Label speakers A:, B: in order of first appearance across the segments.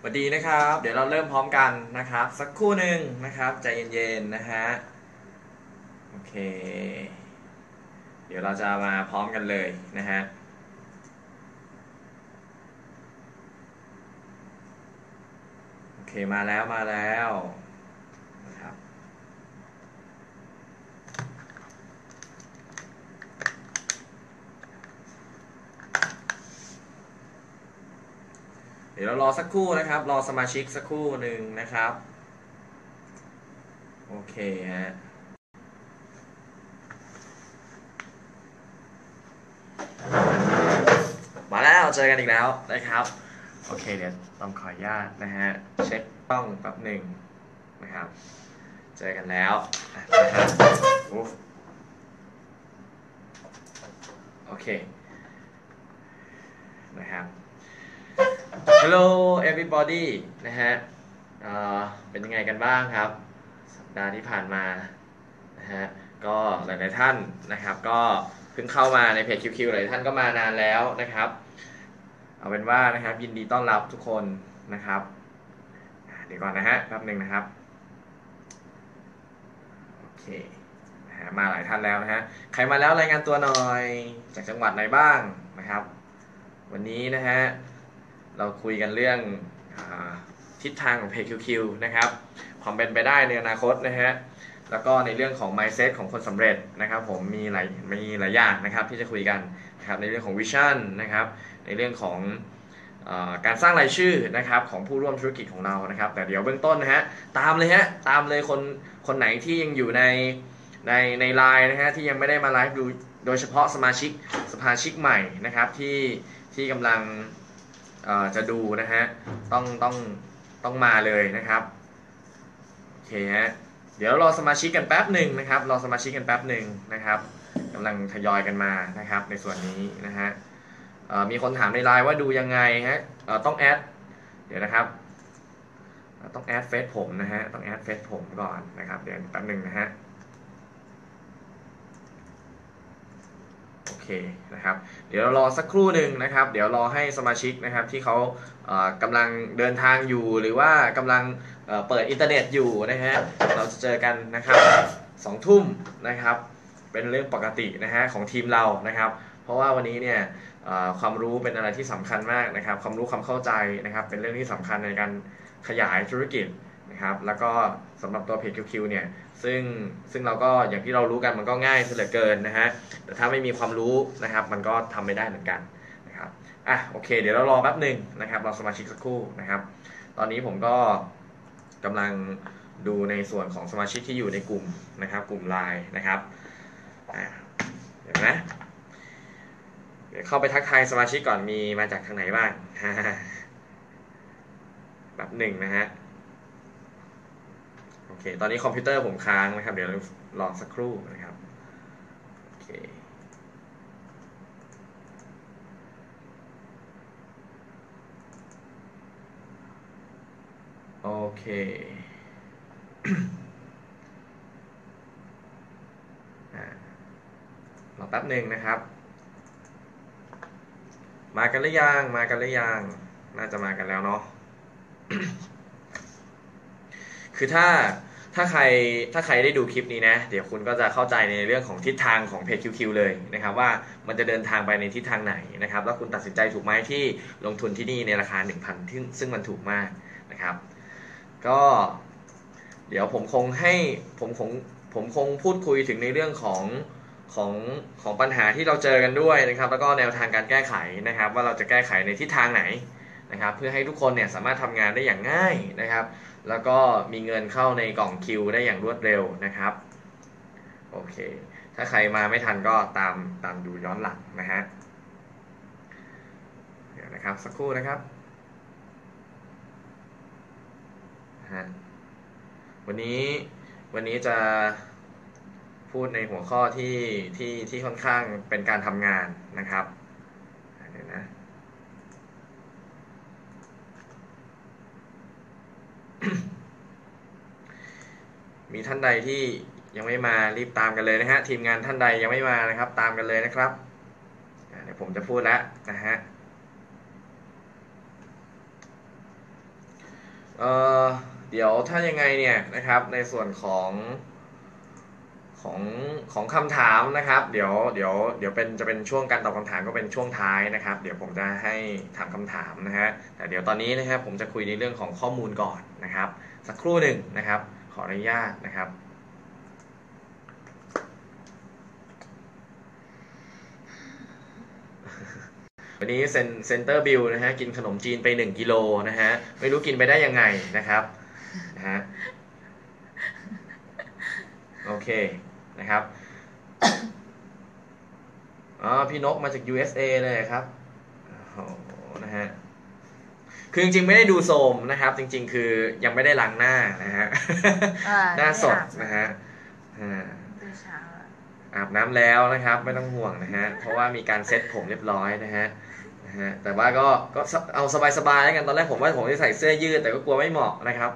A: สวัสดีนะครับ เดี๋ยวเราเริ่มพร้อมกันนะครับ สักครู่หนึ่งนะครับ ใจเย็นๆนะฮะ โอเค เดี๋ยวเราจะมาพร้อมกันเลยนะฮะโอเคมาแล้วมาแล้วนะครับเดี๋ยวเรารอสักครู่นะครับ รอสมาชิกสักครู่หนึ่งนะครับ โอเคฮะมาแล้วเจอกันอีกแล้วนะครับ โอเคเดี๋ยวต้องขออนุญาตนะฮะ เช็คกล้องแป๊บหนึ่งนะครับ เจอกันแล้วนะฮะอุ๊บโอเคนะครับ Hello everybody นะฮะเป็นยังไงกันบ้างครับ สัปดาห์ที่ผ่านมานะฮะก็หลายๆท่านนะครับ ก็เพิ่งเข้ามาในเพจ QQ หลายท่านก็มานานแล้วนะครับ เอาเป็นว่านะครับ ยินดีต้อนรับทุกคนนะครับเดี๋ยวก่อนนะฮะแป๊บหนึ่งนะครับโอเคนะฮะมาหลายท่านแล้วนะฮะใครมาแล้วรายงานตัวหน่อยจากจังหวัดไหนบ้างนะครับ วันนี้นะฮะ เราคุยกันเรื่องอทิศทางของเพจ QQ นะครับ ความเป็นไปได้ในอนาคตนะฮะ แล้วก็ในเรื่องของ mindset ของคนสำเร็จนะครับ ผมมีหลายมีหลายอย่างนะครับที่จะคุยกันนะครับในเรื่องของวิชั่นนะครับ ในเรื่องของอการสร้างรายชื่อนะครับของผู้ร่วมธุรกิจของเรานะครับ แต่เดี๋ยวเบื้องต้นนะฮะตามเลยฮะตามเลยคนคนไหนที่ยังอยู่ในในในไลน์นะฮะที่ยังไม่ได้มาไลฟ์ดูโดยเฉพาะสมาชิกสมาชิกใหม่นะครับที่ที่กำลัง จะดูนะฮะต้องต้องต้องมาเลยนะครับโอเคฮะเดี๋ยวรอสมาชิกกันแป๊บหนึ่งนะครับรอสมาชิกกันแป๊บหนึ่งนะครับกำลังทยอยกันมานะครับ ในส่วนนี้นะฮะมีคนถามในไลน์ว่าดูยังไงฮะต้อง add เดี๋ยวนะครับต้อง add Face ผมนะฮะต้อง add Face ผมก่อนนะครับเดี๋ยวแป๊บหนึ่งนะฮะโอเคนะครับ เดี๋ยวรอสักครู่หนึ่งนะครับ เดี๋ยวรอให้สมาชิกนะครับที่เขากำลังเดินทางอยู่ หรือว่ากำลังเปิดอินเทอร์เน็ตอยู่นะฮะเราจะเจอกันนะครับสองทุ่มนะครับ เป็นเรื่องปกตินะฮะของทีมเรานะครับ เพราะว่าวันนี้เนี่ยความรู้เป็นอะไรที่สำคัญมากนะครับ ความรู้ความเข้าใจนะครับ เป็นเรื่องที่สำคัญในการขยายธุรกิจนะครับ แล้วก็สำหรับตัวเพจ QQ เนี่ย ซึ่งซึ่งเราก็อย่างที่เรารู้กันมันก็ง่ายเหลือเกินนะฮะแต่ถ้าไม่มีความรู้นะครับ มันก็ทำไม่ได้เหมือนกันนะครับอะโอเค เดี๋ยวเรารอแป๊บหนึ่งนะครับรอสมาชิกสักครู่นะครับ ตอนนี้ผมก็กำลังดูในส่วนของสมาชิกที่อยู่ในกลุ่มนะครับ กลุ่มไลน์นะครับอะเดี๋ยวนะเดี๋ยวเข้าไปทักทายสมาชิกก่อนมีมาจากทางไหนบ้างแบบหนึ่งนะฮะ เค ตอนนี้คอมพิวเตอร์ผมค้างนะครับ เดี๋ยวรอสักครู่นะครับ โอเคโอเค รอแป๊บหนึ่งนะครับ มากันหรือยัง มากันหรือยัง น่าจะมากันแล้วเนาะ คือถ้า ถ้าใครถ้าใครได้ดูคลิปนี้นะ เดี๋ยวคุณก็จะเข้าใจในเรื่องของทิศทางของเพจ QQ เลยนะครับว่ามันจะเดินทางไปในทิศทางไหนนะครับ แล้วคุณตัดสินใจถูกไหมที่ลงทุนที่นี่ในราคา 1,000ซึ่งซึ่งมันถูกมากนะครับ ก็ เดี๋ยวผมคงให้ผมคงผมคงพูดคุยถึงในเรื่องของของของปัญหาที่เราเจอกันด้วยนะครับ แล้วก็แนวทางการแก้ไขนะครับ ว่าเราจะแก้ไขในทิศทางไหนนะครับ เพื่อให้ทุกคนเนี่ยสามารถทำงานได้อย่างง่ายนะครับ แล้วก็มีเงินเข้าในกล่องคิวได้อย่างรวดเร็วนะครับ โอเค ถ้าใครมาไม่ทันก็ตามตามดูย้อนหลังนะฮะเดี๋ยวนะครับสักครู่นะครับฮะวันนี้วันนี้จะพูดในหัวข้อที่ที่ที่ค่อนข้างเป็นการทำงานนะครับเดี๋ยวนะ มีท่านใดที่ยังไม่มารีบตามกันเลยนะฮะ ทีมงานท่านใดยังไม่มานะครับ ตามกันเลยนะครับเดี๋ยวผมจะพูดแล้วนะฮะเออเดี๋ยวถ้ายังไงเนี่ยนะครับ ในส่วนของของของคำถามนะครับ เดี๋ยวเดี๋ยวเดี๋ยวเป็นจะเป็นช่วงการตอบคำถามก็เป็นช่วงท้ายนะครับ เดี๋ยวผมจะให้ถามคำถามนะฮะแต่เดี๋ยวตอนนี้นะครับผมจะคุยในเรื่องของข้อมูลก่อน นะครับ สักครู่หนึ่งนะครับ ขออนุญาตนะครับวันนี้ cen center บิลนะฮะกินขนมจีนไป1กิโลนะฮะไม่รู้กินไปได้ยังไงนะครับนะฮะโอเคนะครับอ๋อพี่นกมาจาก USA เลยครับโอ้โหนะฮะ คือจริงๆไม่ได้ดูโสมนะครับ จริง ๆ คือยังไม่ได้ล้างหน้านะฮะ
B: อ่า
A: หน้าสด
B: ไม่อาบ
A: นะฮะอ่า
B: ตื่นเช้าอะ
A: อาบน้ำแล้วนะครับ ไม่ต้องห่วงนะฮะเพราะว่ามีการเซ็ตผมเรียบร้อยนะฮะนะฮะแต่ว่าก็ก็เอาสบายๆแล้วกันตอนแรกผมว่าผมจะใส่เสื้อยืดแต่ก็กลัวไม่เหมาะนะครับ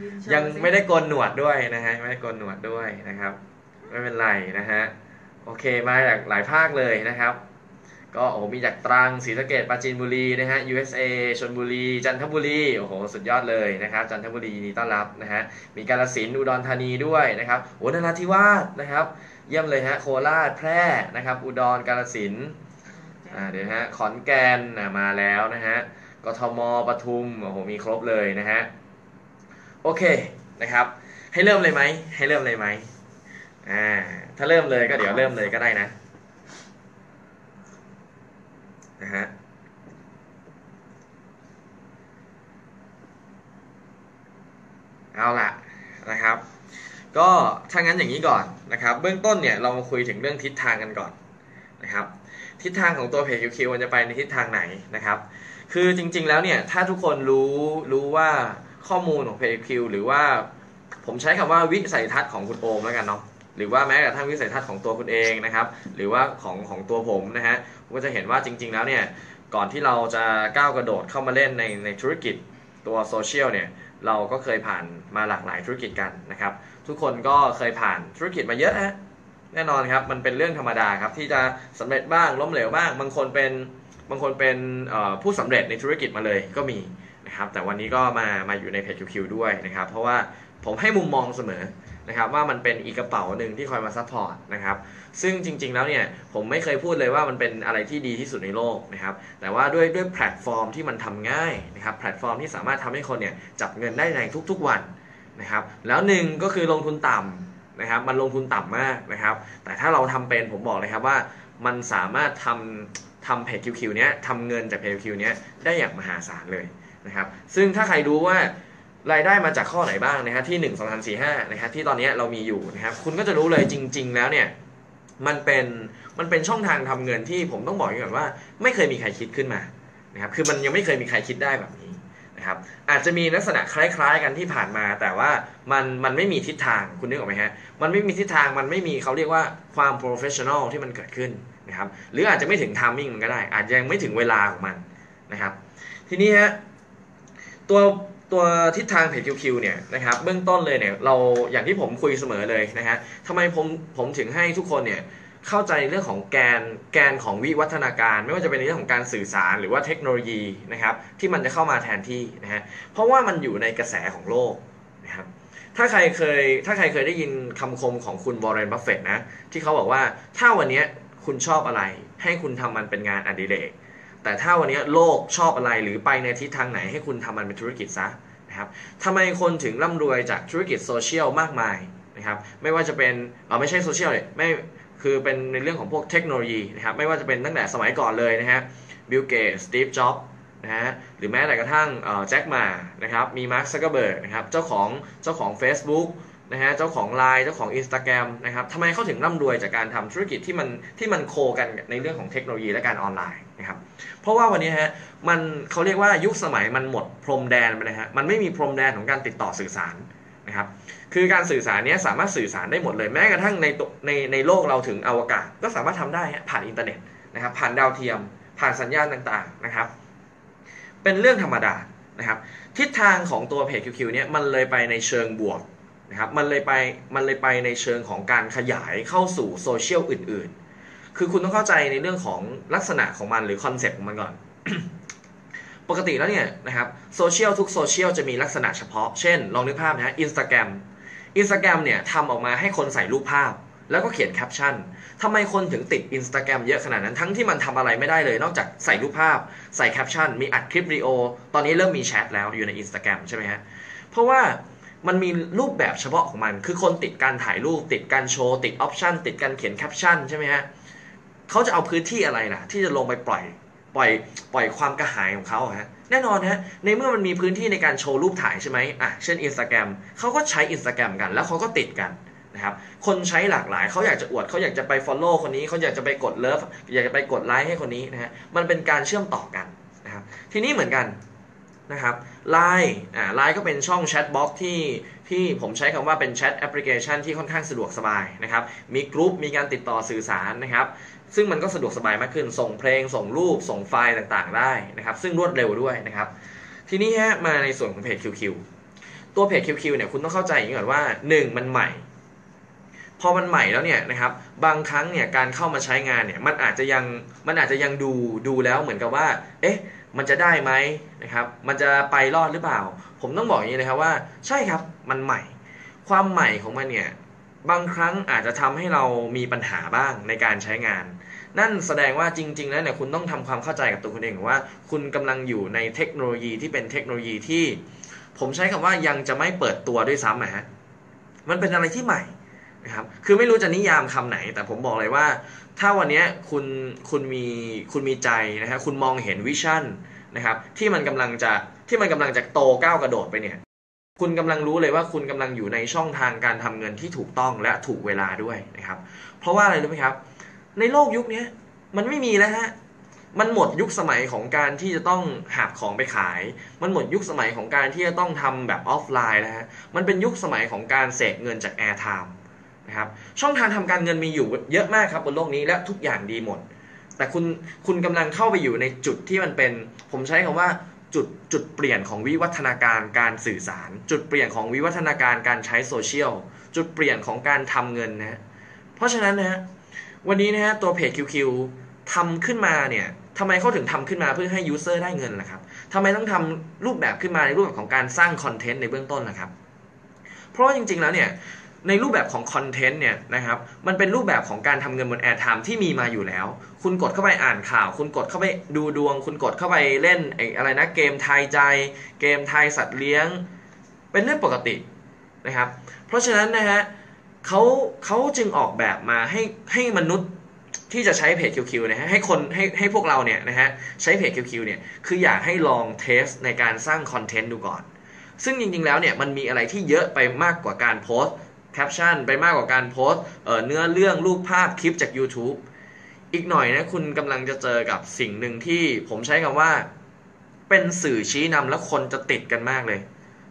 B: ยืนโชว์
A: ยัง
B: สิ
A: ไม่ได้โกนหนวดด้วยนะฮะไม่ได้โกนหนวดด้วยนะครับ ไม่เป็นไรนะฮะโอเคมาจากหลายภาคเลยนะครับ ก็โอ้โหมีจากตรังศรีสะเกดปราจีนบุรีนะฮะ USA ชลบุรี จันทบุรีโอ้โหสุดยอดเลยนะครับ จันทบุรีนดีต้อนรับนะฮะมีกาฬสินอุดรธานีด้วยนะครับโอ้นราธิวาสนะครับ เยี่ยมเลยฮะโคราชแพร่นะครับ อุดรกาฬสินอ่าเดี๋ยวฮะขอนแก่นอะมาแล้วนะฮะกทมปทุมโอ้โหมีครบเลยนะฮะโอเคนะครับ ให้เริ่มเลยไหมให้เริ่มเลยไหมอ่าถ้าเริ่มเลยก็เดี๋ยวเริ่มเลยก็ได้นะ นะฮะเอาละนะครับ ก็ถ้างั้นอย่างนี้ก่อนนะครับ เบื้องต้นเนี่ยเรามาคุยถึงเรื่องทิศทางกันก่อนนะครับ ทิศทางของตัวเพจ QQ มันจะไปในทิศทางไหนนะครับ คือจริงๆแล้วเนี่ยถ้าทุกคนรู้รู้ว่าข้อมูลของเพจ QQ หรือว่าผมใช้คำว่าวิสัยทัศน์ของคุณโอมแล้วกันเนาะหรือว่าแม้กระทั่งวิสัยทัศน์ของตัวคุณเองนะครับ หรือว่าของของตัวผมนะฮะ ก็จะเห็นว่าจริง ๆ แล้วเนี่ยก่อนที่เราจะก้าวกระโดดเข้ามาเล่นในในธุรกิจตัวโซเชียลเนี่ยเราก็เคยผ่านมาหลากหลายธุรกิจกันนะครับ ทุกคนก็เคยผ่านธุรกิจมาเยอะฮะแน่นอนครับมันเป็นเรื่องธรรมดาครับที่จะสำเร็จบ้างล้มเหลวบ้างบางคนเป็นบางคนเป็นผู้สำเร็จในธุรกิจมาเลยก็มีนะครับแต่วันนี้ก็มามาอยู่ใน Page QQ ด้วยนะครับ เพราะว่าผมให้มุมมองเสมอ นะครับว่ามันเป็นอีกกระเป๋าหนึ่งที่คอยมา support นะครับซึ่งจริง ๆ แล้วเนี่ยผมไม่เคยพูดเลยว่ามันเป็นอะไรที่ดีที่สุดในโลกนะครับแต่ว่าด้วยด้วยแพลตฟอร์มที่มันทำง่ายนะครับแพลตฟอร์มที่สามารถทำให้คนเนี่ยจับเงินได้ในทุกๆวันนะครับแล้วหนึ่งก็คือลงทุนต่ำนะครับมันลงทุนต่ำมากนะครับแต่ถ้าเราทำเป็นผมบอกเลยครับว่ามันสามารถทำทำเพจ QQ เนี้ยทำเงินจากเพจ QQ เนี้ยได้อย่างมหาศาลเลยนะครับซึ่งถ้าใครรู้ว่า รายได้มาจากข้อไหนบ้างนะฮะที่1 2 3 4 5นะครับที่ตอนนี้เรามีอยู่นะครับคุณก็จะรู้เลยจริง ๆ แล้วเนี่ยมันเป็นมันเป็นช่องทางทำเงินที่ผมต้องบอกอย่างก่อนว่า ไม่เคยมีใครคิดขึ้นมานะครับคือมันยังไม่เคยมีใครคิดได้แบบนี้นะครับอาจจะมีลักษณะคล้าย ๆ กันที่ผ่านมา แต่ว่ามันมันไม่มีทิศทางคุณนึกออกไหมฮะมันไม่มีทิศทางมันไม่มีเขาเรียกว่าความ professional ที่มันเกิดขึ้นนะครับหรืออาจจะไม่ถึง timing มันก็ได้ อาจจะยังไม่ถึงเวลาของมันนะครับทีนี้ฮะตัว ตัวทิศทางเพจ QQ เนี่ยนะครับเบื้องต้นเลยเนี่ยเราอย่างที่ผมคุยเสมอเลยนะฮะทำไมผมผมถึงให้ทุกคนเนี่ยเข้าใจเรื่องของแกนแกนของวิวัฒนาการ ไม่ว่าจะเป็นเรื่องของการสื่อสารหรือว่าเทคโนโลยีนะครับที่มันจะเข้ามาแทนที่นะฮะเพราะว่ามันอยู่ในกระแสของโลกนะครับถ้าใครเคยถ้าใครเคยได้ยินคำคมของคุณวอร์เรนบัฟเฟตนะที่เขาบอกว่าถ้าวันนี้คุณชอบอะไร ให้คุณทำมันเป็นงานอดิเรก แต่ถ้าวันนี้โลกชอบอะไรหรือไปในทิศทางไหนให้คุณทำมันเป็นธุรกิจซะนะครับทำไมคนถึงร่ำรวยจากธุรกิจโซเชียลมากมายนะครับ ไม่ว่าจะเป็นเราไม่ใช่โซเชียลเลยไม่คือเป็นในเรื่องของพวกเทคโนโลยีนะครับ ไม่ว่าจะเป็นตั้งแต่สมัยก่อนเลยนะฮะบิลเกตสตีฟจ็อบนะฮะหรือแม้แต่กระทั่งแจ็คมานะครับมีมาร์คซักเกอร์เบิร์กนะครับเจ้าของเจ้าของ Facebook นะฮะเจ้าของ Line เจ้าของ Instagram นะครับทำไมเขาถึงร่ำรวยจากการทำธุรกิจที่มันที่มัน co กันในเรื่องของเทคโนโลยีและการออนไลน์นะครับเพราะว่าวันนี้ฮะมันเขาเรียกว่ายุคสมัยมันหมดพรมแดนไปเลยฮะมันไม่มีพรมแดนของการติดต่อสื่อสารนะครับคือการสื่อสารนี้สามารถสื่อสารได้หมดเลยแม้กระทั่งในตัวในในโลกเราถึงอวกาศ ก็สามารถทำได้ฮะผ่านอินเทอร์เน็ตนะครับผ่านดาวเทียม ผ่านสัญญาณต่างๆนะครับ เป็นเรื่องธรรมดานะครับทิศทางของตัวเพจ QQ เนี่ยมันเลยไปในเชิงบวก นะครับมันเลยไปมันเลยไปในเชิงของการขยายเข้าสู่โซเชียลอื่น ๆ คือคุณต้องเข้าใจในเรื่องของลักษณะของมันหรือ concept ของมันก่อน ปกติแล้วเนี่ยนะครับโซเชียลทุกโซเชียลจะมีลักษณะเฉพาะ เช่น ลองนึกภาพนะฮะ Instagram Instagram เนี่ยทำออกมาให้คนใส่รูปภาพ แล้วก็เขียนแคปชั่นทำไมคนถึงติดอินสตาแกรมเยอะขนาดนั้นทั้งที่มันทำอะไรไม่ได้เลย นอกจากใส่รูปภาพ ใส่แคปชั่นมีอัดคลิปวิดีโอ ตอนนี้เริ่มมีแชทแล้วอยู่ในอินสตาแกรมใช่ไหมฮะเพราะว่า มันมีรูปแบบเฉพาะของมัน คือคนติดการถ่ายรูป ติดการโชว์ ติด option ติดการเขียนแคปชั่นใช่ไหมฮะเขาจะเอาพื้นที่อะไรล่ะ ที่จะลงไปปล่อย ปล่อย ปล่อยความกระหายของเขาฮะ แน่นอนฮะ ในเมื่อมันมีพื้นที่ในการโชว์รูปถ่ายใช่ไหมอะ เช่น Instagram เขาก็ใช้ Instagram กัน แล้วเขาก็ติดกันนะครับ คนใช้หลากหลาย เขาอยากจะอวด เขาอยากจะไป Follow คนนี้ เขาอยากจะไปกด love อยากจะไปกดไลค์ให้คนนี้นะฮะ มันเป็นการเชื่อมต่อกันนะครับ ทีนี้เหมือนกัน นะครับไลน์อ่าไลน์ก็เป็นช่อง chat box ที่ที่ผมใช้คำว่าเป็นแชทแอปพลิเคชันที่ค่อนข้างสะดวกสบายนะครับ มีกรุ๊ปมีการติดต่อสื่อสารนะครับ ซึ่งมันก็สะดวกสบายมากขึ้น ส่งเพลง ส่งรูป ส่งไฟล์ต่างๆ ได้นะครับ ซึ่งรวดเร็วด้วยนะครับ ทีนี้ฮะมาในส่วนของเพจ QQ ตัวเพจ QQ เนี่ยคุณต้องเข้าใจอย่างนี้ก่อนว่า 1 มันใหม่ พอมันใหม่แล้วเนี่ยนะครับบางครั้งเนี่ยการเข้ามาใช้งานเนี่ยมันอาจจะยังมันอาจจะยังดูดูแล้วเหมือนกับว่า เอ๊ะ มันจะได้ไหมนะครับ มันจะไปรอดหรือเปล่า ผมต้องบอกอย่างนี้นะครับว่าใช่ครับมันใหม่ ความใหม่ของมันเนี่ยบางครั้งอาจจะทำให้เรามีปัญหาบ้างในการใช้งาน นั่นแสดงว่าจริง ๆ แล้วเนี่ยคุณต้องทำความเข้าใจกับตัวคุณเองว่า คุณกำลังอยู่ในเทคโนโลยีที่เป็นเทคโนโลยีที่ ผมใช้คำว่ายังจะไม่เปิดตัวด้วยซ้ำนะฮะมันเป็นอะไรที่ใหม่ นะครับคือไม่รู้จะนิยามคำไหน แต่ผมบอกเลยว่า ถ้าวันนี้คุณคุณมีคุณมีใจนะฮะคุณมองเห็นวิชั่นนะครับที่มันกำลังจะที่มันกำลังจะโตก้าวกระโดดไปเนี่ยคุณกำลังรู้เลยว่าคุณกำลังอยู่ในช่องทางการทำเงินที่ถูกต้องและถูกเวลาด้วยนะครับ เพราะว่าอะไรรู้ไหมครับ ในโลกยุคนี้มันไม่มีแล้วฮะมันหมดยุคสมัยของการที่จะต้องหาบของไปขาย มันหมดยุคสมัยของการที่จะต้องทำแบบออฟไลน์แล้วฮะมันเป็นยุคสมัยของการเสกเงินจาก airtime นะครับช่องทางทำการเงินมีอยู่เยอะมากครับบนโลกนี้และทุกอย่างดีหมด แต่คุณคุณกำลังเข้าไปอยู่ในจุดที่มันเป็น ผมใช้คำว่าจุดจุดเปลี่ยนของวิวัฒนาการการสื่อสาร จุดเปลี่ยนของวิวัฒนาการการใช้โซเชียลจุดเปลี่ยนของการทำเงินนะเพราะฉะนั้นนะฮะวันนี้นะฮะตัวเพจ QQ ทำขึ้นมาเนี่ยทำไมเขาถึงทำขึ้นมาเพื่อให้ user ได้เงินล่ะครับทำไมต้องทำรูปแบบขึ้นมาในรูปแบบของการสร้างคอนเทนต์ในเบื้องต้นล่ะครับ เพราะว่าจริงๆแล้วเนี่ย ในรูปแบบของคอนเทนต์เนี่ยนะครับ มันเป็นรูปแบบของการทำเงินบน airtime ที่มีมาอยู่แล้ว คุณกดเข้าไปอ่านข่าว คุณกดเข้าไปดูดวง คุณกดเข้าไปเล่นไอ้อะไรนะเกมทายใจ เกมทายสัตว์เลี้ยง เป็นเรื่องปกตินะครับ เพราะฉะนั้นนะฮะเขาเขาจึงออกแบบมาให้ให้มนุษย์ที่จะใช้เพจ QQ นะฮะให้คนให้ให้พวกเราเนี่ยนะฮะใช้เพจ QQ เนี่ยคืออยากให้ลอง test ในการสร้างคอนเทนต์ดูก่อน ซึ่งจริงๆแล้วเนี่ยมันมีอะไรที่เยอะไปมากกว่าการโพสต์ แคปชั่นไปมากกว่าการโพสต์เนื้อเรื่องรูปภาพคลิปจาก YouTube อีกหน่อยนะคุณกำลังจะเจอกับสิ่งหนึ่งที่ผมใช้คำว่า เป็นสื่อชี้นำแล้วคนจะติดกันมากเลย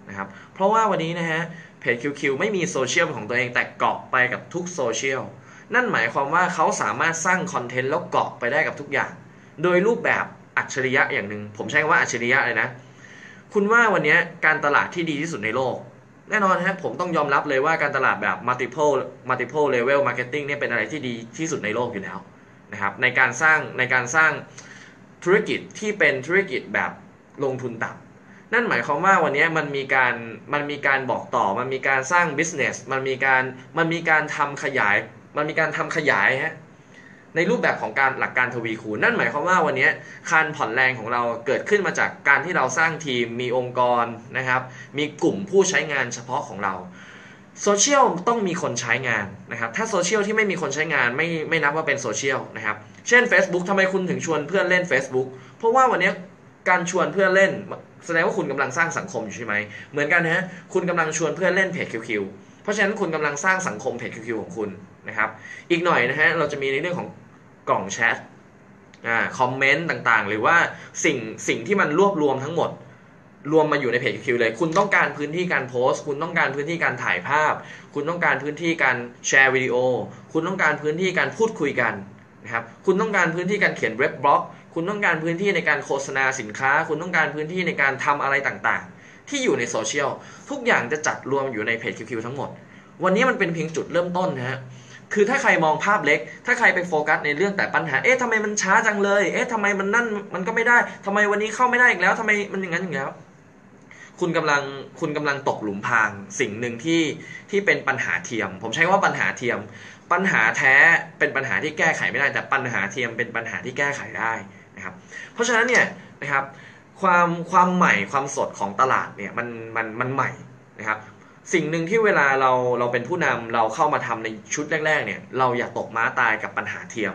A: นะครับ เพราะว่าวันนี้นะฮะเพจ QQ ไม่มีโซเชียลของตัวเองแต่เกาะไปกับทุกโซเชียลนั่นหมายความว่าเขาสามารถสร้างคอนเทนต์แล้วเกาะไปได้กับทุกอย่าง โดยรูปแบบอัจฉริยะอย่างหนึ่งผมใช้คำว่าอัจฉริยะเลยนะ คุณว่าวันนี้การตลาดที่ดีที่สุดในโลก แน่นอนฮะผมต้องยอมรับเลยว่าการตลาดแบบ multiple multiple level marketing เนี่ยเป็นอะไรที่ดีที่สุดในโลกอยู่แล้วนะครับในการสร้างในการสร้างธุรกิจที่เป็นธุรกิจแบบลงทุนต่ำนั่นหมายความว่าวันนี้มันมีการมันมีการบอกต่อ มันมีการสร้าง business มันมีการมันมีการทำขยาย มันมีการทำขยายฮะ ในรูปแบบของการหลักการทวีคูณ นั่นหมายความว่าวันนี้การผ่อนแรงของเราเกิดขึ้นมาจากการที่เราสร้างทีมมีองค์กรนะครับ มีกลุ่มผู้ใช้งานเฉพาะของเราโซเชียลต้องมีคนใช้งานนะครับ ถ้าโซเชียลที่ไม่มีคนใช้งานไม่ไม่นับว่าเป็นโซเชียลนะครับ เช่น Facebook ทำไมคุณถึงชวนเพื่อนเล่น Facebook เพราะว่าวันนี้การชวนเพื่อนเล่น แสดงว่าคุณกำลังสร้างสังคมอยู่ใช่ไหม เหมือนกันฮะคุณกำลังชวนเพื่อนเล่นเพจ QQ เพราะฉะนั้นคุณกำลังสร้างสังคมเพจ QQ ของคุณ นะครับ อีกหน่อยนะฮะเราจะมีในเรื่องของกล่องแชทอ่าคอมเมนต์ต่างๆ หรือว่าสิ่งสิ่งที่มันรวบรวมทั้งหมดรวมมาอยู่ในเพจคิวเลย คุณต้องการพื้นที่การโพสต์ คุณต้องการพื้นที่การถ่ายภาพ คุณต้องการพื้นที่การแชร์วิดีโอ คุณต้องการพื้นที่การพูดคุยกันนะครับ คุณต้องการพื้นที่การเขียนเว็บบล็อก คุณต้องการพื้นที่ในการโฆษณาสินค้า คุณต้องการพื้นที่ในการทำอะไรต่างๆ ที่อยู่ในโซเชียลทุกอย่างจะจัดรวมอยู่ในเพจคิวทั้งหมด วันนี้มันเป็นเพียงจุดเริ่มต้นนะฮะ คือถ้าใครมองภาพเล็ก ถ้าใครไปโฟกัสในเรื่องแต่ปัญหา เอ๊ะทำไมมันช้าจังเลย เอ๊ะทำไมมันนั่นมันก็ไม่ได้ทำไมวันนี้เข้าไม่ได้อีกแล้วทำไมมันอย่างนั้นอย่างนี้แล้วคุณกำลังคุณกำลังตกหลุมพรางสิ่งหนึ่งที่ที่เป็นปัญหาเทียม ผมใช้ว่าปัญหาเทียม ปัญหาแท้เป็นปัญหาที่แก้ไขไม่ได้ แต่ปัญหาเทียมเป็นปัญหาที่แก้ไขได้นะครับ เพราะฉะนั้นเนี่ยนะครับความความใหม่ความสดของตลาดเนี่ยมันมันมันใหม่นะครับ สิ่งหนึ่งที่เวลาเราเราเป็นผู้นำเราเข้ามาทำในชุดแรก ๆ เนี่ย เราอย่าตกม้าตายกับปัญหาเทียม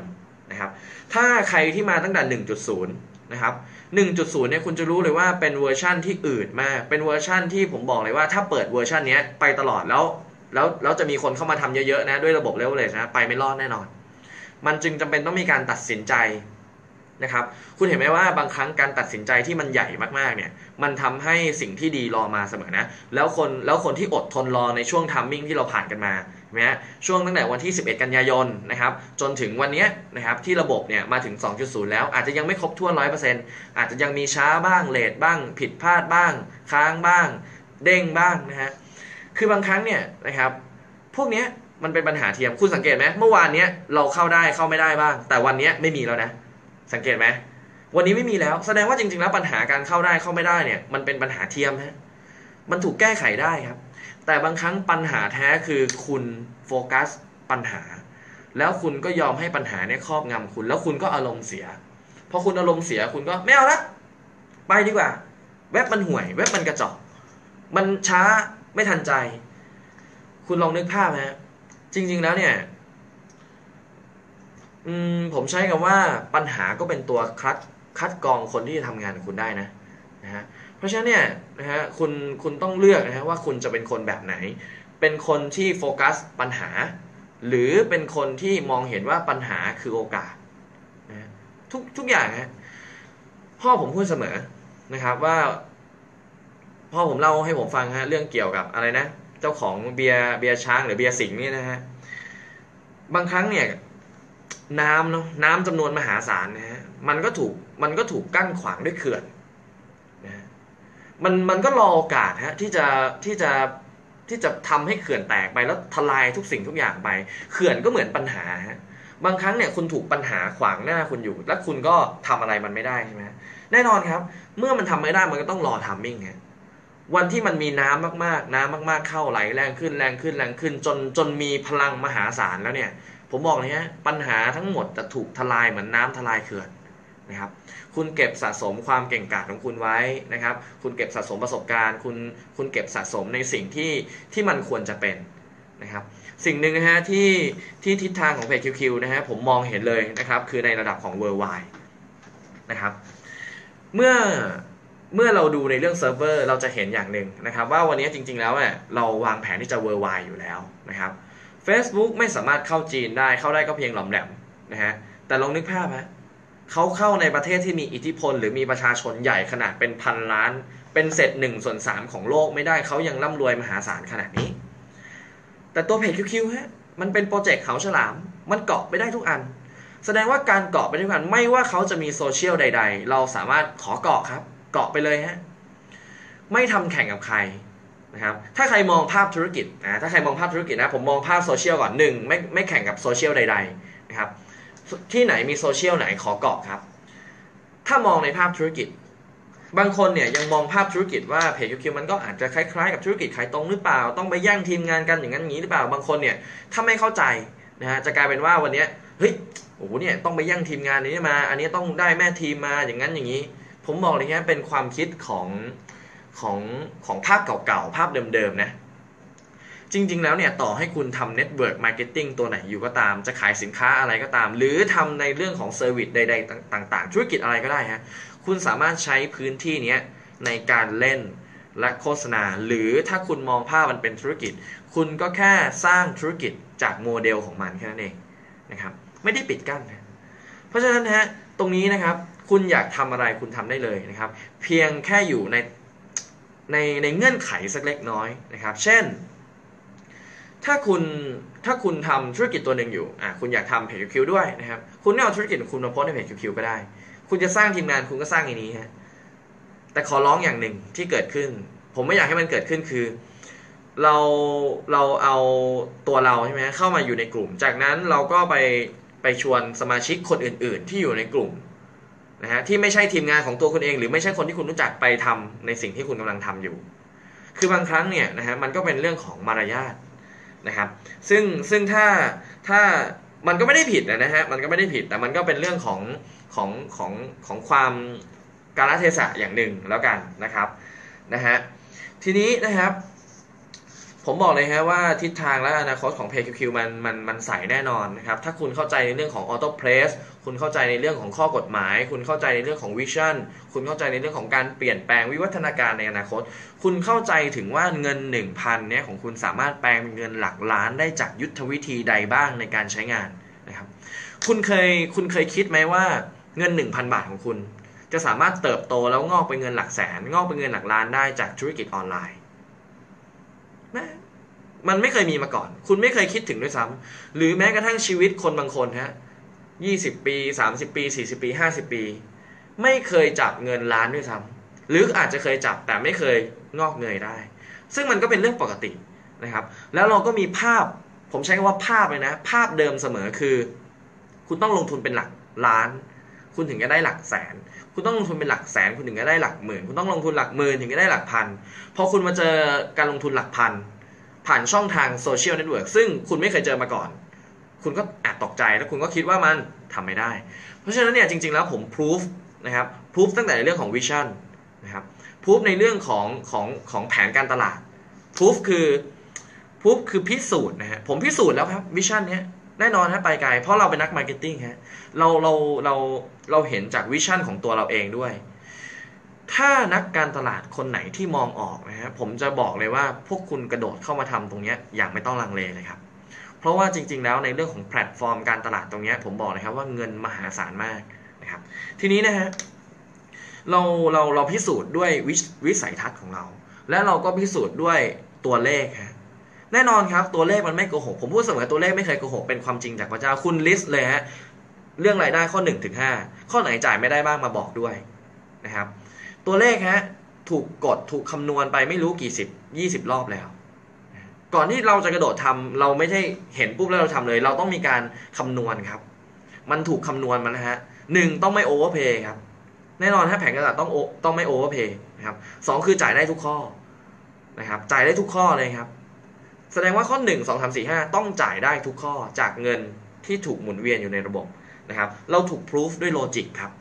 A: นะครับ ถ้าใครที่มาตั้งแต่ 1.0 นะครับ 1.0 เนี่ยคุณจะรู้เลยว่าเป็นเวอร์ชั่นที่อืดมาก เป็นเวอร์ชั่นที่ผมบอกเลยว่าถ้าเปิดเวอร์ชันนี้ไปตลอดแล้วแล้วแล้วจะมีคนเข้ามาทำเยอะๆนะด้วยระบบเลเวลเลยนะไปไม่รอดแน่นอน มันจึงจำเป็นต้องมีการตัดสินใจ นะครับ คุณเห็นไหมว่าบางครั้งการตัดสินใจที่มันใหญ่มากๆเนี่ย มันทำให้สิ่งที่ดีรอมาเสมอนะ แล้วคนแล้วคนที่อดทนรอในช่วง timing ที่เราผ่านกันมาเห็นไหมฮะช่วงตั้งแต่วันที่ 11 กันยายนนะครับ จนถึงวันนี้นะครับที่ระบบเนี่ยมาถึง 2.0 แล้ว อาจจะยังไม่ครบถ้วน 100%อาจจะยังมีช้าบ้างเลทบ้าง ผิดพลาดบ้าง ค้างบ้าง เด้งบ้างนะฮะ คือบางครั้งเนี่ยนะครับ พวกนี้มันเป็นปัญหาเทียม คุณสังเกตไหมเมื่อวานเนี้ยเราเข้าได้เข้าไม่ได้บ้าง แต่วันนี้ไม่มีแล้วนะ สังเกตไหมวันนี้ไม่มีแล้วแสดงว่าจริง ๆ แล้วปัญหาการเข้าได้เข้าไม่ได้เนี่ย มันเป็นปัญหาเทียมฮะมันถูกแก้ไขได้ครับ แต่บางครั้งปัญหาแท้คือคุณโฟกัสปัญหา แล้วคุณก็ยอมให้ปัญหาเนี่ยครอบงำคุณ แล้วคุณก็อารมณ์เสียพอคุณอารมณ์เสียคุณก็ไม่เอาละไปดีกว่า เว็บมันห่วย เว็บมันกระจอกมันช้าไม่ทันใจ คุณลองนึกภาพนะจริง ๆ แล้วเนี่ย อืมผมใช้คำว่าปัญหาก็เป็นตัวคัดคัดกรองคนที่จะทำงานกับคุณได้นะนะฮะเพราะฉะนั้นเนี่ยนะฮะคุณคุณต้องเลือกนะฮะว่าคุณจะเป็นคนแบบไหน เป็นคนที่โฟกัสปัญหา หรือเป็นคนที่มองเห็นว่าปัญหาคือโอกาสนะฮะทุกทุกอย่างฮะพ่อผมพูดเสมอนะครับว่า พ่อผมเล่าให้ผมฟังฮะเรื่องเกี่ยวกับอะไรนะ เจ้าของเบียร์เบียร์ช้างหรือเบียร์สิงห์นี่นะฮะบางครั้งเนี่ย น้ำเนาะน้ำจำนวนมหาศาลนะฮะมันก็ถูกมันก็ถูกกั้นขวางด้วยเขื่อนนะฮะมันมันก็รอโอกาสฮะที่จะที่จะที่จะทำให้เขื่อนแตกไปแล้วทลายทุกสิ่งทุกอย่างไป เขื่อนก็เหมือนปัญหาฮะบางครั้งเนี่ยคุณถูกปัญหาขวางหน้าคุณอยู่ แล้วคุณก็ทำอะไรมันไม่ได้ใช่ไหมแน่นอนครับ เมื่อมันทำไม่ได้มันก็ต้องรอทามมิ่งฮะวันที่มันมีน้ำมากๆ น้ำมากๆเข้าไหลแรงขึ้นแรงขึ้นแรงขึ้น จนจนมีพลังมหาศาลแล้วเนี่ย ผมบอกเลยฮะปัญหาทั้งหมดจะถูกทลายเหมือนน้ำทลายเขื่อนนะครับ คุณเก็บสะสมความเก่งกาจของคุณไว้นะครับ คุณเก็บสะสมประสบการณ์ คุณคุณเก็บสะสมในสิ่งที่ที่มันควรจะเป็นนะครับ สิ่งหนึ่งนะฮะที่ที่ทิศทางของเพจ QQ นะฮะผมมองเห็นเลยนะครับ คือในระดับของ worldwide นะครับ เมื่อเมื่อเราดูในเรื่องเซิร์ฟเวอร์เราจะเห็นอย่างหนึ่งนะครับ ว่าวันนี้จริง ๆ แล้วเนี่ยเราวางแผนที่จะ worldwide อยู่แล้วนะครับ Facebook ไม่สามารถเข้าจีนได้เข้าได้ก็เพียงหลอมแหลมนะฮะแต่ลองนึกภาพฮะเขาเข้าในประเทศที่มีอิทธิพล หรือมีประชาชนใหญ่ขนาดเป็นพันล้าน เป็นเศษหนึ่งส่วนสามของโลกไม่ได้เขายังร่ำรวยมหาศาลขนาดนี้ แต่ตัวเพจคิวฮะมันเป็นโปรเจกต์เขาฉลาม มันเกาะไปได้ทุกอัน แสดงว่าการเกาะไปทุกอันไม่ว่าเขาจะมีโซเชียลใด ๆ เราสามารถขอเกาะครับ เกาะไปเลยฮะไม่ทำแข่งกับใคร นะครับถ้าใครมองภาพธุรกิจนะถ้าใครมองภาพธุรกิจนะผมมองภาพโซเชียลก่อนหนึ่งไม่ไม่แข่งกับโซเชียลใดๆนะครับที่ไหนมีโซเชียลไหนขอเกาะครับ ถ้ามองในภาพธุรกิจ บางคนเนี่ยยังมองภาพธุรกิจว่าเพจ QQ มันก็อาจจะคล้ายๆกับธุรกิจขายตรงหรือเปล่า ต้องไปแย่งทีมงานกันอย่างนั้นอย่างนี้หรือเปล่าบางคนเนี่ยถ้าไม่เข้าใจนะฮะจะกลายเป็นว่าวันนี้เฮ้ยโอ้โหเนี่ยต้องไปแย่งทีมงานนี้มา อันนี้ต้องได้แม่ทีมมาอย่างนั้นอย่างนี้ ผมบอกเลยนะเป็นความคิดของ ของของภาพเก่าๆ ภาพเดิมๆนะจริง ๆ แล้วเนี่ยต่อให้คุณทำ network marketing ตัวไหนอยู่ก็ตาม จะขายสินค้าอะไรก็ตาม หรือทำในเรื่องของ service ใด ๆ ต่างๆ ธุรกิจอะไรก็ได้ฮะคุณสามารถใช้พื้นที่นี้ในการเล่นและโฆษณา หรือถ้าคุณมองภาพมันเป็นธุรกิจ คุณก็แค่สร้างธุรกิจจากโมเดลของมันแค่นั้นเองนะครับไม่ได้ปิดกั้นนะเพราะฉะนั้นฮะตรงนี้นะครับคุณอยากทำอะไรคุณทำได้เลยนะครับ เพียงแค่อยู่ใน ในในเงื่อนไขสักเล็กน้อยนะครับ เช่น ถ้าคุณถ้าคุณทำธุรกิจตัวหนึ่งอยู่อะคุณอยากทำเพจคิวด้วยนะครับ คุณไม่เอาธุรกิจของคุณมาโพสในเพจคิวก็ได้ คุณจะสร้างทีมงานคุณก็สร้างอย่างนี้ฮะแต่ขอร้องอย่างหนึ่งที่เกิดขึ้น ผมไม่อยากให้มันเกิดขึ้นคือ เราเราเอาตัวเราใช่ไหมเข้ามาอยู่ในกลุ่ม จากนั้นเราก็ไปไปชวนสมาชิกคนอื่น ๆ ที่อยู่ในกลุ่ม นะฮะที่ไม่ใช่ทีมงานของตัวคุณเอง หรือไม่ใช่คนที่คุณรู้จักไปทำในสิ่งที่คุณกำลังทำอยู่ คือบางครั้งเนี่ยนะฮะมันก็เป็นเรื่องของมารยาทนะครับ ซึ่งซึ่งถ้าถ้ามันก็ไม่ได้ผิดนะฮะมันก็ไม่ได้ผิดแต่มันก็เป็นเรื่องของของของของความกาลเทศะอย่างหนึ่งแล้วกันนะครับนะฮะทีนี้นะครับ ผมบอกเลยฮะว่าทิศทางและอนาคตของ PayQQ มันมันมันใสแน่นอนนะครับ ถ้าคุณเข้าใจในเรื่องของ Auto Press คุณเข้าใจในเรื่องของข้อกฎหมาย คุณเข้าใจในเรื่องของ Vision คุณเข้าใจในเรื่องของการเปลี่ยนแปลงวิวัฒนาการในอนาคต คุณเข้าใจถึงว่าเงิน 1,000เนี่ยของคุณสามารถแปลงเป็นเงินหลักล้านได้จากยุทธวิธีใดบ้างในการใช้งานนะครับ คุณเคยคุณเคยคิดไหมว่าเงิน 1,000 บาทของคุณ จะสามารถเติบโตแล้วงอกเป็นเงินหลักแสน งอกเป็นเงินหลักล้านได้จากธุรกิจออนไลน์นะมันไม่เคยมีมาก่อน คุณไม่เคยคิดถึงด้วยซ้ำหรือแม้กระทั่งชีวิตคนบางคนฮะ ยี่สิบปีสามสิบปีสี่สิบปีห้าสิบปี ไม่เคยจับเงินล้านด้วยซ้ำหรืออาจจะเคยจับแต่ไม่เคยงอกเงยได้ ซึ่งมันก็เป็นเรื่องปกตินะครับ แล้วเราก็มีภาพผมใช้คำว่าภาพเลยนะ ภาพเดิมเสมอคือ คุณต้องลงทุนเป็นหลักล้าน คุณถึงจะได้หลักแสน คุณต้องลงทุนเป็นหลักแสน คุณถึงจะได้หลักหมื่น คุณต้องลงทุนหลักหมื่นถึงจะได้หลักพันพอคุณมาเจอการลงทุนหลักพันผ่านช่องทางโซเชียลเน็ตเวิร์กซึ่งคุณไม่เคยเจอมาก่อน คุณก็อาจตกใจแล้วคุณก็คิดว่ามันทำไม่ได้ เพราะฉะนั้นเนี่ยจริง ๆ แล้วผมพิสูจน์นะครับพิสูจน์ตั้งแต่ในเรื่องของ vision นะครับพิสูจน์ในเรื่องของของของแผนการตลาดพิสูจน์คือพิสูจน์คือพิสูจน์นะฮะผมพิสูจน์แล้วครับ vision เนี้ยแน่นอนฮะไปไกลเพราะเราเป็นนัก marketing ฮะเราเราเราเราเห็นจาก vision ของตัวเราเองด้วย ถ้านักการตลาดคนไหนที่มองออกนะฮะผมจะบอกเลยว่าพวกคุณกระโดดเข้ามาทำตรงนี้อย่างไม่ต้องลังเลเลยครับ เพราะว่าจริง ๆ แล้วในเรื่องของแพลตฟอร์มการตลาดตรงนี้ผมบอกเลยครับว่าเงินมหาศาลมากนะครับ ทีนี้นะฮะเราเราเราพิสูจน์ด้วยววิสัยทัศน์ของเรา และเราก็พิสูจน์ด้วยตัวเลขฮะแน่นอนครับตัวเลขมันไม่โกหก ผมพูดเสมอตัวเลขไม่เคยโกหกเป็นความจริงจากพระเจ้าคุณลิสต์เลยฮะเรื่องรายได้ข้อ1นถึงหข้อไหนจ่ายไม่ได้บ้างมาบอกด้วยนะครับ ตัวเลขฮะถูกกดถูกคำนวณไปไม่รู้กี่สิบยี่สิบรอบแล้ว ก่อนที่เราจะกระโดดทำเราไม่ใช่เห็นปุ๊บแล้วเราทำเลย เราต้องมีการคำนวณครับ มันถูกคำนวณมาแล้วฮะหนึ่งต้องไม่ overpay ครับ แน่นอนถ้าแผนการตลาดต้องต้องไม่ overpay นะครับสองคือจ่ายได้ทุกข้อนะครับ จ่ายได้ทุกข้อเลยครับ แสดงว่าข้อหนึ่งสองสามสี่ห้าต้องจ่ายได้ทุกข้อจากเงินที่ถูกหมุนเวียนอยู่ในระบบนะครับ เราถูกพิสูจน์ด้วย logic ครับ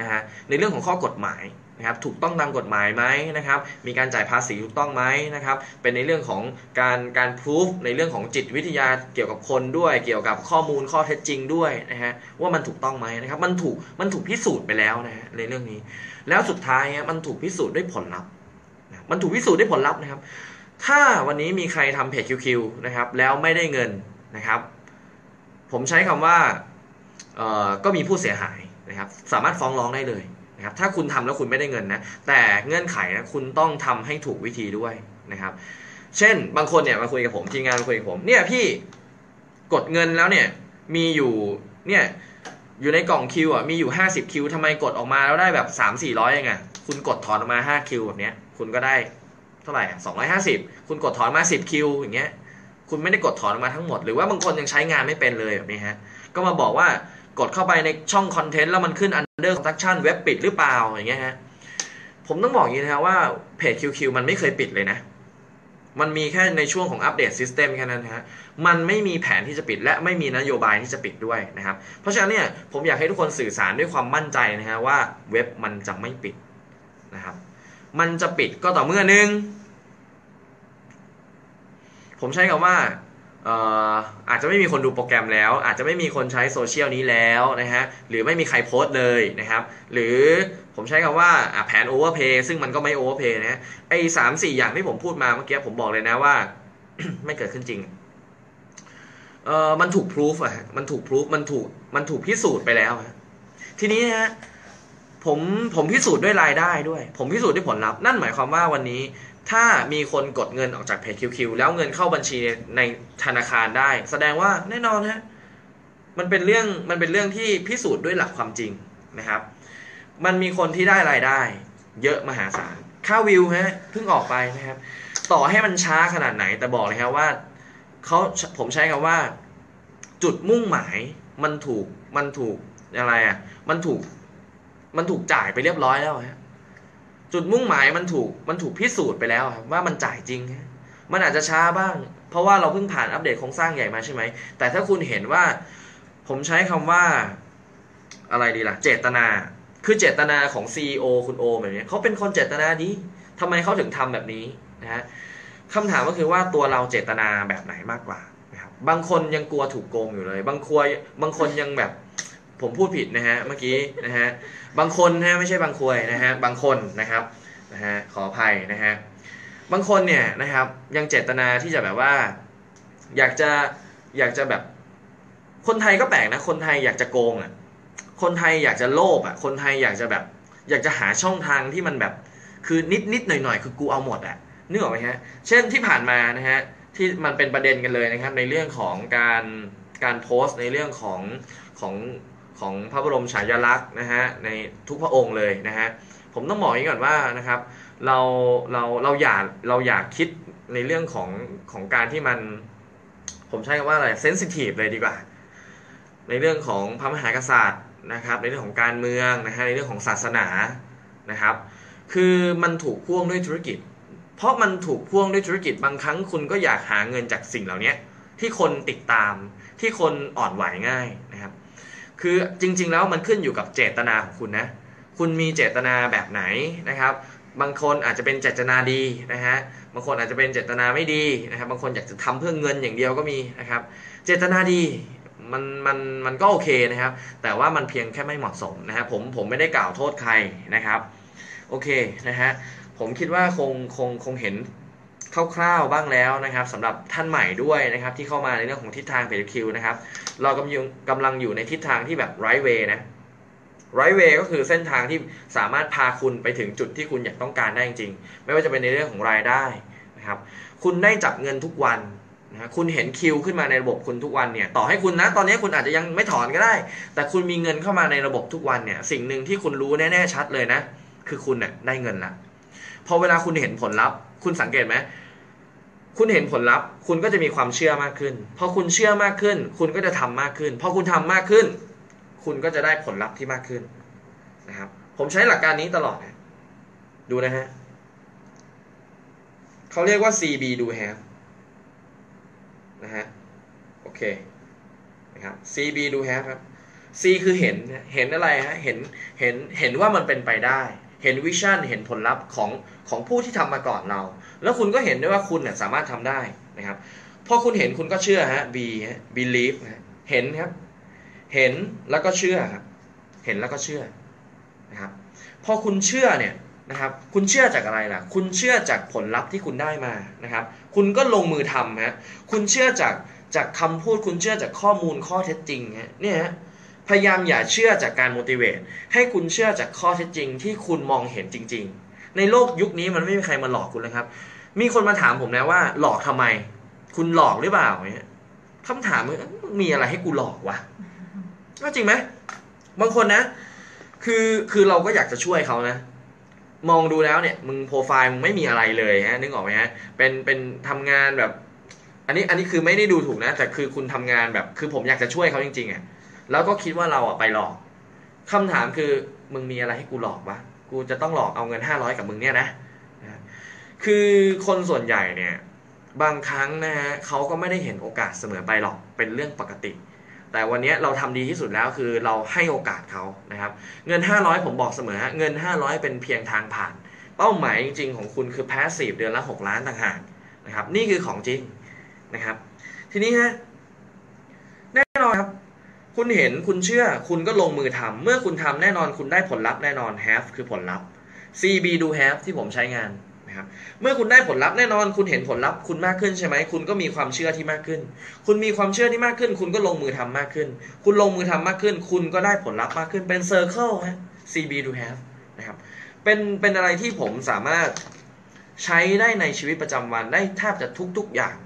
A: นะฮะในเรื่องของข้อกฎหมาย นะครับถูกต้องตามกฎหมายไหมนะครับมีการจ่ายภาษีถูกต้องไหมนะครับเป็นในเรื่องของการการพิสูจน์ในเรื่องของจิตวิทยาเกี่ยวกับคนด้วย เกี่ยวกับข้อมูลข้อเท็จจริงด้วยนะฮะว่ามันถูกต้องไหมนะครับมันถูกมันถูกพิสูจน์ไปแล้วนะฮะในเรื่องนี้ แล้วสุดท้ายมันถูกพิสูจน์ด้วยผลลัพธ์มันถูกพิสูจน์ด้วยผลลัพธ์นะครับ ถ้าวันนี้มีใครทำเพจคิวๆนะครับแล้วไม่ได้เงินนะครับ ผมใช้คำว่าก็มีผู้เสียหายนะครับ สามารถฟ้องร้องได้เลย นะครับถ้าคุณทำแล้วคุณไม่ได้เงินนะแต่เงื่อนไขนะคุณต้องทำให้ถูกวิธีด้วยนะครับ เช่นบางคนเนี่ยมาคุยกับผมทีมงานมาคุยกับผมเนี่ยพี่กดเงินแล้วเนี่ยมีอยู่เนี่ยอยู่ในกล่องคิวอะมีอยู่ 50 คิวทำไมกดออกมาแล้วได้แบบ 3 4 0 0เองอะคุณกดถอนออกมา 5 คิวแบบเนี้ยคุณก็ได้เท่าไหร่อะ250 คุณกดถอนมา 10 คิวอย่างเงี้ยคุณไม่ได้กดถอนออกมาทั้งหมด หรือว่าบางคนยังใช้งานไม่เป็นเลยแบบนี้ฮะก็มาบอกว่า กดเข้าไปในช่องคอนเทนต์แล้วมันขึ้น under construction เว็บปิดหรือเปล่าอย่างเงี้ยฮะผมต้องบอกอย่างนี้นะว่าเพจ QQ มันไม่เคยปิดเลยนะ มันมีแค่ในช่วงของ update system แค่นั้นฮะมันไม่มีแผนที่จะปิดและไม่มีนโยบายที่จะปิดด้วยนะครับ เพราะฉะนั้นเนี่ยผมอยากให้ทุกคนสื่อสารด้วยความมั่นใจนะฮะว่าเว็บมันจะไม่ปิดนะครับ มันจะปิดก็ต่อเมื่อนึงผมใช้คำว่า อาจจะไม่มีคนดูโปรแกรมแล้ว อาจจะไม่มีคนใช้โซเชียลนี้แล้วนะฮะหรือไม่มีใครโพสต์เลยนะครับ หรือผมใช้คำว่าแผน overpay ซึ่งมันก็ไม่ overpay นะไอ้สามสี่อย่างที่ผมพูดมาเมื่อกี้ผมบอกเลยนะว่า ไม่เกิดขึ้นจริงเออมันถูกพิสูจน์อะมันถูกพิสูจน์มันถูกมันถูกพิสูจน์ไปแล้วทีนี้ฮะผมผมพิสูจน์ด้วยรายได้ด้วย ผมพิสูจน์ด้วยผลลัพธ์นั่นหมายความว่าวันนี้ ถ้ามีคนกดเงินออกจากเพจ QQ แล้วเงินเข้าบัญชีในธนาคารได้ แสดงว่าแน่นอนฮะมันเป็นเรื่องมันเป็นเรื่องที่พิสูจน์ด้วยหลักความจริงนะครับ มันมีคนที่ได้รายได้ เยอะมหาศาลค่าวิวฮะเพิ่งออกไปนะครับ ต่อให้มันช้าขนาดไหนแต่บอกเลยครับว่าเขาผมใช้คำว่า จุดมุ่งหมายมันถูกมันถูกอะไรอะ มันถูก มันถูกจ่ายไปเรียบร้อยแล้วฮะ จุดมุ่งหมายมันถูกมันถูกพิสูจน์ไปแล้วครับว่ามันจ่ายจริง มันอาจจะช้าบ้าง เพราะว่าเราเพิ่งผ่านอัปเดตโครงสร้างใหญ่มาใช่ไหม แต่ถ้าคุณเห็นว่าผมใช้คำว่าอะไรดีล่ะ เจตนา คือเจตนาของ CEO คุณโอแบบนี้เขาเป็นคนเจตนาดีทำไมเขาถึงทำแบบนี้นะฮะคำถามก็คือว่าตัวเราเจตนาแบบไหนมากกว่านะครับบางคนยังกลัวถูกโกงอยู่เลย บางควยบางคนยังแบบผมพูดผิดนะฮะเมื่อกี้นะฮะ บางคนนะไม่ใช่บางควยนะฮะบางคนนะครับนะฮะขออภัยนะฮะบางคนเนี่ยนะครับยังเจตนาที่จะแบบว่า อยากจะอยากจะแบบคนไทยก็แปลกนะคนไทยอยากจะโกงอะคนไทยอยากจะโลภอะคนไทยอยากจะแบบ อยากจะหาช่องทางที่มันแบบ คือนิดนิดหน่อยหน่อยคือกูเอาหมดอะนึกออกไหมฮะเช่นที่ผ่านมานะฮะที่มันเป็นประเด็นกันเลยนะครับในเรื่องของการการโพสต์ในเรื่องของของ ของพระบรมฉายาลักษณ์นะฮะในทุกพระองค์เลยนะฮะผมต้องบอกอย่างนี้ก่อนว่านะครับเราเราเราอยากเราอยากคิดในเรื่องของของการที่มัน ผมใช้คำว่าอะไรเซนซิทีฟเลยดีกว่า ในเรื่องของพระมหากษัตริย์นะครับ ในเรื่องของการเมืองนะฮะในเรื่องของศาสนานะครับ คือมันถูกพ่วงด้วยธุรกิจ เพราะมันถูกพ่วงด้วยธุรกิจบางครั้งคุณก็อยากหาเงินจากสิ่งเหล่านี้ที่คนติดตามที่คนอ่อนไหวง่าย คือจริง ๆ แล้วมันขึ้นอยู่กับเจตนาของคุณนะ คุณมีเจตนาแบบไหนนะครับ บางคนอาจจะเป็นเจตนาดีนะฮะ บางคนอาจจะเป็นเจตนาไม่ดีนะครับ บางคนอยากจะทำเพื่อเงินอย่างเดียวก็มีนะครับ เจตนาดีมันมันมันก็โอเคนะครับ แต่ว่ามันเพียงแค่ไม่เหมาะสมนะครับผมผมไม่ได้กล่าวโทษใครนะครับ โอเคนะฮะ ผมคิดว่าคงคงคงเห็น คร่าวๆบ้างแล้วนะครับสำหรับท่านใหม่ด้วยนะครับ ที่เข้ามาในเรื่องของทิศทางเพจคิวนะครับ เรากำลังกำลังอยู่ในทิศทางที่แบบไรเวย์นะไรเวย์ก็คือเส้นทางที่สามารถพาคุณไปถึงจุดที่คุณอยากต้องการได้จริงๆ ไม่ว่าจะเป็นในเรื่องของรายได้นะครับ คุณได้จับเงินทุกวันนะคุณเห็นคิวขึ้นมาในระบบคุณทุกวันเนี่ย ต่อให้คุณนะ ตอนนี้คุณอาจจะยังไม่ถอนก็ได้ แต่คุณมีเงินเข้ามาในระบบทุกวันเนี่ย สิ่งหนึ่งที่คุณรู้แน่ๆชัดเลยนะ คือคุณเนี่ยได้เงินละ พอเวลาคุณเห็นผลลัพธ์ คุณสังเกตไหมคุณเห็นผลลัพธ์ คุณก็จะมีความเชื่อมากขึ้น พอคุณเชื่อมากขึ้น คุณก็จะทำมากขึ้น พอคุณทำมากขึ้น คุณก็จะได้ผลลัพธ์ที่มากขึ้นนะครับ ผมใช้หลักการนี้ตลอดนะดูนะฮะเขาเรียกว่า CB do have นะฮะ โอเค นะครับ CB do have ครับ C คือเห็น เห็นอะไรฮะ เห็น เห็น เห็นว่ามันเป็นไปได้ เห็นวิชั่นเห็นผลลัพธ์ของของผู้ที่ทำมาก่อนเรา แล้วคุณก็เห็นด้วยว่าคุณเนี่ยสามารถทำได้นะครับพอคุณเห็นคุณก็เชื่อฮะ B ฮะ believe นะเห็นครับ เห็นแล้วก็เชื่อครับ เห็นแล้วก็เชื่อนะครับ พอคุณเชื่อเนี่ยนะครับ คุณเชื่อจากอะไรล่ะ คุณเชื่อจากผลลัพธ์ที่คุณได้มานะครับ คุณก็ลงมือทำฮะ คุณเชื่อจากจากคำพูด คุณเชื่อจากข้อมูลข้อเท็จจริงฮะ เนี่ยฮะ พยายามอย่าเชื่อจากการ motivate ให้คุณเชื่อจากข้อเท็จจริงที่คุณมองเห็นจริง ๆ ในโลกยุคนี้มันไม่มีใครมาหลอกคุณเลยครับ มีคนมาถามผมนะว่า หลอกทำไม คุณหลอกหรือเปล่าเนี่ยคำถามมันมีอะไรให้กูหลอกวะก็จริงไหมบางคนนะ คือคือเราก็อยากจะช่วยเขานะมองดูแล้วเนี่ย มึงโปรไฟล์มึงไม่มีอะไรเลยฮะนึกออกไหมฮะเป็นเป็นทำงานแบบ อันนี้อันนี้คือไม่ได้ดูถูกนะ แต่คือคุณทำงานแบบ คือผมอยากจะช่วยเขาจริงๆอะ แล้วก็คิดว่าเราอะไปหลอกคำถามคือมึงมีอะไรให้กูหลอกวะกูจะต้องหลอกเอาเงินห้าร้อยกับมึงเนี่ยนะคือคนส่วนใหญ่เนี่ยบางครั้งนะฮะเขาก็ไม่ได้เห็นโอกาสเสมอไปหรอกเป็นเรื่องปกติ แต่วันนี้เราทำดีที่สุดแล้วคือเราให้โอกาสเขานะครับ เงิน 500 ผมบอกเสมอฮะเงิน 500 เป็นเพียงทางผ่าน เป้าหมายจริง ๆ ของคุณคือแพสซีฟเดือนละ 6 ล้านต่างหากนะครับ นี่คือของจริงนะครับ ทีนี้ฮะ คุณเห็นคุณเชื่อคุณก็ลงมือทำเมื่อคุณทำแน่นอนคุณได้ผลลัพธ์แน่นอน have คือผลลัพธ์ CB do have ที่ผมใช้งานนะครับเมื่อคุณได้ผลลัพธ์แน่นอน คุณเห็นผลลัพธ์คุณมากขึ้นใช่ไหมคุณก็มีความเชื่อที่มากขึ้น คุณมีความเชื่อที่มากขึ้น คุณก็ลงมือทำมากขึ้น คุณลงมือทำมากขึ้น คุณก็ได้ผลลัพธ์มากขึ้นเป็น circle ฮะ CB do have นะครับเป็นเป็นอะไรที่ผมสามารถใช้ได้ในชีวิตประจำวันได้แทบจะทุก ๆอย่าง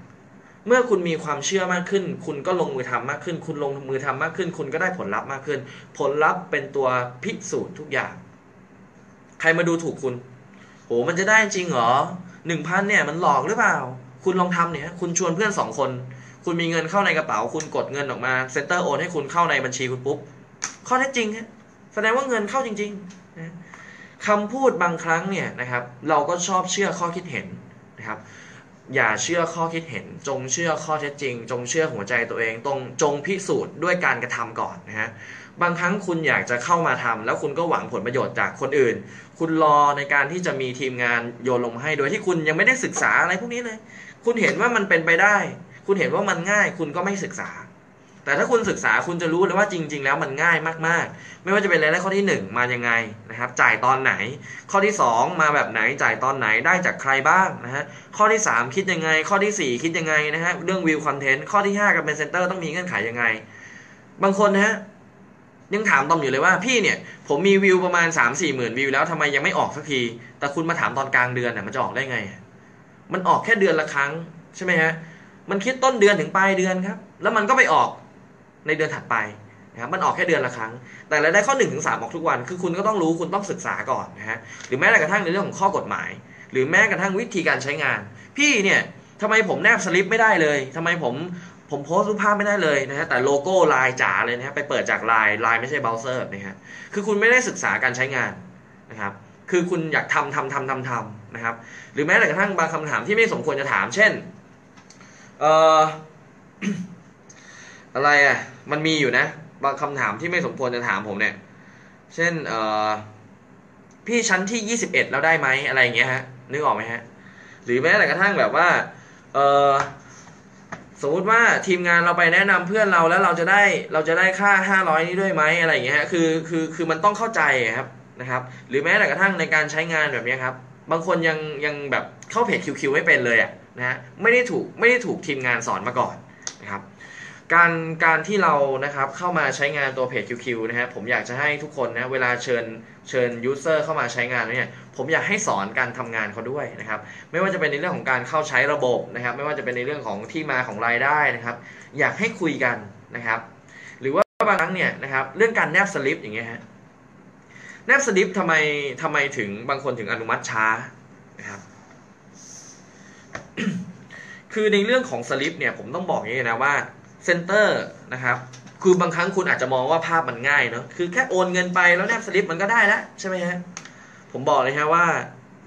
A: เมื่อคุณมีความเชื่อมากขึ้น คุณก็ลงมือทำมากขึ้น คุณลงมือทำมากขึ้น คุณก็ได้ผลลัพธ์มากขึ้น ผลลัพธ์เป็นตัวพิสูจน์ทุกอย่าง ใครมาดูถูกคุณ โห มันจะได้จริงเหรอหนึ่งพันเนี่ยมันหลอกหรือเปล่า คุณลองทำเนี่ย คุณชวนเพื่อนสองคน คุณมีเงินเข้าในกระเป๋า คุณกดเงินออกมาเซ็นเตอร์โอนให้คุณเข้าในบัญชีคุณปุ๊บ ข้อเท็จจริงฮะแสดงว่าเงินเข้าจริงๆนะคำพูดบางครั้งเนี่ยนะครับ เราก็ชอบเชื่อข้อคิดเห็นนะครับ อย่าเชื่อข้อคิดเห็น จงเชื่อข้อเท็จจริง จงเชื่อหัวใจตัวเองตรงจงพิสูจน์ด้วยการกระทำก่อนนะฮะบางครั้งคุณอยากจะเข้ามาทำแล้วคุณก็หวังผลประโยชน์จากคนอื่น คุณรอในการที่จะมีทีมงานโยนลงให้โดยที่คุณยังไม่ได้ศึกษาอะไรพวกนี้เลย คุณเห็นว่ามันเป็นไปได้ คุณเห็นว่ามันง่าย คุณก็ไม่ศึกษา แต่ถ้าคุณศึกษาคุณจะรู้เลยว่าจริง ๆ แล้วมันง่ายมากๆ ไม่ว่าจะเป็นรายได้ข้อที่ 1 มายังไงนะครับ จ่ายตอนไหน ข้อที่ 2 มาแบบไหนจ่ายตอนไหนได้จากใครบ้างนะฮะข้อที่ 3 คิดยังไง ข้อที่ 4 คิดยังไงนะฮะเรื่องวิว content ข้อที่ 5 กับเป็น center ต้องมีเงื่อนไขยังไง บางคนนะฮะยังถามผมอยู่เลยว่าพี่เนี่ย ผมมีวิวประมาณ 3 4หมื่นวิวแล้วทำไมยังไม่ออกสักที แต่คุณมาถามตอนกลางเดือนเนี่ยมันจะออกได้ไง มันออกแค่เดือนละครั้งใช่ไหมฮะมันคิดต้นเดือนถึงปลายเดือนครับ แล้วมันก็ไปออก ในเดือนถัดไปนะครับมันออกแค่เดือนละครั้ง แต่รายได้ข้อ1นถึงสออกทุกวัน คือคุณก็ต้องรู้คุณต้องศึกษาก่อนนะฮะหรือแม้แต่กระทั่งในเรื่องของข้อกฎหมาย หรือแม้กระทั่งวิธีการใช้งาน พี่เนี่ยทำไมผมแนบสลิปไม่ได้เลยทำไมผมผมโพสรูปภาพไม่ได้เลยนะฮะแต่โลโก้ลายจ๋าเลยนะฮะไปเปิดจากลายลายไม่ใช่เบราว์เซอร์นะฮะคือคุณไม่ได้ศึกษาการใช้งานนะครับ คือคุณอยากทำทำทำทำทำนะครับ หรือแม้แต่กระทั่งบางคำถามที่ไม่สมควรจะถาม เช่นเอ่อ อะไรอะ มันมีอยู่นะ บางคำถามที่ไม่สมควรจะถามผมเนี่ย เช่น เออพี่ชั้นที่ยี่สิบเอ็ดแล้วได้ไหมอะไรอย่างเงี้ยฮะ นึกออกไหมฮะ หรือแม้แต่กระทั่งแบบว่า เออสมมติว่าทีมงานเราไปแนะนำเพื่อนเราแล้วเราจะได้เราจะได้ค่าห้าร้อยนี้ด้วยไหมอะไรอย่างเงี้ยฮะคือคือคือมันต้องเข้าใจครับนะครับ หรือแม้แต่กระทั่งในการใช้งานแบบนี้ครับบางคนยังยังแบบเข้าเพจคิวๆไม่เป็นเลยอะนะฮะไม่ได้ถูกไม่ได้ถูกทีมงานสอนมาก่อนนะครับ การการที่เรานะครับเข้ามาใช้งานตัวเพจ QQ นะฮะผมอยากจะให้ทุกคนนะเวลาเชิญเชิญยูเซอร์เข้ามาใช้งานเนี่ยผมอยากให้สอนการทำงานเขาด้วยนะครับไม่ว่าจะเป็นในเรื่องของการเข้าใช้ระบบนะครับ ไม่ว่าจะเป็นในเรื่องของที่มาของรายได้นะครับ อยากให้คุยกันนะครับ หรือว่าบางครั้งเนี่ยนะครับเรื่องการแนบสลิปอย่างเงี้ยฮะแนบสลิปทำไมทำไมถึงบางคนถึงอนุมัติช้านะครับคือในเรื่องของสลิปเนี่ยผมต้องบอกอย่างนี้นะว่า center นะครับ คือบางครั้งคุณอาจจะมองว่าภาพมันง่ายเนาะคือแค่โอนเงินไปแล้วแนบสลิปมันก็ได้แล้วใช่ไหมฮะผมบอกเลยฮะว่า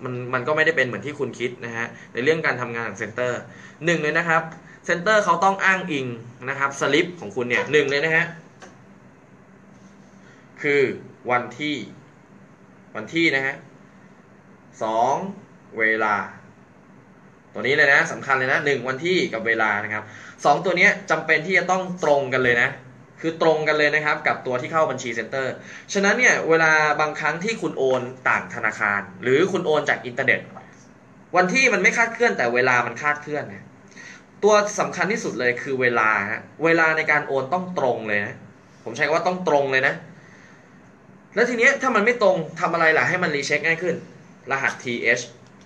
A: มันมันก็ไม่ได้เป็นเหมือนที่คุณคิดนะฮะในเรื่องการทำงานของ centerหนึ่งเลยนะครับ center เขาต้องอ้างอิงนะครับสลิปของคุณเนี่ยหนึ่งเลยนะฮะคือวันที่วันที่นะฮะสองเวลา ตัวนี้เลยนะสำคัญเลยนะหนึ่งวันที่กับเวลานะครับสองตัวนี้จำเป็นที่จะต้องตรงกันเลยนะ คือตรงกันเลยนะครับกับตัวที่เข้าบัญชี center ฉะนั้นเนี่ยเวลาบางครั้งที่คุณโอนต่างธนาคาร หรือคุณโอนจากอินเทอร์เน็ต วันที่มันไม่คาดเคลื่อนแต่เวลามันคาดเคลื่อนนะตัวสำคัญที่สุดเลยคือเวลาฮะเวลาในการโอนต้องตรงเลยนะผมใช้คำว่าต้องตรงเลยนะ แล้วทีเนี้ยถ้ามันไม่ตรงทำอะไรล่ะให้มันรีเช็คง่ายขึ้น รหัส th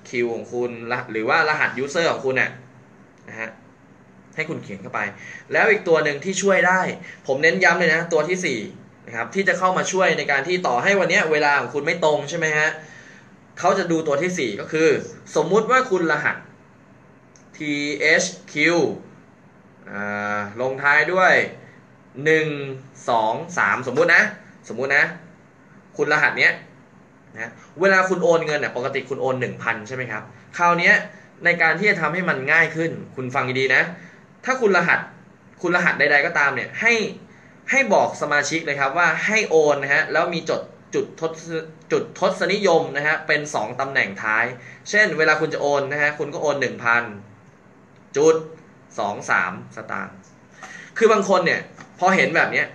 A: q ของคุณหรือว่ารหัส user ของคุณเนี่ยนะฮะให้คุณเขียนเข้าไป แล้วอีกตัวหนึ่งที่ช่วยได้ ผมเน้นย้ำเลยนะตัวที่4นะครับที่จะเข้ามาช่วยในการที่ต่อให้วันนี้เวลาของคุณไม่ตรงใช่ไหมฮะเขาจะดูตัวที่ 4 ก็คือ สมมุติว่าคุณรหัส thq ลงท้ายด้วย 1 2 3 สมมุตินะ สมมุตินะ คุณรหัสเนี้ย นะเวลาคุณโอนเงินเนี่ยปกติคุณโอน1,000ใช่ไหมครับคราวนี้ในการที่จะทำให้มันง่ายขึ้น คุณฟังดีๆนะ ถ้าคุณรหัสคุณรหัสใด ๆก็ตามเนี่ยให้ให้บอกสมาชิกเลยครับว่าให้โอนนะฮะแล้วมีจดจุดทศจุดทศนิยมนะฮะเป็น 2ตำแหน่งท้าย เช่น เวลาคุณจะโอนนะฮะคุณก็โอน 1,000 จุด 23 สตางค์คือบางคนเนี่ยพอเห็นแบบเนี้ย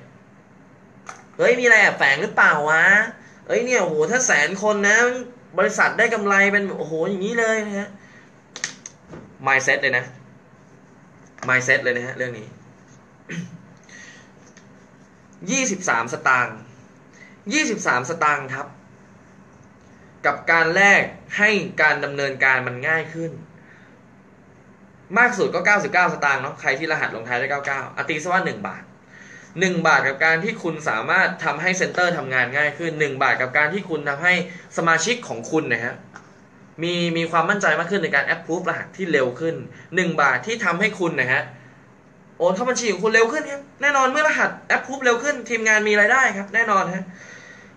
A: เฮ้ยมีอะไรแฝงหรือเปล่าวะ เอ้ยเนี่ยโอ้โหถ้าแสนคนนะ บริษัทได้กำไรเป็นโอ้โหอย่างนี้เลยนะฮะ mindset เลยนะ mindset เลยนะฮะเรื่องนี้ยี่สิบสามสตางค์ยี่สิบสามสตางค์ครับ กับการแลกให้การดำเนินการมันง่ายขึ้น มากสุดก็เก้าสิบเก้าสตางค์เนาะใครที่รหัสลงท้ายด้วยเก้าเก้าอะตีซะว่าหนึ่งบาท หนึ่งบาทกับการที่คุณสามารถทำให้ center ทำงานง่ายขึ้นหนึ่งบาทกับการที่คุณทำให้สมาชิกของคุณนะฮะมีมีความมั่นใจมากขึ้นในการแอปพูฟรหัสที่เร็วขึ้น 1 บาทที่ทำให้คุณนะฮะโอนเข้าบัญชีของคุณเร็วขึ้นครับแน่นอนเมื่อรหัสแอปพูฟเร็วขึ้น ทีมงานมีรายได้ครับ แน่นอนฮะ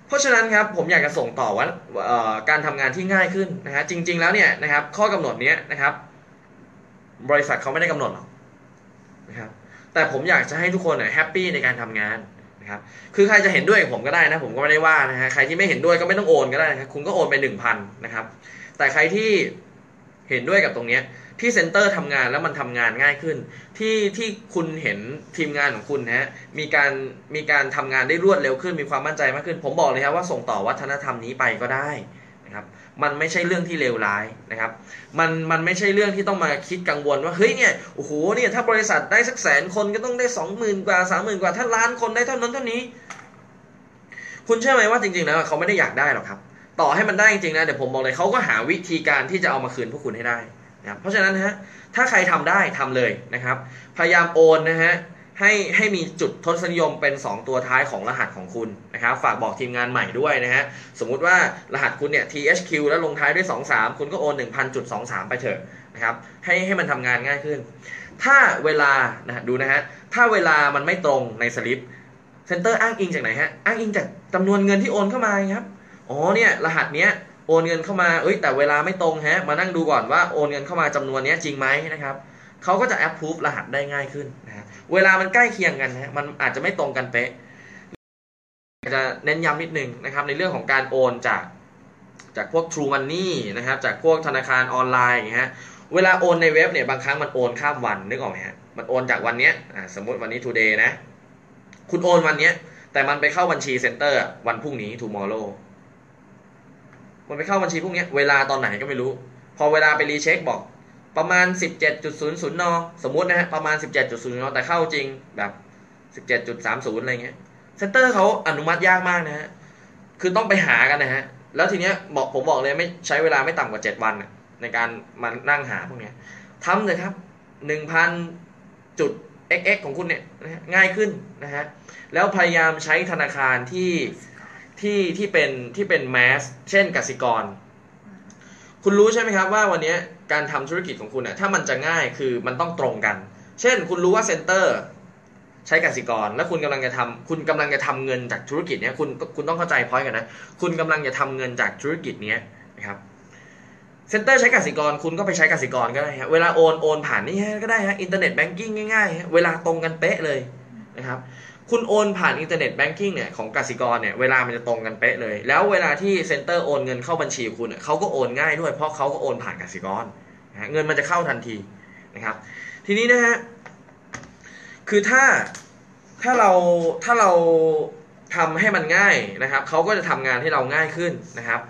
A: เพราะฉะนั้นครับผมอยากจะส่งต่อว่าการทำงานที่ง่ายขึ้นนะฮะจริง ๆ แล้วเนี่ยนะครับข้อกำหนดเนี้ยนะครับ บริษัทเขาไม่ได้กำหนดหรอกนะครับ แต่ผมอยากจะให้ทุกคน happy ในการทำงานนะครับคือใครจะเห็นด้วยกับผมก็ได้นะ ผมก็ไม่ได้ว่านะฮะใครที่ไม่เห็นด้วยก็ไม่ต้องโอนก็ได้นะครับคุณก็โอนไปหนึ่งพันนะครับ แต่ใครที่เห็นด้วยกับตรงเนี้ยที่เซ็นเตอร์ทำงานแล้วมันทำงานง่ายขึ้น ที่ที่คุณเห็นทีมงานของคุณนะฮะมีการมีการทำงานได้รวดเร็วขึ้นมีความมั่นใจมากขึ้น ผมบอกเลยครับว่าส่งต่อวัฒนธรรมนี้ไปก็ได้ มันไม่ใช่เรื่องที่เลวร้ายนะครับ มันมันไม่ใช่เรื่องที่ต้องมาคิดกังวลว่าเฮ้ยเนี่ยโอ้โหเนี่ยถ้าบริษัทได้สักแสนคนก็ต้องได้สองหมื่นกว่าสามหมื่นกว่าถ้าล้านคนได้เท่านั้นเท่านี้ คุณเชื่อไหมว่าจริงๆแล้วเขาไม่ได้อยากได้หรอกครับ ต่อให้มันได้จริงๆนะเดี๋ยวผมบอกเลยเขาก็หาวิธีการที่จะเอามาคืนพวกคุณให้ได้นะครับเพราะฉะนั้นนะฮะถ้าใครทำได้ทำเลยนะครับ พยายามโอนนะฮะ ให้ให้มีจุดทศนิยมเป็น 2 ตัวท้ายของรหัสของคุณนะครับ ฝากบอกทีมงานใหม่ด้วยนะฮะ สมมุติว่ารหัสคุณเนี่ย THQ แล้วลงท้ายด้วย 23 คุณก็โอน1,000.23 ไปเถอะนะครับ ให้ให้มันทำงานง่ายขึ้น ถ้าเวลานะดูนะฮะ ถ้าเวลามันไม่ตรงในสลิปเซ็นเตอร์อ้างอิงจากไหนฮะ อ้างอิงจากจำนวนเงินที่โอนเข้ามาครับ อ๋อเนี่ยรหัสเนี้ยโอนเงินเข้ามา เอ้ยแต่เวลาไม่ตรงฮะ มานั่งดูก่อนว่าโอนเงินเข้ามาจำนวนเนี้ยจริงไหมนะครับเขาก็จะแอปพูฟรหัสได้ง่ายขึ้น เวลามันใกล้เคียงกันฮะมันอาจจะไม่ตรงกันเป๊ะจะเน้นย้ำนิดนึงนะครับ ในเรื่องของการโอนจากจากพวก True Money นะครับ จากพวกธนาคารออนไลน์อย่างเงี้ยเวลาโอนในเว็บเนี่ยบางครั้งมันโอนข้ามวันนึกออกไหมฮะมันโอนจากวันเนี้ยสมมติวันนี้ today นะ คุณโอนวันเนี้ย แต่มันไปเข้าบัญชี center วันพรุ่งนี้ tomorrow มันไปเข้าบัญชีพรุ่งนี้เวลาตอนไหนก็ไม่รู้ พอเวลาไป recheck บอก ประมาณ 17.00 น สมมตินะฮะประมาณ 17.00 น แต่เข้าจริงแบบ 17.30 อะไรเงี้ย center เขาอนุมัติยากมากนะฮะ คือต้องไปหากันนะฮะ แล้วทีเนี้ยบอกผมบอกเลยไม่ใช้เวลาไม่ต่ำกว่า 7 วันนะในการมานั่งหาพวกเนี้ยทำเลยครับ 1,000 จุด xx ของคุณเนี่ยนะฮะง่ายขึ้นนะฮะ แล้วพยายามใช้ธนาคารที่ที่ที่เป็นที่เป็นแมส เช่นกสิกร คุณรู้ใช่ไหมครับว่าวันนี้การทำธุรกิจของคุณเนี่ยถ้ามันจะง่ายคือมันต้องตรงกัน เช่น คุณรู้ว่าเซ็นเตอร์ใช้กสิกร แล้วคุณกำลังจะทำคุณกำลังจะทำเงินจากธุรกิจเนี้ยคุณคุณต้องเข้าใจพอยกันนะ คุณกำลังจะทำเงินจากธุรกิจเนี้ยนะครับ center ใช้กสิกร คุณก็ไปใช้กสิกรก็ได้ฮะเวลาโอนโอนผ่านนี่ฮะก็ได้ฮะ internet banking ง่ายๆ เวลาตรงกันเป๊ะเลยนะครับ คุณโอนผ่าน internet banking เนี่ยของกสิกรเนี่ยเวลามันจะตรงกันเป๊ะเลย แล้วเวลาที่ center โอนเงินเข้าบัญชีคุณเขาก็โอนง่ายด้วยเพราะเขาก็โอนผ่านกสิกรนะเงินมันจะเข้าทันทีนะครับ ทีนี้นะฮะคือถ้าถ้าเราถ้าเราทำให้มันง่ายนะครับเขาก็จะทำงานให้เราง่ายขึ้นนะครับ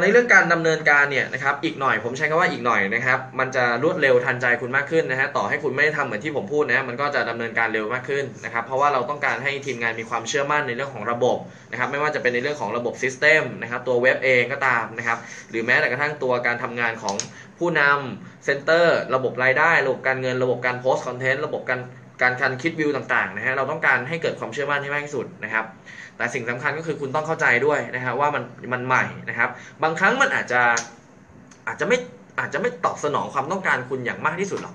A: ในเรื่องการดำเนินการเนี่ยนะครับอีกหน่อยผมใช้คำว่าอีกหน่อยนะครับมันจะรวดเร็วทันใจคุณมากขึ้นนะฮะต่อให้คุณไม่ได้ทำเหมือนที่ผมพูดนะมันก็จะดำเนินการเร็วมากขึ้นนะครับเพราะว่าเราต้องการให้ทีมงานมีความเชื่อมั่นในเรื่องของระบบนะครับไม่ว่าจะเป็นในเรื่องของระบบซิสเต็มนะครับตัวเว็บเองก็ตามนะครับหรือแม้แต่กระทั่งตัวการทำงานของผู้นำ center ระบบรายได้ ระบบการเงิน ระบบการโพสต์ content ระบบการการการคิดวิวต่างๆนะฮะเราต้องการให้เกิดความเชื่อมั่นให้มากที่สุดนะครับ แต่สิ่งสำคัญก็คือคุณต้องเข้าใจด้วยนะครับว่ามันมันใหม่นะครับ บางครั้งมันอาจจะอาจจะไม่อาจจะไม่ตอบสนองความต้องการคุณอย่างมากที่สุดหรอก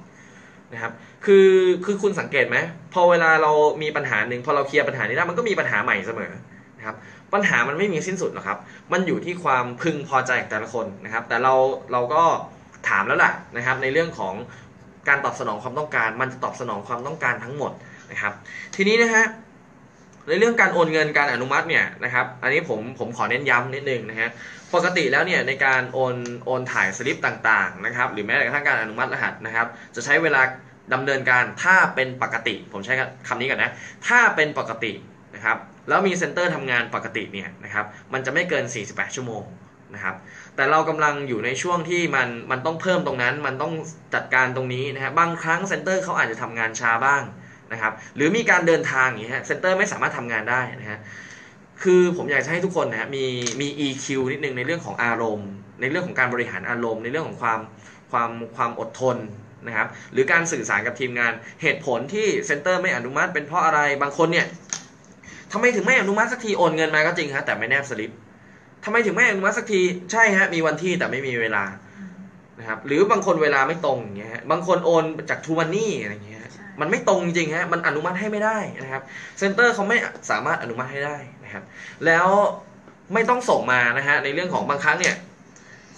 A: นะครับคือคือคุณสังเกตไหมพอเวลาเรามีปัญหาหนึ่งพอเราเคลียร์ปัญหานี้ได้มันก็มีปัญหาใหม่เสมอนะครับปัญหามันไม่มีสิ้นสุดหรอกครับ มันอยู่ที่ความพึงพอใจของแต่ละคนนะครับ แต่เราเราก็ถามแล้วล่ะนะครับ ในเรื่องของการตอบสนองความต้องการ มันจะตอบสนองความต้องการทั้งหมดนะครับ ทีนี้นะฮะ ในเรื่องการโอนเงินการอนุมัติเนี่ยนะครับ อันนี้ผมผมขอเน้นย้ำนิดนึงนะฮะ ปกติแล้วเนี่ยในการโอนโอนถ่ายสลิปต่างๆนะครับ หรือแม้แต่กระทั่งการอนุมัติรหัสนะครับ จะใช้เวลาดำเนินการถ้าเป็นปกติ ผมใช้คำนี้ก่อนนะ ถ้าเป็นปกตินะครับ แล้วมี center ทำงานปกติเนี่ยนะครับ มันจะไม่เกิน 48 ชั่วโมงนะครับ แต่เรากำลังอยู่ในช่วงที่มันมันต้องเพิ่มตรงนั้น มันต้องจัดการตรงนี้นะฮะ บางครั้ง center เขาอาจจะทำงานช้าบ้าง นะครับหรือมีการเดินทางอย่างนี้ฮะ center ไม่สามารถทำงานได้นะฮะคือผมอยากจะให้ทุกคนนะฮะมีมี EQ นิดนึงในเรื่องของอารมณ์ ในเรื่องของการบริหารอารมณ์ ในเรื่องของความความความอดทนนะครับหรือการสื่อสารกับทีมงานเหตุผลที่เซ็นเตอร์ไม่อนุมัติเป็นเพราะอะไรบางคนเนี่ยทำไมถึงไม่อนุมัติสักทีโอนเงินมาก็จริงฮะแต่ไม่แนบสลิปทำไมถึงไม่อนุมัติสักทีใช่ฮะมีวันที่แต่ไม่มีเวลานะครับหรือบางคนเวลาไม่ตรงอย่างเงี้ยบางคนโอนจากทูมันนี่อะไรเงี้ย มันไม่ตรงจริงฮะมันอนุมัติให้ไม่ได้นะครับเซ็นเตอร์เขาไม่สามารถอนุมัติให้ได้นะครับ แล้วไม่ต้องส่งมานะฮะในเรื่องของบางครั้งเนี่ย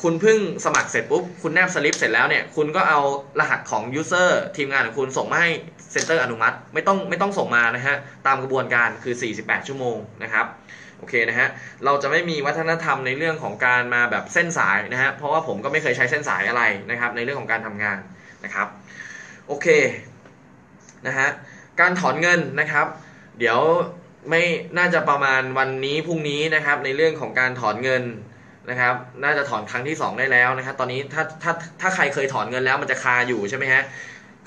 A: คุณเพิ่งสมัครเสร็จปุ๊บ คุณแนบสลิปเสร็จแล้วเนี่ย คุณก็เอารหัสของ user ทีมงานของคุณส่งมาให้ center อนุมัติ ไม่ต้องไม่ต้องส่งมานะฮะ ตามกระบวนการคือ 48 ชั่วโมงนะครับ โอเคนะฮะ เราจะไม่มีวัฒนธรรมในเรื่องของการมาแบบเส้นสายนะฮะ เพราะว่าผมก็ไม่เคยใช้เส้นสายอะไรนะครับ ในเรื่องของการทำงานนะครับ โอเค นะฮะการถอนเงินนะครับ เดี๋ยวไม่น่าจะประมาณวันนี้พรุ่งนี้นะครับ ในเรื่องของการถอนเงินนะครับ น่าจะถอนครั้งที่ 2 ได้แล้วนะครับ ตอนนี้ถ้าถ้าถ้าใครเคยถอนเงินแล้วมันจะคาอยู่ใช่ไหมฮะ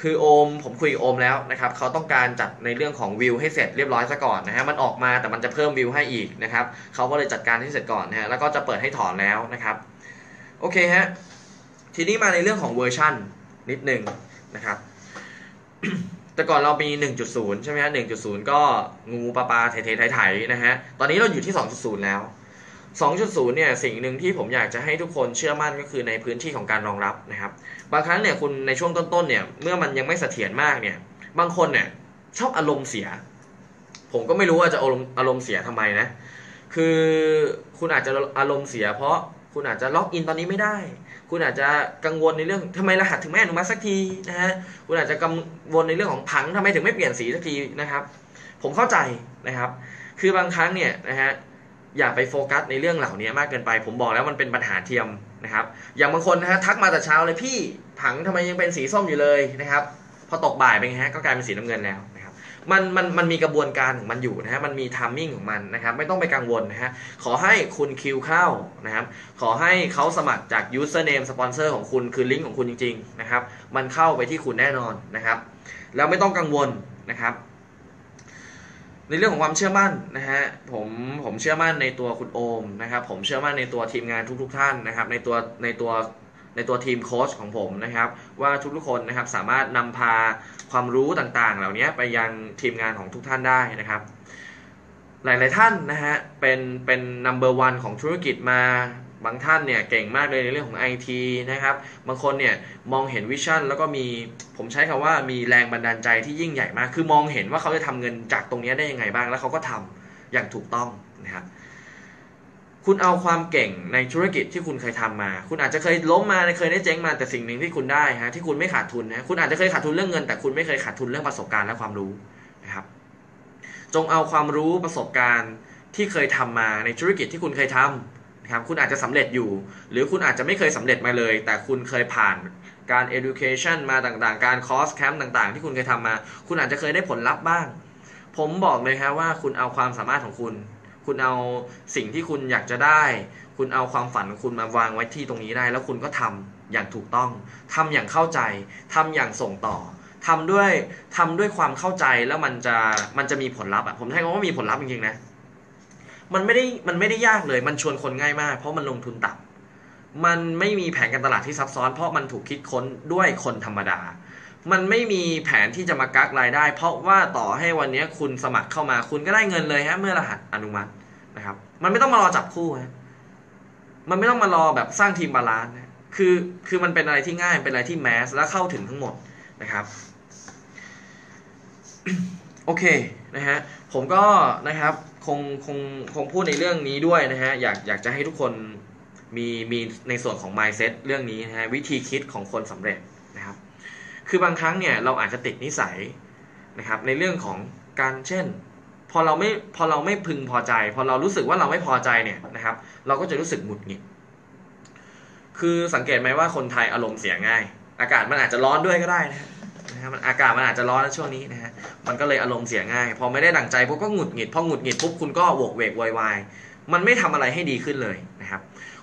A: คือโอมผมคุยโอมแล้วนะครับเขาต้องการจัดในเรื่องของวิวให้เสร็จเรียบร้อยซะก่อนนะฮะมันออกมาแต่มันจะเพิ่มวิวให้อีกนะครับเขาก็เลยจัดการให้เสร็จก่อนนะฮะแล้วก็จะเปิดให้ถอนแล้วนะครับโอเคฮะทีนี้มาในเรื่องของเวอร์ชันนิดหนึ่งนะครับ แต่ก่อนเรามี 1.0 ใช่ไหมฮะ 1.0 ก็งูปลาปลาไถเทไถๆนะฮะ ตอนนี้เราอยู่ที่ 2.0 แล้ว 2.0 เนี่ย สิ่งหนึ่งที่ผมอยากจะให้ทุกคนเชื่อมั่นก็คือในพื้นที่ของการรองรับนะครับ บางครั้งเนี่ยคุณในช่วงต้นๆ เนี่ย เมื่อมันยังไม่เสถียรมากเนี่ย บางคนเนี่ยชอบอารมณ์เสีย ผมก็ไม่รู้ว่าจะอารมณ์อารมณ์เสียทำไมนะ คือคุณอาจจะอารมณ์เสีย เพราะคุณอาจจะล็อกอินตอนนี้ไม่ได้ คุณอาจจะกังวลในเรื่องทำไมรหัสถึงไม่อนุมัติสักทีนะฮะคุณอาจจะกังวลในเรื่องของผังทำไมถึงไม่เปลี่ยนสีสักทีนะครับ ผมเข้าใจนะครับ คือบางครั้งเนี่ยนะฮะอย่าไปโฟกัสในเรื่องเหล่านี้มากเกินไป ผมบอกแล้วมันเป็นปัญหาเทียมนะครับ อย่างบางคนนะฮะทักมาแต่เช้าเลยพี่ผังทำไมยังเป็นสีส้มอยู่เลยนะครับ พอตกบ่ายเป็นไงฮะก็กลายเป็นสีน้ำเงินแล้ว มันมันมันมีกระบวนการของมันอยู่นะฮะมันมีทัมมิ่งของมันนะครับไม่ต้องไปกังวลนะฮะขอให้คุณคิวเข้านะครับขอให้เขาสมัครจาก username sponsor ของคุณคือลิงก์ของคุณจริงๆนะครับมันเข้าไปที่คุณแน่นอนนะครับแล้วไม่ต้องกังวลนะครับในเรื่องของความเชื่อมั่นนะฮะผมผมเชื่อมั่นในตัวคุณโอมนะครับผมเชื่อมั่นในตัวทีมงานทุกๆ ท่านนะครับในตัวในตัว ในตัวทีมโค้ชของผมนะครับ ว่าทุกๆคนนะครับสามารถนำพาความรู้ต่างๆ เหล่านี้ไปยังทีมงานของทุกท่านได้นะครับ หลายๆท่านนะฮะเป็นเป็น number one ของธุรกิจมาบางท่านเนี่ยเก่งมากเลยในเรื่องของ IT นะครับ บางคนเนี่ยมองเห็นวิชั่นแล้วก็มีผมใช้คำว่ามีแรงบันดาลใจที่ยิ่งใหญ่มาก คือมองเห็นว่าเขาจะทำเงินจากตรงนี้ได้ยังไงบ้าง แล้วเขาก็ทำอย่างถูกต้องนะครับ คุณเอาความเก่งในธุรกิจที่คุณเคยทำมา คุณอาจจะเคยล้มมาเคยได้เจ๊งมาแต่สิ่งหนึ่งที่คุณได้ฮะที่คุณไม่ขาดทุนนะคุณอาจจะเคยขาดทุนเรื่องเงิน แต่คุณไม่เคยขาดทุนเรื่องประสบการณ์และความรู้นะครับ จงเอาความรู้ประสบการณ์ที่เคยทำมาในธุรกิจที่คุณเคยทำนะครับคุณอาจจะสำเร็จอยู่ หรือคุณอาจจะไม่เคยสำเร็จมาเลย แต่คุณเคยผ่านการ education มาต่างๆ การคอร์สแคมป์ต่างๆ ที่คุณเคยทำมา คุณอาจจะเคยได้ผลลัพธ์บ้าง ผมบอกเลยครับว่าคุณเอาความสามารถของคุณ คุณเอาสิ่งที่คุณอยากจะได้ คุณเอาความฝันของคุณมาวางไว้ที่ตรงนี้ได้ แล้วคุณก็ทำอย่างถูกต้องทำอย่างเข้าใจทำอย่างส่งต่อทำด้วยทำด้วยความเข้าใจแล้วมันจะมันจะมีผลลัพธ์อะผมใช้คำว่ามีผลลัพธ์จริงๆนะมันไม่ได้มันไม่ได้ยากเลย มันชวนคนง่ายมาก เพราะมันลงทุนต่ำมันไม่มีแผนการตลาดที่ซับซ้อน เพราะมันถูกคิดค้นด้วยคนธรรมดา มันไม่มีแผนที่จะมากักรายได้ เพราะว่าต่อให้วันนี้คุณสมัครเข้ามา คุณก็ได้เงินเลยฮะเมื่อรหัสอนุมัติ นะครับ มันไม่ต้องมารอจับคู่ฮะมันไม่ต้องมารอแบบสร้างทีม balance นะคือคือมันเป็นอะไรที่ง่ายเป็นอะไรที่แมสและเข้าถึงทั้งหมดนะครับโอเคนะฮะผมก็นะครับคงคงคงพูดในเรื่องนี้ด้วยนะฮะอยากอยากจะให้ทุกคนมีมีในส่วนของ mindset เรื่องนี้นะฮะวิธีคิดของคนสำเร็จนะครับ คือบางครั้งเนี่ยเราอาจจะติดนิสัยนะครับในเรื่องของการเช่น พอเราไม่พอเราไม่พึงพอใจ พอเรารู้สึกว่าเราไม่พอใจเนี่ยนะครับ เราก็จะรู้สึกหงุดหงิด คือสังเกตไหมว่าคนไทยอารมณ์เสียง่าย อากาศมันอาจจะร้อนด้วยก็ได้นะนะฮะมันอากาศมันอาจจะร้อนช่วงนี้นะฮะมันก็เลยอารมณ์เสียง่าย พอไม่ได้ดั่งใจปุ๊บก็หงุดหงิดพอหงุดหงิดปุ๊บคุณก็โวกเวกวายวายมันไม่ทำอะไรให้ดีขึ้นเลยนะครับ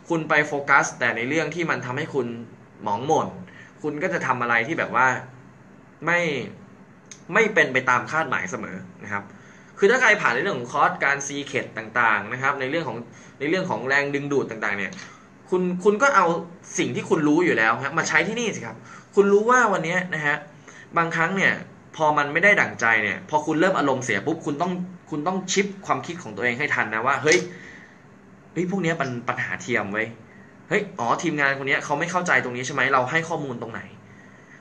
A: คุณไปโฟกัส แต่ในเรื่องที่มันทำให้คุณหมองหม่นคุณก็จะทำอะไรที่แบบว่าไม่ไม่เป็นไปตามคาดหมายเสมอนะครับ คือถ้าใครผ่านในเรื่องของคอร์สการซีเคดต่างๆนะครับในเรื่องของในเรื่องของแรงดึงดูดต่างๆเนี่ยคุณคุณก็เอาสิ่งที่คุณรู้อยู่แล้วครับมาใช้ที่นี่สิครับ คุณรู้ว่าวันนี้นะฮะบางครั้งเนี่ยพอมันไม่ได้ดั่งใจเนี่ยพอคุณเริ่มอารมณ์เสียปุ๊บคุณต้องคุณต้องชิปความคิดของตัวเองให้ทันนะว่าเฮ้ยเฮ้ยพวกเนี้ยเป็นปัญหาเทียมเว้ยเฮ้ยอ๋อทีมงานคนเนี้ยเขาไม่เข้าใจตรงนี้ใช่ไหมเราให้ข้อมูลตรงไหน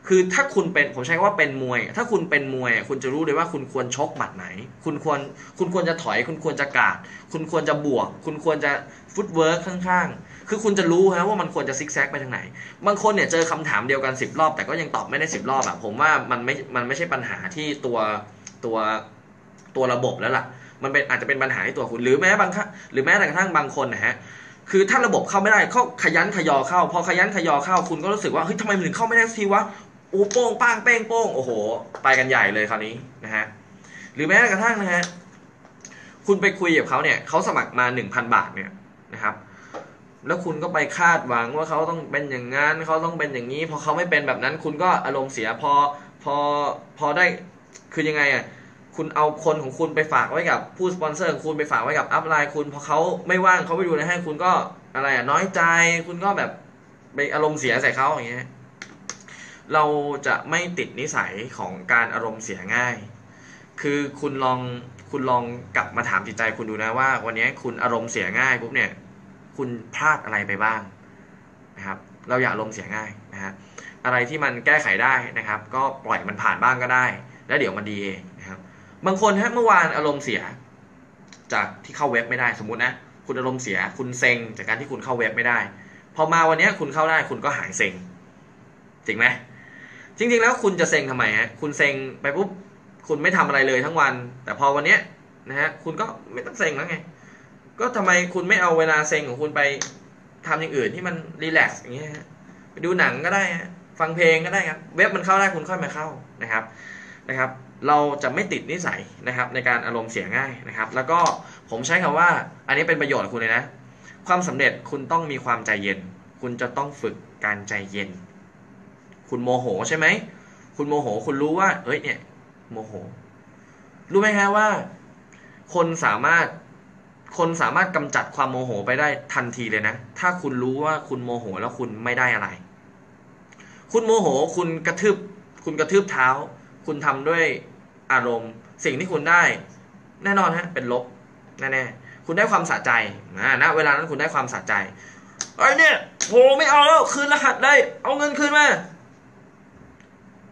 A: คือถ้าคุณเป็นผมใช้คำว่าเป็นมวย ถ้าคุณเป็นมวย คุณจะรู้เลยว่าคุณควรชกหมัดไหน คุณควรคุณควรจะถอย คุณควรจะกาด คุณควรจะบวก คุณควรจะ footwork ข้างๆ คือคุณจะรู้ฮะว่ามันควรจะซิกแซกไปทางไหน บางคนเนี่ยเจอคำถามเดียวกันสิบรอบ แต่ก็ยังตอบไม่ได้สิบรอบอะผมว่ามันไม่มันไม่ใช่ปัญหาที่ตัวตัวตัวระบบแล้วล่ะ มันเป็นอาจจะเป็นปัญหาที่ตัวคุณ หรือแม้บางหรือแม้แต่กระทั่งบางคนนะฮะคือถ้าระบบเข้าไม่ได้เขาคะยั้นคะยอเข้า พอคะยั้นคะยอเข้าคุณก็รู้สึกว่าเฮ้ยทำไมมันถึงเข้าไม่ได้สักทีวะ อ้โป้งป้างเป้งโป้งโอ้โห ไปกันใหญ่เลยคราวนี้นะฮะหรือแม้กระทั่งนะฮะคุณไปคุยกับเขาเนี่ยเขาสมัครมาหนึ่งพันบาทเนี่ยนะครับ แล้วคุณก็ไปคาดหวังว่าเขาต้องเป็นอย่างนั้นเขาต้องเป็นอย่างนี้พอเขาไม่เป็นแบบนั้น คุณก็อารมณ์เสียพอพอพอได้คือยังไงอะคุณเอาคนของคุณไปฝากไว้กับผู้สปอนเซอร์ของคุณไปฝากไว้กับอัพไลน์คุณพอเขาไม่ว่างเขาไปดูในให้คุณก็อะไรอะน้อยใจ คุณก็แบบไปอารมณ์เสียใส่เขาอย่างเงี้ย เราจะไม่ติดนิสัยของการอารมณ์เสียง่าย คือคุณลองคุณลองกลับมาถามจิตใจคุณดูนะว่า วันนี้คุณอารมณ์เสียง่ายปุ๊บเนี่ย คุณพลาดอะไรไปบ้างนะครับ เราอย่าอารมณ์เสียง่ายนะฮะอะไรที่มันแก้ไขได้นะครับ ก็ปล่อยมันผ่านบ้างก็ได้ แล้วเดี๋ยวมันดีเองนะครับ บางคนฮะเมื่อวานอารมณ์เสีย จากที่เข้าเว็บไม่ได้สมมตินะคุณอารมณ์เสีย คุณเซ็งจากการที่คุณเข้าเว็บไม่ได้ พอมาวันนี้คุณเข้าได้คุณก็หายเซ็งจริงไหม จริงๆแล้วคุณจะเซ็งทำไมฮะคุณเซ็งไปปุ๊บคุณไม่ทำอะไรเลยทั้งวัน แต่พอวันเนี้ยนะฮะคุณก็ไม่ต้องเซ็งแล้วไงก็ทำไมคุณไม่เอาเวลาเซ็งของคุณไปทำอย่างอื่นที่มันรีแลกซ์อย่างเงี้ยฮะไปดูหนังก็ได้ฮะฟังเพลงก็ได้ครับ เว็บมันเข้าได้คุณค่อยมาเข้านะครับนะครับ เราจะไม่ติดนิสัยนะครับ ในการอารมณ์เสียง่ายนะครับ แล้วก็ผมใช้คำว่า อันนี้เป็นประโยชน์กับคุณเลยนะ ความสำเร็จคุณต้องมีความใจเย็น คุณจะต้องฝึกการใจเย็น คุณโมโหใช่ไหม คุณโมโห คุณรู้ว่า เอ้ยเนี่ย โมโห รู้ไหมฮะว่า คนสามารถ คนสามารถกำจัดความโมโหไปได้ทันทีเลยนะ ถ้าคุณรู้ว่าคุณโมโหแล้วคุณไม่ได้อะไร คุณโมโห คุณกระทืบ คุณกระทืบเท้า คุณทำด้วยอารมณ์ สิ่งที่คุณได้ แน่นอนฮะ เป็นลบ แน่ๆ คุณได้ความสะใจนะณเวลานั้นคุณได้ความสะใจไอ้เนี่ยโหไม่เอาแล้ว คืนรหัสได้ เอาเงินคืนมา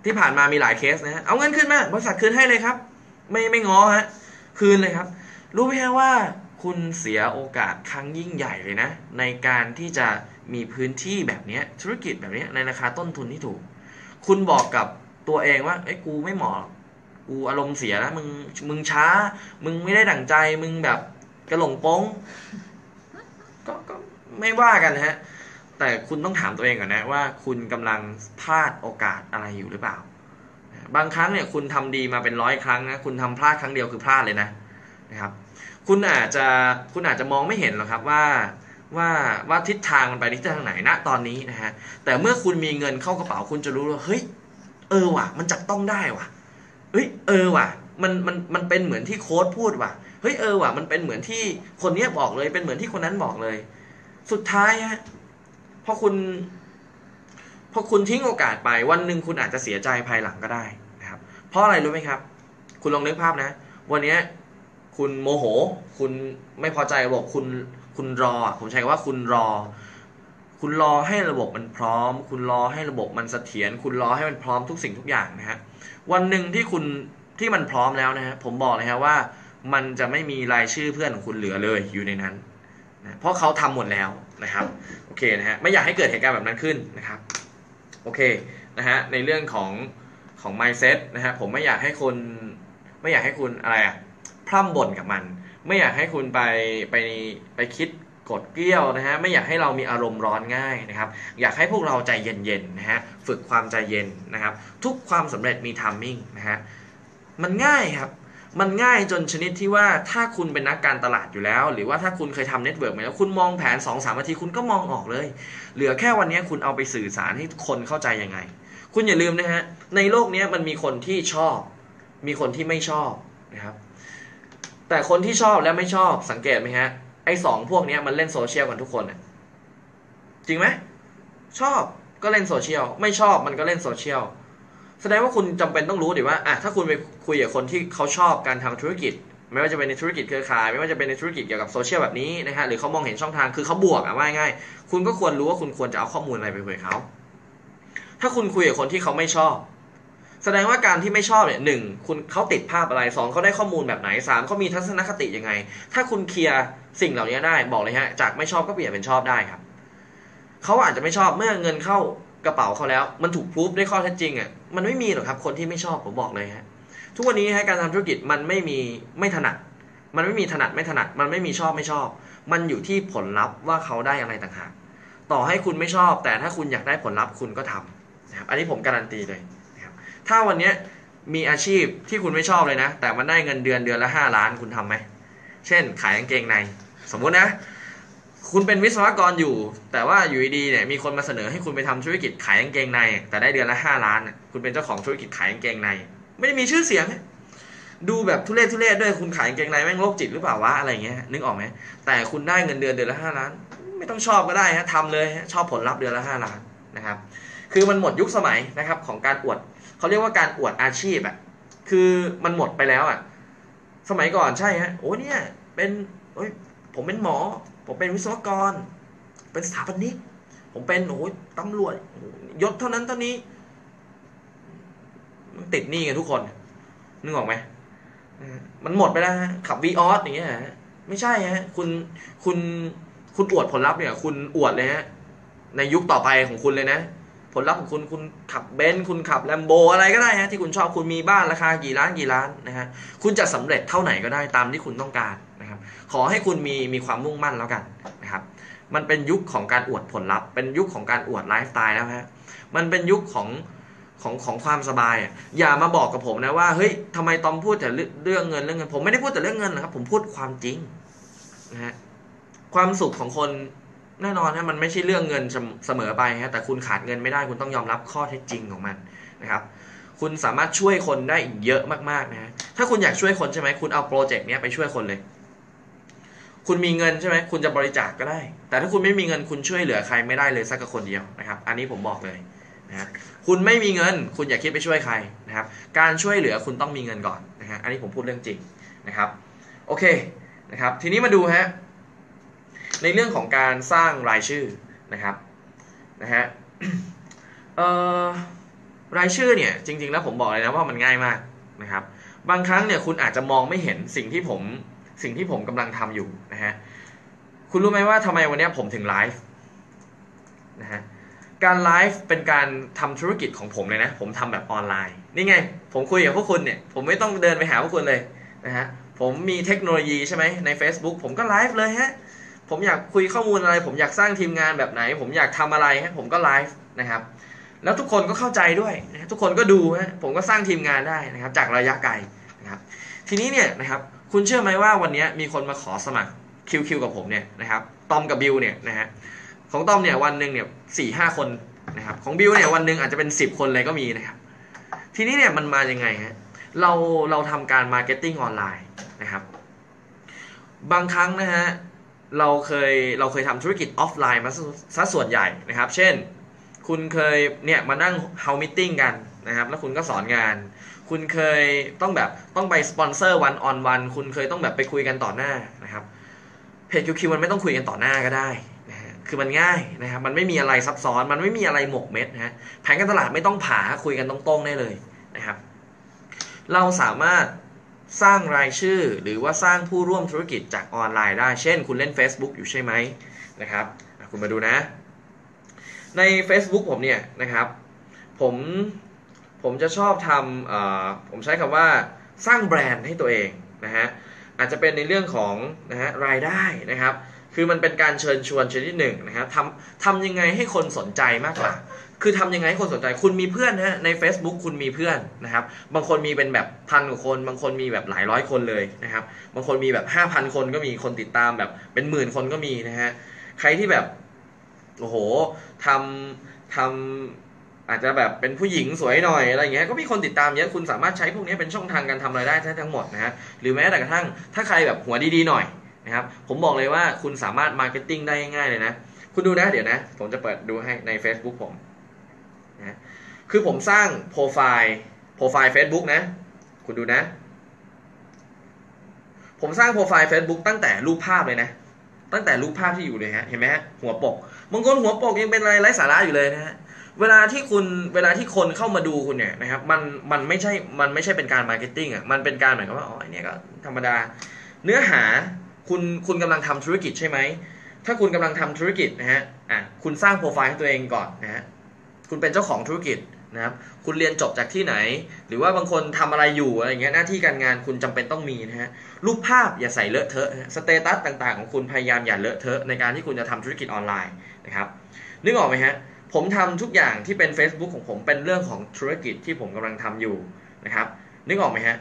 A: ที่ผ่านมามีหลายเคสนะฮะเอาเงินคืนมาบริษัทคืนให้เลยครับ ไม่ไม่ง้อฮะคืนเลยครับ รู้ไหมฮะว่าคุณเสียโอกาสครั้งยิ่งใหญ่เลยนะ ในการที่จะมีพื้นที่แบบนี้ธุรกิจแบบนี้ในราคาต้นทุนที่ถูก คุณบอกกับตัวเองว่าเอ้กูไม่เหมาะกูอารมณ์เสียแล้วมึงมึงช้า มึงไม่ได้ดั่งใจมึงแบบกระหลงป้งก็ก็ไม่ว่ากันนะฮะ แต่คุณต้องถามตัวเองก่อนนะว่าคุณกำลังพลาดโอกาสอะไรอยู่หรือเปล่า บางครั้งเนี่ยคุณทำดีมาเป็นร้อยครั้งนะคุณทำพลาดครั้งเดียวคือพลาดเลยนะนะครับคุณอาจจะคุณอาจจะมองไม่เห็นหรอกครับว่าว่าว่าทิศทางมันไปทิศทางไหนณตอนนี้นะฮะแต่เมื่อคุณมีเงินเข้ากระเป๋าคุณจะรู้ว่าเฮ้ยเออว่ะ มันจับต้องได้ว่ะเฮ้ยเออว่ะมันมันมันเป็นเหมือนที่โค้ดพูดว่ะเฮ้ยเออว่ะมันเป็นเหมือนที่คนเนี้ยบอกเลยเป็นเหมือนที่คนนั้นบอกเลย สุดท้ายฮะ พอคุณพอคุณทิ้งโอกาสไปวันหนึ่งคุณอาจจะเสียใจภายหลังก็ได้นะครับ เพราะอะไรรู้ไหมครับ คุณลองนึกภาพนะ วันนี้คุณโมโห คุณไม่พอใจระบบคุณคุณรอ ผมใช้คำว่าคุณรอ คุณรอให้ระบบมันพร้อม คุณรอให้ระบบมันเสถียรคุณรอให้มันพร้อมทุกสิ่งทุกอย่างนะฮะวันหนึ่งที่คุณที่มันพร้อมแล้วนะฮะผมบอกเลยฮะว่า มันจะไม่มีรายชื่อเพื่อนของคุณเหลือเลยอยู่ในนั้นนะเพราะเขาทำหมดแล้ว นะครับโอเคนะฮะไม่อยากให้เกิดเหตุการณ์แบบนั้นขึ้นนะครับโอเคนะฮะในเรื่องของของ mindset นะฮะผมไม่อยากให้คนไม่อยากให้คุณอะไรอะพร่ำบ่นกับมัน ไม่อยากให้คุณไปไปไปคิดโกรธเกรี้ยวนะฮะไม่อยากให้เรามีอารมณ์ร้อนง่ายนะครับ อยากให้พวกเราใจเย็นๆนะฮะฝึกความใจเย็นนะครับ ทุกความสำเร็จมี timing นะฮะมันง่ายครับ มันง่ายจนชนิดที่ว่าถ้าคุณเป็นนักการตลาดอยู่แล้ว หรือว่าถ้าคุณเคยทำ network มาแล้ว คุณมองแผนสองสามนาทีคุณก็มองออกเลย เหลือแค่วันนี้คุณเอาไปสื่อสารให้คนเข้าใจยังไง คุณอย่าลืมนะฮะ ในโลกนี้มันมีคนที่ชอบ มีคนที่ไม่ชอบนะครับ แต่คนที่ชอบและไม่ชอบสังเกตไหมฮะ ไอ้สองพวกนี้มันเล่นโซเชียลกันทุกคนน่ะจริงไหมชอบก็เล่นโซเชียลไม่ชอบมันก็เล่นโซเชียล แสดงว่าคุณจำเป็นต้องรู้ดิว่าอะถ้าคุณไปคุยกับคนที่เขาชอบการทำธุรกิจ ไม่ว่าจะเป็นในธุรกิจเครือข่าย ไม่ว่าจะเป็นในธุรกิจเกี่ยวกับโซเชียลแบบนี้นะฮะหรือเขามองเห็นช่องทางคือเขาบวกอะว่าง่ายคุณก็ควรรู้ว่าคุณควรจะเอาข้อมูลอะไรไปคุยเขาถ้าคุณคุยกับคนที่เขาไม่ชอบ แสดงว่าการที่ไม่ชอบเนี่ยหนึ่งคุณเขาติดภาพอะไรสองเขาได้ข้อมูลแบบไหนสามเขามีทัศนคติยังไง ถ้าคุณเคลียร์สิ่งเหล่านี้ได้บอกเลยฮะจากไม่ชอบก็เปลี่ยนเป็นชอบได้ครับเขาอาจจะไม่ชอบเมื่อเงินเข้ากระเป๋าเขาแล้ว มันถูกพูฟด้วยข้อเท็จจริงอะ มันไม่มีหรอกครับ คนที่ไม่ชอบผมบอกเลยฮะทุกวันนี้ฮะการทำธุรกิจมันไม่มีไม่ถนัด มันไม่มีถนัดไม่ถนัด มันไม่มีชอบไม่ชอบ มันอยู่ที่ผลลัพธ์ว่าเขาได้อะไรต่างหากต่อให้คุณไม่ชอบ แต่ถ้าคุณอยากได้ผลลัพธ์คุณก็ทำนะครับอันนี้ผมการันตีเลยนะครับถ้าวันนี้มีอาชีพที่คุณไม่ชอบเลยนะ แต่มันได้เงินเดือนเดือนละห้าล้านคุณทำไหม เช่น ขายกางเกงใน สมมุตินะ คุณเป็นวิศวกรอยู่ แต่ว่าอยู่ดีเนี่ยมีคนมาเสนอให้คุณไปทำธุรกิจขายกางเกงใน แต่ได้เดือนละห้าล้าน คุณเป็นเจ้าของธุรกิจขายกางเกงใน ไม่ได้มีชื่อเสียง ดูแบบทุเรศทุเรศด้วยคุณขายกางเกงในแม่งโรคจิตหรือเปล่าวะอะไรเงี้ยนึกออกไหมแต่คุณได้เงินเดือนเดือนละห้าล้าน ไม่ต้องชอบก็ได้ฮะทำเลยชอบผลลัพธ์เดือนละห้าล้านนะครับ คือมันหมดยุคสมัยนะครับของการอวดเขาเรียกว่าการอวดอาชีพอะคือมันหมดไปแล้วอะ สมัยก่อนใช่ฮะโอ้เนี่ยเป็นโอ้ย ผมเป็นหมอ ผมเป็นวิศวกร เป็นสถาปนิก ผมเป็นโอ้ยตำรวจยศเท่านั้นเท่านี้ มันติดหนี้กันทุกคน นึกออกไหมมันหมดไปแล้วฮะขับวีออสอย่างเงี้ยฮะไม่ใช่ฮะคุณคุณคุณอวดผลลัพธ์เนี่ย คุณอวดเลยฮะในยุคต่อไปของคุณเลยนะ ผลลัพธ์ของคุณคุณขับเบนซ์คุณขับแลมโบอะไรก็ได้ฮะที่คุณชอบคุณมีบ้านราคากี่ล้านกี่ล้านนะฮะคุณจะสำเร็จเท่าไหนก็ได้ตามที่คุณต้องการ ขอให้คุณมีมีความมุ่งมั่นแล้วกันนะครับ มันเป็นยุคของการอวดผลลัพธ์ เป็นยุคของการอวดไลฟ์สไตล์แล้วฮะมันเป็นยุคของของของความสบายอะอย่ามาบอกกับผมนะว่าเฮ้ยทำไมตอมพูดแต่เรื่องเงินเรื่องเงิน ผมไม่ได้พูดแต่เรื่องเงินนะครับ ผมพูดความจริงนะฮะความสุขของคนแน่นอนนะมันไม่ใช่เรื่องเงินเสมอไปฮะแต่คุณขาดเงินไม่ได้คุณต้องยอมรับข้อเท็จจริงของมันนะครับ คุณสามารถช่วยคนได้เยอะมากๆนะฮะถ้าคุณอยากช่วยคนใช่ไหมคุณเอาโปรเจกต์นี้ไปช่วยคนเลย คุณมีเงินใช่ไหมคุณจะบริจาคกก็ได้ แต่ถ้าคุณไม่มีเงินคุณช่วยเหลือใครไม่ได้เลยสักคนเดียวนะครับ อันนี้ผมบอกเลยนะฮะคุณไม่มีเงิน คุณอย่าคิดไปช่วยใครนะครับ การช่วยเหลือคุณต้องมีเงินก่อนนะฮะอันนี้ผมพูดเรื่องจริงนะครับ โอเคนะครับ ทีนี้มาดูฮะในเรื่องของการสร้างรายชื่อนะครับนะฮะเอ่อรายชื่อเนี่ยจริง ๆ แล้วผมบอกเลยนะว่ามันง่ายมากนะครับ บางครั้งเนี่ยคุณอาจจะมองไม่เห็นสิ่งที่ผม สิ่งที่ผมกำลังทำอยู่นะฮะคุณรู้ไหมว่าทำไมวันนี้ผมถึงไลฟ์นะฮะการไลฟ์เป็นการทำธุรกิจของผมเลยนะ ผมทำแบบออนไลน์ นี่ไง ผมคุยกับพวกคุณเนี่ย ผมไม่ต้องเดินไปหาพวกคุณเลยนะฮะผมมีเทคโนโลยีใช่ไหมใน Facebook ผมก็ไลฟ์เลยฮะผมอยากคุยข้อมูลอะไร ผมอยากสร้างทีมงานแบบไหน ผมอยากทำอะไรฮะผมก็ไลฟ์นะครับแล้วทุกคนก็เข้าใจด้วยนะทุกคนก็ดูฮะผมก็สร้างทีมงานได้นะครับ จากระยะไกลนะครับ ทีนี้เนี่ยนะครับ คุณเชื่อไหมว่าวันนี้มีคนมาขอสมัคร QQ กับผมเนี่ยนะครับตอมกับบิวเนี่ยนะฮะของตอมเนี่ยวันหนึ่งเนี่ยสี่ห้าคนนะครับของบิวเนี่ยวันหนึ่งอาจจะเป็นสิบคนเลยก็มีนะครับทีนี้เนี่ยมันมายังไงฮะเราเราทำการ marketing ออนไลน์นะครับ บางครั้งนะฮะเราเคยเราเคยทำธุรกิจออฟไลน์มาซะส่วนใหญ่นะครับ เช่น คุณเคยเนี่ยมานั่ง house meeting กันนะครับ แล้วคุณก็สอนงาน คุณเคยต้องแบบต้องไปสปอนเซอร์ one on one คุณเคยต้องแบบไปคุยกันต่อหน้านะครับเพจ QQ มันไม่ต้องคุยกันต่อหน้าก็ได้นะฮะคือมันง่ายนะครับมันไม่มีอะไรซับซ้อนมันไม่มีอะไรหมกเม็ดนะฮะแผนการตลาดไม่ต้องผ่าคุยกันตรงๆได้เลยนะครับ เราสามารถสร้างรายชื่อหรือว่าสร้างผู้ร่วมธุรกิจจากออนไลน์ได้ เช่น คุณเล่น Facebook อยู่ใช่ไหมนะครับคุณมาดูนะ ใน Facebook ผมเนี่ยนะครับ ผม ผมจะชอบทำผมใช้คำว่าสร้างแบรนด์ให้ตัวเองนะฮะอาจจะเป็นในเรื่องของนะฮะรายได้นะครับ คือมันเป็นการเชิญชวนชนิดหนึ่งนะครับทำทำยังไงให้คนสนใจมากกว่า คือทำยังไงให้คนสนใจคุณมีเพื่อนนะฮะใน Facebook คุณมีเพื่อนนะครับ บางคนมีเป็นแบบพันกว่าคน บางคนมีแบบหลายร้อยคนเลยนะครับ บางคนมีแบบ5,000 คนก็มีคนติดตามแบบเป็นหมื่นคนก็มีนะฮะใครที่แบบโอ้โหทำทำ อาจจะแบบเป็นผู้หญิงสวยหน่อยอะไรเงี้ยก็มีคนติดตามเยอะคุณสามารถใช้พวกนี้เป็นช่องทางการทำรายได้ได้ทั้งหมดนะฮะหรือแม้แต่กระทั่งถ้าใครแบบหัวดีๆหน่อยนะครับผมบอกเลยว่าคุณสามารถ marketing ได้ง่ายเลยนะ คุณดูนะเดี๋ยวนะ ผมจะเปิดดูให้ใน Facebook ผมนะคือผมสร้างโปรไฟล์โปรไฟล์ Facebook นะ คุณดูนะ ผมสร้างโปรไฟล์ Facebook ตั้งแต่รูปภาพเลยนะ ตั้งแต่รูปภาพที่อยู่เลยฮะเห็นไหมฮะหัวปกบางคนหัวปกยังเป็นอะไรไร้สาระอยู่เลยนะฮะ เวลาที่คุณเวลาที่คนเข้ามาดูคุณเนี่ยนะครับมันมันไม่ใช่มันไม่ใช่เป็นการ marketing อะมันเป็นการเหมือนกับว่าอ๋อไอ้เนี่ยก็ธรรมดา เนื้อหาคุณคุณกำลังทำธุรกิจใช่ไหมถ้าคุณกำลังทำธุรกิจนะฮะอะคุณสร้างโปรไฟล์ให้ตัวเองก่อนนะฮะคุณเป็นเจ้าของธุรกิจนะครับคุณเรียนจบจากที่ไหน หรือว่าบางคนทำอะไรอยู่อะไรเงี้ยหน้าที่การงานคุณจำเป็นต้องมีนะฮะรูปภาพอย่าใส่เลอะเทอะ status ต่างๆ ของคุณพยายามอย่าเลอะเทอะในการที่คุณจะทำธุรกิจออนไลน์นะครับนึกออกไหมฮะ ผมทำทุกอย่างที่เป็น Facebook ของผมเป็นเรื่องของธุรกิจที่ผมกำลังทำอยู่นะครับ นึกออกไหมฮะ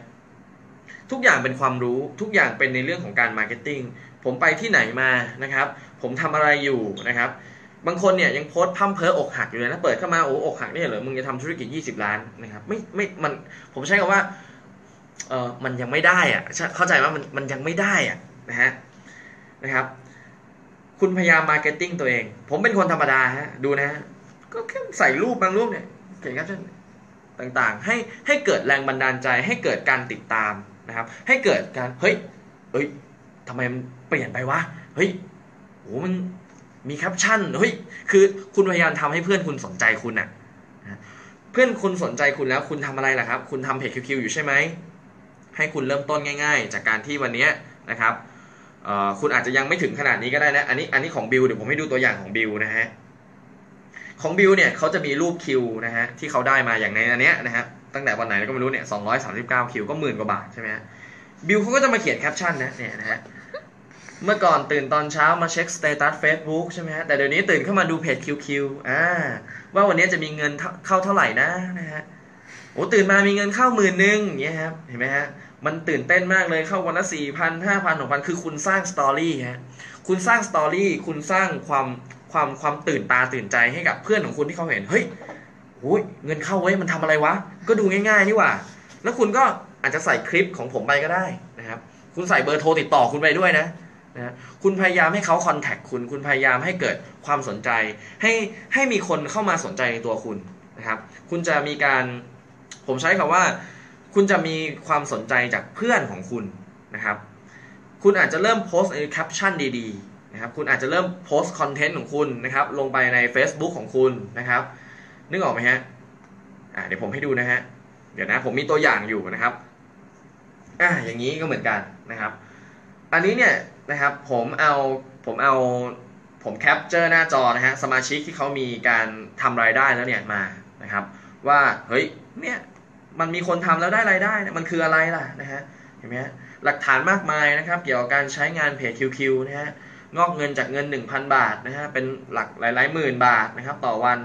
A: ทุกอย่างเป็นความรู้ทุกอย่างเป็นในเรื่องของการ marketing ผมไปที่ไหนมานะครับ ผมทำอะไรอยู่นะครับบางคนเนี่ยยังโพสต์พร่ำเพ้ออกหักอยู่เลยนะเปิดเข้ามาโอ้อกหักเนี่ยเหรอมึงจะทำธุรกิจ 20 ล้านนะครับไม่ไม่มันผมใช้คำว่าเออมันยังไม่ได้อะเข้าใจว่ามันมันยังไม่ได้อะนะฮะนะครับ คุณพยายาม marketing ตัวเอง ผมเป็นคนธรรมดาฮะดูนะฮะ ก็แค่ใส่รูปบางรูปเนี่ยเขียนแคปชั่นต่างๆ ให้ให้เกิดแรงบันดาลใจ ให้เกิดการติดตามนะครับ ให้เกิดการเฮ้ยเฮ้ยทำไมมันเปลี่ยนไปวะเฮ้ยโหมันมีแคปชั่นเฮ้ยคือคุณพยายามทำให้เพื่อนคุณสนใจคุณอะเพื่อนคุณสนใจคุณแล้วคุณทำอะไรล่ะครับ คุณทำเพจ QQ อยู่ใช่ไหมให้คุณเริ่มต้นง่าย ๆ จากการที่วันนี้นะครับคุณอาจจะยังไม่ถึงขนาดนี้ก็ได้นะอันนี้อันนี้ของบิลเดี๋ยวผมให้ดูตัวอย่างของบิลนะฮะ ของบิลเนี่ยเขาจะมีรูปคิวนะฮะที่เขาได้มาอย่างในอันเนี้ยนะฮะตั้งแต่วันไหนก็ไม่รู้เนี่ยสองร้อยสามสิบเก้าคิวก็หมื่นกว่าบาทใช่ไหมฮะบิลเขาก็จะมาเขียนแคปชั่นนะเนี่ยนะฮะเมื่อก่อนตื่นตอนเช้ามาเช็คสเตตัส Facebook ใช่ไหมฮะแต่เดี๋ยวนี้ตื่นเข้ามาดูเพจ QQ อ่าว่าวันนี้จะมีเงินเข้าเท่าไหร่นะนะฮะโอ้ตื่นมามีเงินเข้าหมื่นหนึ่งอย่างเงี้ยครับเห็นไหมฮะมันตื่นเต้นมากเลยเข้าวันละสี่พันห้าพันหกพันคือคุณสร้าง story ฮะคุณสร้างสตอรี่คุณสร้างความ ความความตื่นตาตื่นใจให้กับเพื่อนของคุณที่เขาเห็นเฮ้ยโอ้ยเงินเข้าไว้มันทำอะไรวะ ก็ดูง่ายๆนี่ว่า แล้วคุณก็อาจจะใส่คลิปของผมไปก็ได้นะครับ คุณใส่เบอร์โทรติดต่อคุณไปด้วยนะนะคุณพยายามให้เขาคอนแทคคุณ คุณพยายามให้เกิดความสนใจ ให้ให้มีคนเข้ามาสนใจในตัวคุณนะครับ คุณจะมีการ ผมใช้คำว่า คุณจะมีความสนใจจากเพื่อนของคุณนะครับ คุณอาจจะเริ่มโพสต์ในแคปชั่นดีๆ นะครับคุณอาจจะเริ่มโพสต์คอนเทนต์ของคุณนะครับลงไปใน Facebook ของคุณนะครับ นึกออกไหมฮะอ่าเดี๋ยวผมให้ดูนะฮะเดี๋ยวนะผมมีตัวอย่างอยู่นะครับอ่าอย่างนี้ก็เหมือนกันนะครับ อันนี้เนี่ยนะครับผมเอาผมเอาผม capture หน้าจอนะฮะสมาชิกที่เขามีการทำรายได้แล้วเนี่ยมานะครับ ว่าเฮ้ยเนี่ยมันมีคนทำแล้วได้รายได้มันคืออะไรล่ะนะฮะเห็นไหมฮะหลักฐานมากมายนะครับ เกี่ยวกับการใช้งานเพจ QQ นะฮะ งอกเงินจากเงิน 1,000 บาทนะฮะเป็นหลักหลายๆหมื่นบาทนะครับต่อวัน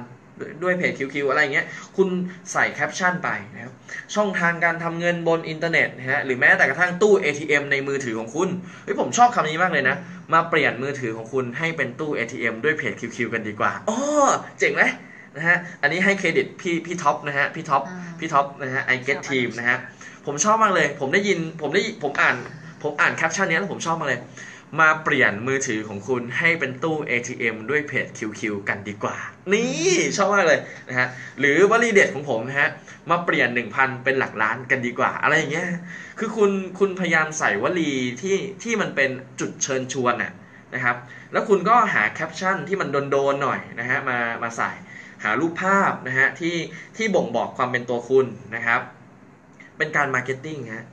A: ด้วยเพจ QQ อะไรเงี้ย คุณใส่แคปชั่นไปนะครับ ช่องทางการทำเงินบนอินเทอร์เน็ตนะฮะ หรือแม้แต่กระทั่งตู้ ATM ในมือถือของคุณ เฮ้ยผมชอบคำนี้มากเลยนะ มาเปลี่ยนมือถือของคุณให้เป็นตู้ ATM ด้วยเพจ QQ กันดีกว่า อ๋อ เจ๋งไหมนะฮะ อันนี้ให้เครดิตพี่พี่ท็อปนะฮะ พี่ท็อป พี่ท็อปนะฮะ I get team นะฮะ ผมชอบมากเลย ผมได้ยิน ผมได้ ผมอ่าน ผมอ่านแคปชั่นนี้แล้วผมชอบมากเลย มาเปลี่ยนมือถือของคุณให้เป็นตู้ ATM ด้วยเพจ QQ กันดีกว่า นี่ชอบมากเลยนะฮะ หรือวลีเด็ดของผมนะฮะ มาเปลี่ยน 1,000 เป็นหลักล้านกันดีกว่า อะไรอย่างเงี้ย คือคุณคุณพยายามใส่วลีที่ที่มันเป็นจุดเชิญชวนน่ะนะครับ แล้วคุณก็หาแคปชั่นที่มันโดนๆหน่อยนะฮะมามาใส่ หารูปภาพนะฮะที่ที่บ่งบอกความเป็นตัวคุณนะครับ เป็นการ marketing ฮะ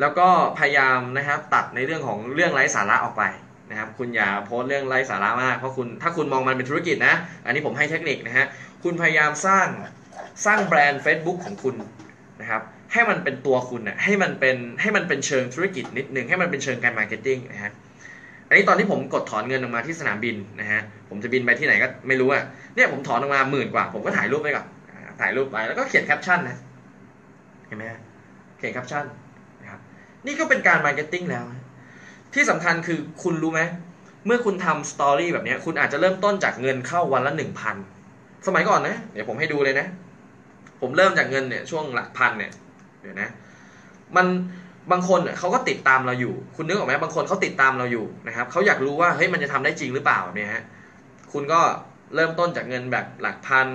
A: แล้วก็พยายามนะครับตัดในเรื่องของเรื่องไร้สาระออกไปนะครับ คุณอย่าโพสเรื่องไร้สาระมากเพราะคุณถ้าคุณมองมันเป็นธุรกิจนะ อันนี้ผมให้เทคนิคนะฮะคุณพยายามสร้างสร้างแบรนด์ Facebook ของคุณนะครับให้มันเป็นตัวคุณนะให้มันเป็นให้มันเป็นเชิงธุรกิจนิดนึงให้มันเป็นเชิงการ marketing นะฮะอันนี้ตอนที่ผมกดถอนเงินออกมาที่สนามบินนะฮะผมจะบินไปที่ไหนก็ไม่รู้อะเนี่ยผมถอนออกมาหมื่นกว่า ผมก็ถ่ายรูปไปก่อนถ่ายรูปไปแล้วก็เขียนแคปชั่นนะเห็นไหมเขียนแคปชั่น นี่ก็เป็นการ marketing แล้ว ที่สำคัญคือคุณรู้ไหม เมื่อคุณทำ story แบบนี้คุณอาจจะเริ่มต้นจากเงินเข้าวันละหนึ่งพันสมัยก่อนนะ เดี๋ยวผมให้ดูเลยนะ ผมเริ่มจากเงินเนี่ยช่วงหลักพันเนี่ย เดี๋ยวนะ มันบางคนเขาก็ติดตามเราอยู่ คุณนึกออกไหมบางคนเขาติดตามเราอยู่นะครับเขาอยากรู้ว่าเฮ้ยมันจะทำได้จริงหรือเปล่าเนี่ยฮะคุณก็เริ่มต้นจากเงินแบบหลักพัน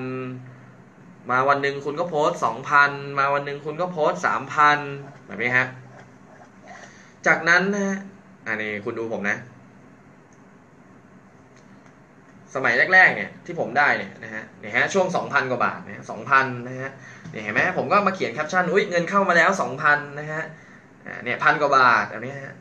A: มาวันหนึ่งคุณก็โพสสองพันมาวันหนึ่งคุณก็โพสสามพันแบบนี้ฮะ จากนั้นนะฮะอันนี้คุณดูผมนะ สมัยแรกๆเนี่ยที่ผมได้เนี่ยนะฮะเนี่ยฮะช่วง 2,000 กว่าบาทนะสองพันนะฮะเนี่ยเห็นไหมผมก็มาเขียนแคปชั่นอุ้ยเงินเข้ามาแล้ว 2,000 นะฮะเนี่ยพันกว่าบาทแบบนี้ฮะ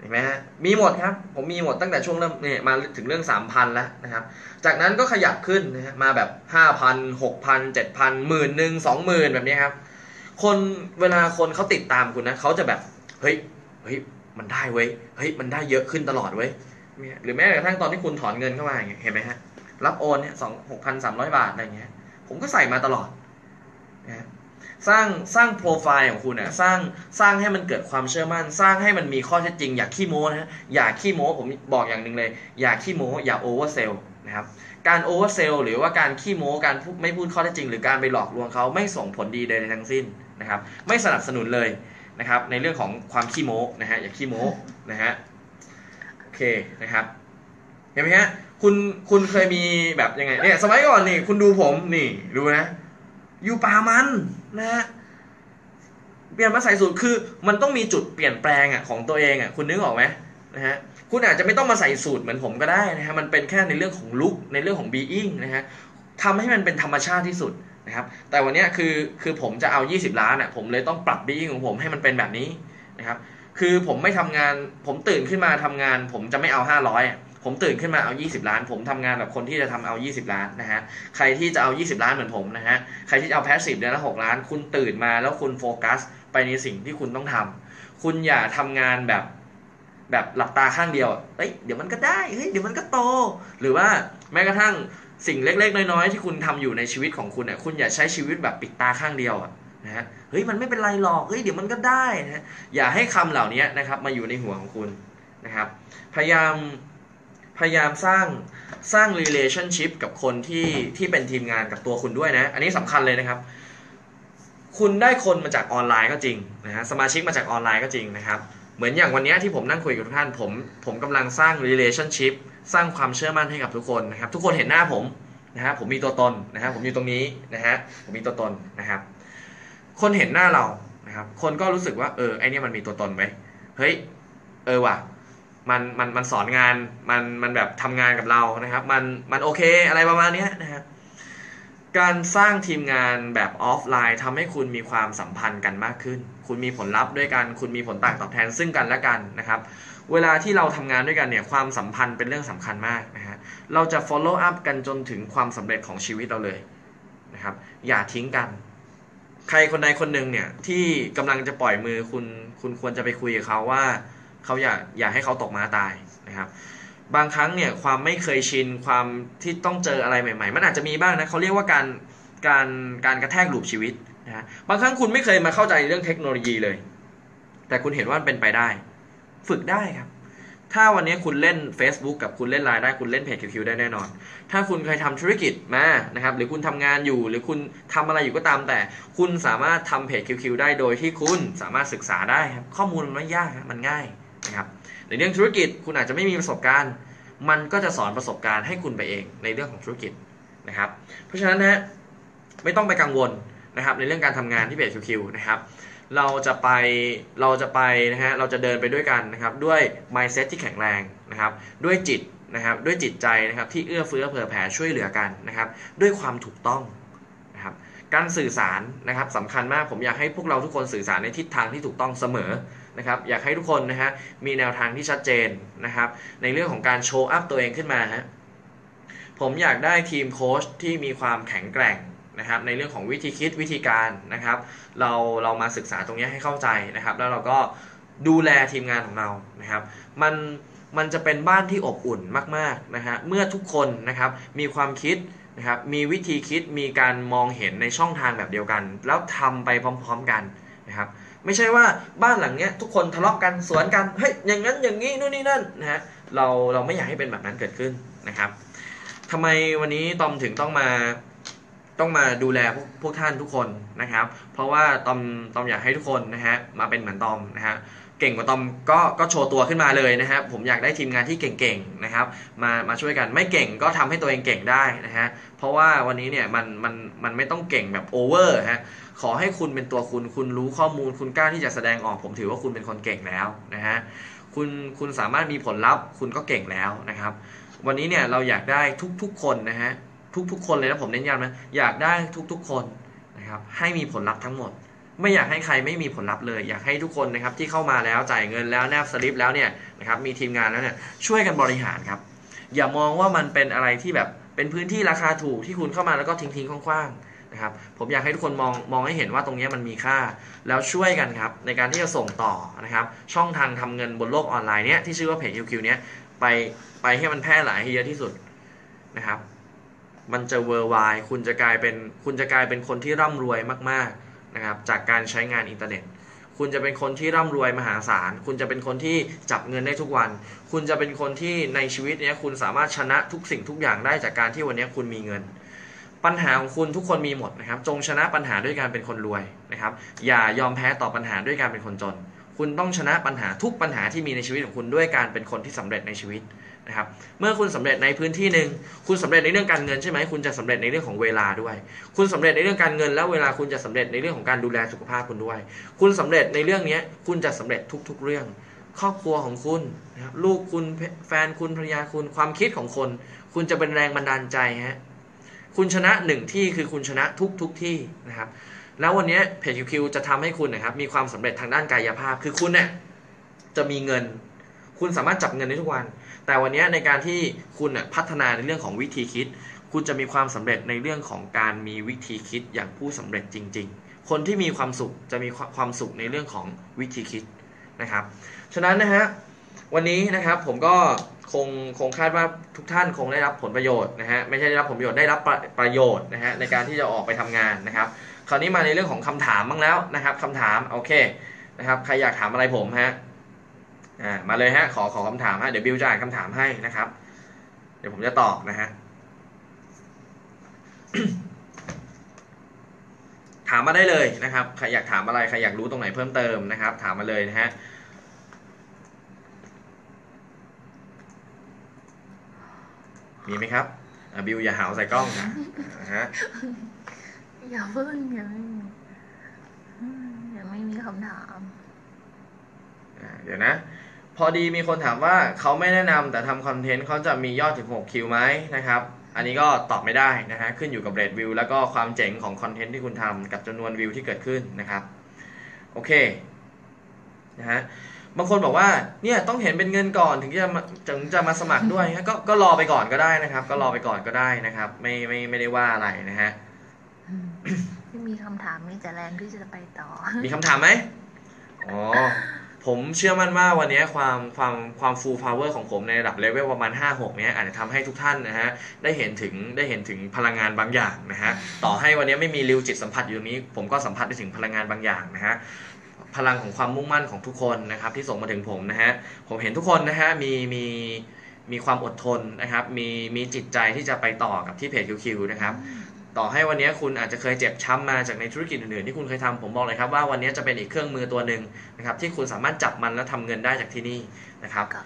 A: เห็นไหมฮะมีหมดครับ ผมมีหมดตั้งแต่ช่วงเริ่มเนี่ยมาถึงเรื่อง 3,000 แล้วนะครับ จากนั้นก็ขยับขึ้นนะฮะมาแบบ 5,000 6,000 7,000หมื่นหนึ่งสองหมื่นแบบนี้ครับ คนเวลาคนเขาติดตามคุณนะเขาจะแบบเฮ้ย เฮ้ยมันได้เว้ยเฮ้ยมันได้เยอะขึ้นตลอดเว้ยเนี่ยหรือแม้กระทั่งตอนที่คุณถอนเงินเข้ามาอย่างเงี้ยเห็นไหมฮะรับโอนเนี่ยสองหกพันสามร้อยบาทอะไรเงี้ย ผมก็ใส่มาตลอดนะฮะสร้างสร้างโปรไฟล์ของคุณนะสร้างสร้างให้มันเกิดความเชื่อมั่น สร้างให้มันมีข้อเท็จจริง อย่าขี้โม้นะฮะอย่าขี้โม้ผมบอกอย่างหนึ่งเลย อย่าขี้โม้อย่าโอเวอร์เซลนะครับการโอเวอร์เซลหรือว่าการขี้โม้การพูดไม่พูดข้อเท็จจริง หรือการไปหลอกลวงเขาไม่ส่งผลดีใดๆทั้งสิ้นนะครับ ไม่สนับสนุนเลย นะครับ ในเรื่องของความขี้โม้นะฮะอย่าขี้โม้นะฮะโอเคนะครับ เห็นไหมฮะคุณคุณเคยมีแบบยังไงเนี่ยสมัยก่อนนี่ คุณดูผมนี่ดูนะ อยู่ป่ามันนะฮะเปลี่ยนมาใส่สูตรคือ มันต้องมีจุดเปลี่ยนแปลงอะของตัวเองอะคุณนึกออกไหมนะฮะคุณอาจจะไม่ต้องมาใส่สูตรเหมือนผมก็ได้นะฮะมันเป็นแค่ในเรื่องของลุคในเรื่องของ being นะฮะทำให้มันเป็นธรรมชาติที่สุด นะครับ แต่วันนี้คือคือผมจะเอา 20 ล้านอะผมเลยต้องปรับ being ของผมให้มันเป็นแบบนี้นะครับ คือผมไม่ทำงานผมตื่นขึ้นมาทำงาน ผมจะไม่เอา 500อะผมตื่นขึ้นมาเอา 20 ล้าน ผมทำงานแบบคนที่จะทำเอา 20 ล้านนะฮะ ใครที่จะเอา 20 ล้านเหมือนผมนะฮะ ใครที่เอาแพสซีฟเดือนละ 6 ล้าน คุณตื่นมาแล้วคุณโฟกัส ไปในสิ่งที่คุณต้องทำคุณอย่าทำงานแบบแบบหลับตาข้างเดียวเฮ้ย เดี๋ยวมันก็ได้ เฮ้ย เดี๋ยวมันก็โต หรือว่าแม้กระทั่ง สิ่งเล็ก ๆ น้อยๆที่คุณทำอยู่ในชีวิตของคุณเนี่ยคุณอย่าใช้ชีวิตแบบปิดตาข้างเดียวอะนะฮะเฮ้ยมันไม่เป็นไรหรอกเฮ้ยเดี๋ยวมันก็ได้นะฮะอย่าให้คำเหล่านี้นะครับมาอยู่ในหัวของคุณนะครับ พยายามพยายามสร้างสร้าง relationship กับคนที่ที่เป็นทีมงานกับตัวคุณด้วยนะ อันนี้สำคัญเลยนะครับ คุณได้คนมาจากออนไลน์ก็จริงนะฮะสมาชิกมาจากออนไลน์ก็จริงนะครับ เหมือนอย่างวันนี้ที่ผมนั่งคุยกับทุกท่านผมผมกำลังสร้าง relationship สร้างความเชื่อมั่นให้กับทุกคนนะครับ ทุกคนเห็นหน้าผมนะฮะผมมีตัวตนนะครับผมอยู่ตรงนี้นะฮะผมมีตัวตนนะครับ คนเห็นหน้าเรานะครับ คนก็รู้สึกว่าเออไอเนี้ยมันมีตัวตนไหมเฮ้ยเออว่ะมันมันมันสอนงานมันมันแบบทำงานกับเรานะครับ มันมันโอเคอะไรประมาณเนี้ยนะครับการสร้างทีมงานแบบออฟไลน์ทำให้คุณมีความสัมพันธ์กันมากขึ้น คุณมีผลลัพธ์ด้วยกัน คุณมีผลต่างตอบแทนซึ่งกันและกันนะครับ เวลาที่เราทำงานด้วยกันเนี่ยความสัมพันธ์เป็นเรื่องสำคัญมากนะฮะเราจะ follow up กันจนถึงความสำเร็จของชีวิตเราเลยนะครับ อย่าทิ้งกัน ใครคนใดคนหนึ่งเนี่ยที่กำลังจะปล่อยมือคุณคุณควรจะไปคุยกับเขาว่าเขาอย่าอย่าให้เขาตกมาตายนะครับบางครั้งเนี่ยความไม่เคยชินความที่ต้องเจออะไรใหม่ ๆ มันอาจจะมีบ้างนะเขาเรียกว่าการการการกระแทกหลูปชีวิตนะฮะบางครั้งคุณไม่เคยมาเข้าใจเรื่องเทคโนโลยีเลย แต่คุณเห็นว่ามันเป็นไปได้ ฝึกได้ครับ ถ้าวันนี้คุณเล่น Facebook กับคุณเล่นไลน์ได้คุณเล่นเพจ QQ ได้แน่นอน ถ้าคุณเคยทำธุรกิจมานะครับ หรือคุณทำงานอยู่ หรือคุณทำอะไรอยู่ก็ตามแต่ คุณสามารถทำเพจ QQ ได้โดยที่คุณสามารถศึกษาได้ครับข้อมูลมันไม่ยากมันง่ายนะครับในเรื่องธุรกิจคุณอาจจะไม่มีประสบการณ์ มันก็จะสอนประสบการณ์ให้คุณไปเองในเรื่องของธุรกิจนะครับ เพราะฉะนั้นนะฮะไม่ต้องไปกังวลนะครับในเรื่องการทำงานที่เพจ QQ นะครับ เราจะไปเราจะไปนะฮะเราจะเดินไปด้วยกันนะครับด้วย mindset ที่แข็งแรงนะครับด้วยจิตนะครับด้วยจิตใจนะครับที่เอื้อเฟื้อเผื่อแผ่ช่วยเหลือกันนะครับด้วยความถูกต้องนะครับการสื่อสารนะครับสำคัญมากผมอยากให้พวกเราทุกคนสื่อสารในทิศทางที่ถูกต้องเสมอนะครับอยากให้ทุกคนนะฮะมีแนวทางที่ชัดเจนนะครับในเรื่องของการโชว์อัพตัวเองขึ้นมาฮะผมอยากได้ทีมโค้ชที่มีความแข็งแกร่ง นะครับในเรื่องของวิธีคิดวิธีการนะครับเราเรามาศึกษาตรงนี้ให้เข้าใจนะครับ แล้วเราก็ดูแลทีมงานของเรานะครับ มันมันจะเป็นบ้านที่อบอุ่นมากๆนะฮะเมื่อทุกคนนะครับมีความคิดนะครับมีวิธีคิดมีการมองเห็นในช่องทางแบบเดียวกัน แล้วทำไปพร้อม ๆกันนะครับไม่ใช่ว่าบ้านหลังเนี้ยทุกคนทะเลาะกันสวนกันเฮ้ยอย่างนั้นอย่างนี้นู่นนี่นั่นนะฮะเราเราไม่อยากให้เป็นแบบนั้นเกิดขึ้นนะครับทำไมวันนี้ตอมถึงต้องมา ต้องมาดูแลพวกพวกท่านทุกคนนะครับ เพราะว่าตอมตอมอยากให้ทุกคนนะฮะมาเป็นเหมือนตอมนะฮะเก่งกว่าตอมก็ก็โชว์ตัวขึ้นมาเลยนะครับผมอยากได้ทีมงานที่เก่งๆนะครับมามาช่วยกันไม่เก่งก็ทำให้ตัวเองเก่งได้นะฮะเพราะว่าวันนี้เนี่ยมันมันมันไม่ต้องเก่งแบบโอเวอร์ฮะขอให้คุณเป็นตัวคุณคุณรู้ข้อมูลคุณกล้าที่จะแสดงออกผมถือว่าคุณเป็นคนเก่งแล้วนะฮะคุณคุณสามารถมีผลลัพธ์คุณก็เก่งแล้วนะครับ วันนี้เนี่ยเราอยากได้ทุกๆคนนะฮะ ทุกๆ คนเลยนะผมเน้นย้ำนะอยากได้ทุกๆ คนนะครับให้มีผลลัพธ์ทั้งหมด ไม่อยากให้ใครไม่มีผลลัพธ์เลย อยากให้ทุกคนนะครับที่เข้ามาแล้วจ่ายเงินแล้วแนบสลิปแล้วเนี่ยนะครับมีทีมงานแล้วเนี่ยช่วยกันบริหารครับ อย่ามองว่ามันเป็นอะไรที่แบบเป็นพื้นที่ราคาถูกที่คุณเข้ามาแล้วก็ทิ้งทิ้งๆคว้างๆนะครับผมอยากให้ทุกคนมองมองให้เห็นว่าตรงนี้มันมีค่า แล้วช่วยกันครับในการที่จะส่งต่อนะครับช่องทางทำเงินบนโลกออนไลน์เนี้ยที่ชื่อว่าเพจ QQ เนี้ยไปไปให้มันแพร่หลายให้เยอะที่สุดนะครับ มันจะ viral คุณจะกลายเป็นคุณจะกลายเป็นคนที่ร่ำรวยมากๆนะครับจากการใช้งานอินเทอร์เน็ต คุณจะเป็นคนที่ร่ำรวยมหาศาล คุณจะเป็นคนที่จับเงินได้ทุกวัน คุณจะเป็นคนที่ในชีวิตเนี้ยคุณสามารถชนะทุกสิ่งทุกอย่างได้จากการที่วันนี้คุณมีเงิน ปัญหาของคุณทุกคนมีหมดนะครับ จงชนะปัญหาด้วยการเป็นคนรวยนะครับ อย่ายอมแพ้ต่อปัญหาด้วยการเป็นคนจน คุณต้องชนะปัญหาทุกปัญหาที่มีในชีวิตของคุณด้วยการเป็นคนที่สำเร็จในชีวิต นะครับเมื่อคุณสำเร็จในพื้นที่หนึ่งคุณสำเร็จในเรื่องการเงินใช่ไหมคุณจะสำเร็จในเรื่องของเวลาด้วย คุณสำเร็จในเรื่องการเงิน แล้วเวลาคุณจะสำเร็จในเรื่องของการดูแลสุขภาพคุณด้วย คุณสำเร็จในเรื่องนี้คุณจะสำเร็จทุก ๆ เรื่อง ครอบครัวของคุณนะครับลูกคุณแฟนคุณภรรยาคุณความคิดของคน คุณจะเป็นแรงบันดาลใจฮะคุณชนะหนึ่งที่คือคุณชนะทุกๆที่นะครับแล้ววันนี้เพจคิวจะทำให้คุณนะครับมีความสำเร็จทางด้านกายภาพคือคุณเนี่ยจะมีเงิน คุณสามารถจับเงินได้ทุกวัน แต่วันนี้ในการที่คุณพัฒนาในเรื่องของวิธีคิด คุณจะมีความสำเร็จในเรื่องของการมีวิธีคิดอย่างผู้สำเร็จจริง ๆ คนที่มีความสุขจะมีความสุขในเรื่องของวิธีคิดนะครับ ฉะนั้นนะฮะวันนี้นะครับผมก็คงคงคาดว่าทุกท่านคงได้รับผลประโยชน์นะฮะไม่ใช่ได้รับผลประโยชน์ได้รับประประโยชน์นะฮะในการที่จะออกไปทำงานนะครับ คราวนี้มาในเรื่องของคำถามบ้างแล้วนะครับคำถามโอเคนะครับใครอยากถามอะไรผมฮะ อ่ามาเลยฮะขอขอคำถามฮะเดี๋ยวบิวจะอ่านคำถามให้นะครับ เดี๋ยวผมจะตอบนะฮะถามมาได้เลยนะครับใครอยากถามอะไรใครอยากรู้ตรงไหนเพิ่มเติมนะครับ ถามมาเลยนะฮะมีไหมครับอะบิวอย่าหาวใส่กล้องนะอ่าฮะ
B: อย่าเพิ่งอย่าเพิ่งอืมยังไม่มีคำถาม
A: อ่าเดี๋ยวนะ พอดีมีคนถามว่าเขาไม่แนะนำแต่ทำคอนเทนต์เขาจะมียอดถึง 6 คิวไหมนะครับ อันนี้ก็ตอบไม่ได้นะฮะขึ้นอยู่กับเรทวิวแล้วก็ความเจ๋งของคอนเทนต์ที่คุณทำกับจำนวนวิวที่เกิดขึ้นนะครับ โอเคนะฮะบางคนบอกว่าเนี่ยต้องเห็นเป็นเงินก่อนถึงจะมาถึงจะมาสมัครด้วยก็ก็รอไปก่อนก็ได้นะครับ ก็รอไปก่อนก็ได้นะครับ ไม่ไม่ไม่ได้ว่าอะไรนะฮะ
B: ไม่มีคำถามมีแต่แรงที่จะไปต่อ
A: มีคำถามไหมอ๋อ ผมเชื่อมั่นว่าวันนี้ความความความ full power ของผมในระดับเลเวลประมาณ 5-6 เนี้ยอาจจะทำให้ทุกท่านนะฮะได้เห็นถึงได้เห็นถึงพลังงานบางอย่างนะฮะต่อให้วันนี้ไม่มีริวจิตสัมผัสอยู่ตรงนี้ ผมก็สัมผัสได้ถึงพลังงานบางอย่างนะฮะพลังของความมุ่งมั่นของทุกคนนะครับที่ส่งมาถึงผมนะฮะผมเห็นทุกคนนะฮะมีมีมีความอดทนนะครับ มีมีจิตใจที่จะไปต่อกับที่เพจคิวนะครับ ต่อให้วันนี้คุณอาจจะเคยเจ็บช้ำมาจากในธุรกิจอื่นๆที่คุณเคยทำผมบอกเลยครับว่าวันนี้จะเป็นอีกเครื่องมือตัวหนึ่งนะครับที่คุณสามารถจับมันแล้วทำเงินได้จากที่นี่นะครับ
B: ก็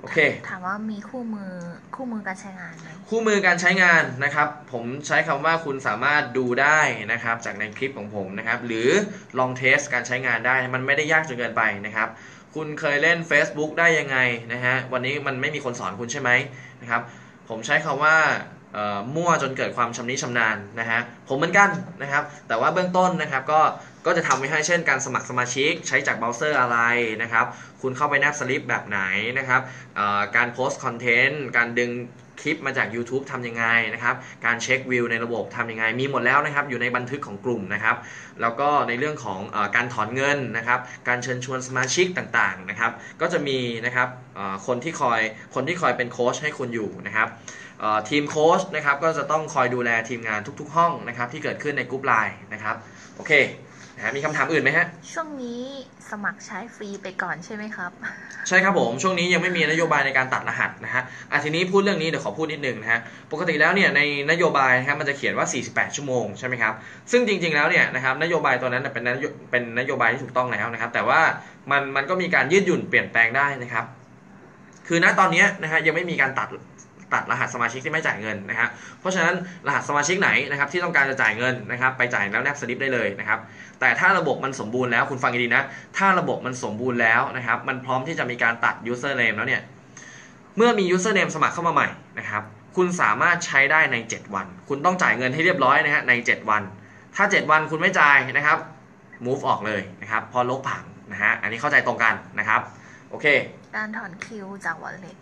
A: โอเค
B: ถามว่ามีคู่มือคู่มือการใช้งานไหม
A: คู่มือการใช้งานนะครับ ผมใช้คำว่าคุณสามารถดูได้นะครับจากในคลิปของผมนะครับ หรือลองเทสการใช้งานได้มันไม่ได้ยากจนเกินไปนะครับ คุณเคยเล่น Facebook ได้ยังไงนะฮะวันนี้มันไม่มีคนสอนคุณใช่ไหมนะครับ ผมใช้คำว่าเอ่อ มั่วจนเกิดความชำนิชำนาญนะฮะผมเหมือนกันนะครับ แต่ว่าเบื้องต้นนะครับก็ก็จะทำไว้ให้เช่นการสมัครสมาชิก ใช้จากเบราว์เซอร์อะไรนะครับ คุณเข้าไปแนบสลิปแบบไหนนะครับการโพสต์คอนเทนต์การดึงคลิปมาจาก YouTube ทำยังไงนะครับ การเช็ควิวในระบบทำยังไง มีหมดแล้วนะครับ อยู่ในบันทึกของกลุ่มนะครับ แล้วก็ในเรื่องของอการถอนเงินนะครับ การเชิญชวนสมาชิกต่างๆนะครับ ก็จะมีนะครับคนที่คอยคนที่คอยเป็นโค้ชให้คุณอยู่นะครับ ทีมโค้ชนะครับก็จะต้องคอยดูแลทีมงานทุกๆ ห้องนะครับที่เกิดขึ้นในกลุ่มไลน์นะครับโอเคนะฮะมีคำถามอื่นไหมฮะ
B: ช่วงนี้สมัครใช้ฟรีไปก่อนใช่ไหมครับ
A: ใช่ครับผม ช่วงนี้ยังไม่มีนโยบายในการตัดรหัสนะฮะอะทีนี้พูดเรื่องนี้เดี๋ยวขอพูดนิดนึงนะฮะ ปกติแล้วเนี่ยในนโยบายนะครับมันจะเขียนว่า 48 ชั่วโมงใช่ไหมครับ ซึ่งจริงๆแล้วเนี่ยนะครับนโยบายตัวนั้นนะเป็นนโยเป็นนโยบายที่ถูกต้องแล้วนะครับ แต่ว่ามันมันก็มีการยืดหยุ่นเปลี่ยนแปลงได้นะครับ คือณตอนเนี้ยนะฮะยังไม่มีการตัด ตัดรหัสสมาชิกที่ไม่จ่ายเงินนะครับ เพราะฉะนั้นรหัสสมาชิกไหนนะครับที่ต้องการจะจ่ายเงินนะครับ ไปจ่ายแล้วแนบสลิปได้เลยนะครับ แต่ถ้าระบบมันสมบูรณ์แล้วคุณฟังดีนะ ถ้าระบบมันสมบูรณ์แล้วนะครับ มันพร้อมที่จะมีการตัด username แล้วเนี่ย เมื่อมี username สมัครเข้ามาใหม่นะครับ คุณสามารถใช้ได้ใน 7 วัน คุณต้องจ่ายเงินให้เรียบร้อยนะฮะใน 7 วัน ถ้า 7 วันคุณไม่จ่ายนะครับ move ออกเลยนะครับ พอลบผังนะฮะ อันนี้เข้าใจตรงกันนะครับ โอเค
B: การถอนคิวจาก wallet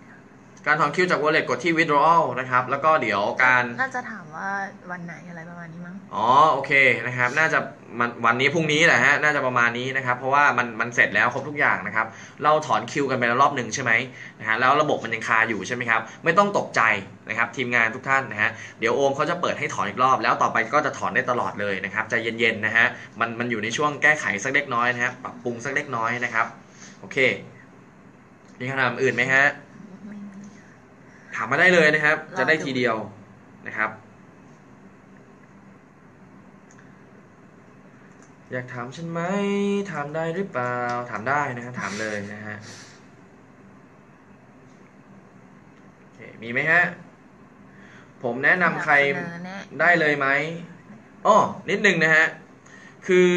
A: การถอนคิวจาก wallet กดที่ withdrawal นะครับ แล้วก็เดี๋ยวการ
B: น่าจะถามว่าวันไหนอะไรประมาณนี้มั้ง
A: อ๋อโอเคนะครับ น่าจะมันวันนี้พรุ่งนี้แหละฮะน่าจะประมาณนี้นะครับ เพราะว่ามันมันเสร็จแล้วครบทุกอย่างนะครับ เราถอนคิวกันไปแล้วรอบหนึ่งใช่ไหมนะฮะแล้วระบบมันยังคาอยู่ใช่ไหมครับ ไม่ต้องตกใจนะครับ ทีมงานทุกท่านนะฮะเดี๋ยวโอมเขาจะเปิดให้ถอนอีกรอบ แล้วต่อไปก็จะถอนได้ตลอดเลยนะครับใจเย็นๆนะฮะมันมันอยู่ในช่วงแก้ไขสักเล็กน้อยนะฮะปรับปรุงสักเล็กน้อยนะครับโอเคมีคำถามอื่นไหมฮะ
B: ไม่มี
A: ถามมาได้เลยนะครับ
B: รอดู
A: จะได้ทีเดียวนะครับ อยากถามฉันไหมถามได้หรือเปล่า ถามได้นะฮะถามเลยนะฮะโอเคมีไหมฮะ ผมแนะนำใคร
B: อยากเสนอแนะ
A: ได้เลยไหมอ้อนิดนึงนะฮะ คือ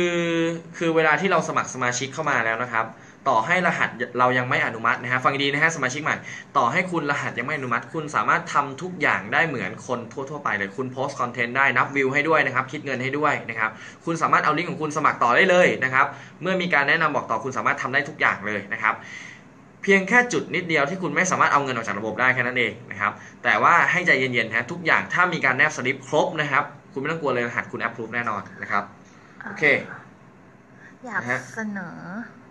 A: คือเวลาที่เราสมัครสมาชิกเข้ามาแล้วนะครับ ต่อให้รหัสเรายังไม่อนุมัตินะฮะฟังดีนะฮะสมาชิกใหม่ต่อให้คุณรหัสยังไม่อนุมัติ คุณสามารถทำทุกอย่างได้เหมือนคนทั่วๆไปเลยคุณโพสต์คอนเทนต์ได้นับวิวให้ด้วยนะครับคิดเงินให้ด้วยนะครับคุณสามารถเอาลิงก์ของคุณสมัครต่อได้เลยนะครับเมื่อมีการแนะนำบอกต่อคุณสามารถทำได้ทุกอย่างเลยนะครับเพียงแค่จุดนิดเดียวที่คุณไม่สามารถเอาเงินออกจากระบบได้แค่นั้นเองนะครับ แต่ว่าให้ใจเย็นๆนะทุกอย่างถ้ามีการแนบสลิปครบนะครับ คุณไม่ต้องกลัวเลยรหัสคุณ approve แน่นอนนะครับ โอเค
B: อยาก
A: นะฮะ
B: เสนอ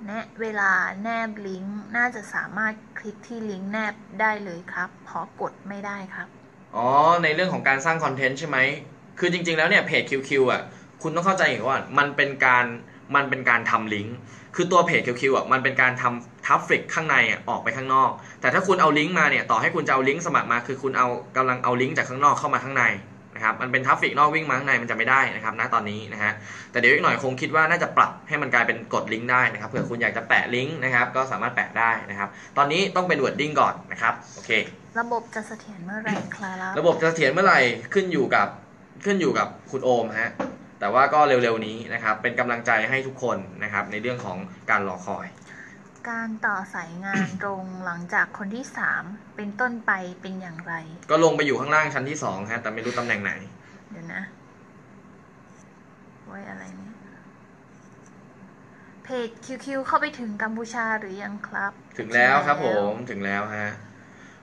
B: แนะเวลาแนบลิงก์น่าจะสามารถคลิกที่ลิงก์แนบได้เลยครับเพราะกดไม่ได้ครับ
A: อ๋อ ในเรื่องของการสร้างคอนเทนต์ใช่ไหม คือจริงๆแล้วเนี่ยเพจ QQ อะ คุณต้องเข้าใจอย่างว่ามันเป็นการมันเป็นการทำลิงก์ คือตัวเพจ QQ อะมันเป็นการทำ traffic ข้างในอออกไปข้างนอก แต่ถ้าคุณเอาลิงก์มาเนี่ยต่อให้คุณจะเอาลิงก์สมัครมา คือคุณเอากำลังเอาลิงก์จากข้างนอกเข้ามาข้างใน นะครับมันเป็น traffic นอกวิ่งมาข้างในมันจะไม่ได้นะครับณตอนนี้นะฮะแต่เดี๋ยวอีกหน่อยคงคิดว่าน่าจะปรับให้มันกลายเป็นกดลิงก์ได้นะครับเผื่อคุณอยากจะแปะลิงก์นะครับก็สามารถแปะได้นะครับ ตอนนี้ต้องเป็น wording ก่อนนะครับโอเค
B: ระบบจะเสถียรเมื่อไหร่ครับ
A: ระบบจะเสถียรเมื่อไหร่ขึ้นอยู่กับขึ้นอยู่กับคุณโอมฮะแต่ว่าก็เร็วๆนี้นะครับเป็นกำลังใจให้ทุกคนนะครับในเรื่องของการรอคอย
B: การต่อสายงานตรงหลังจากคนที่สามเป็นต้นไปเป็นอย่างไร
A: ก็ลงไปอยู่ข้างล่างชั้นที่สองฮะ แต่ไม่รู้ตำแหน่งไหน
B: เดี๋ยวนะไว้อะไรเนี่ยเพจ QQ เข้าไปถึงกัมพูชาหรือยังครับ
A: ถึงแล้วครับผมถึงแล้วฮะ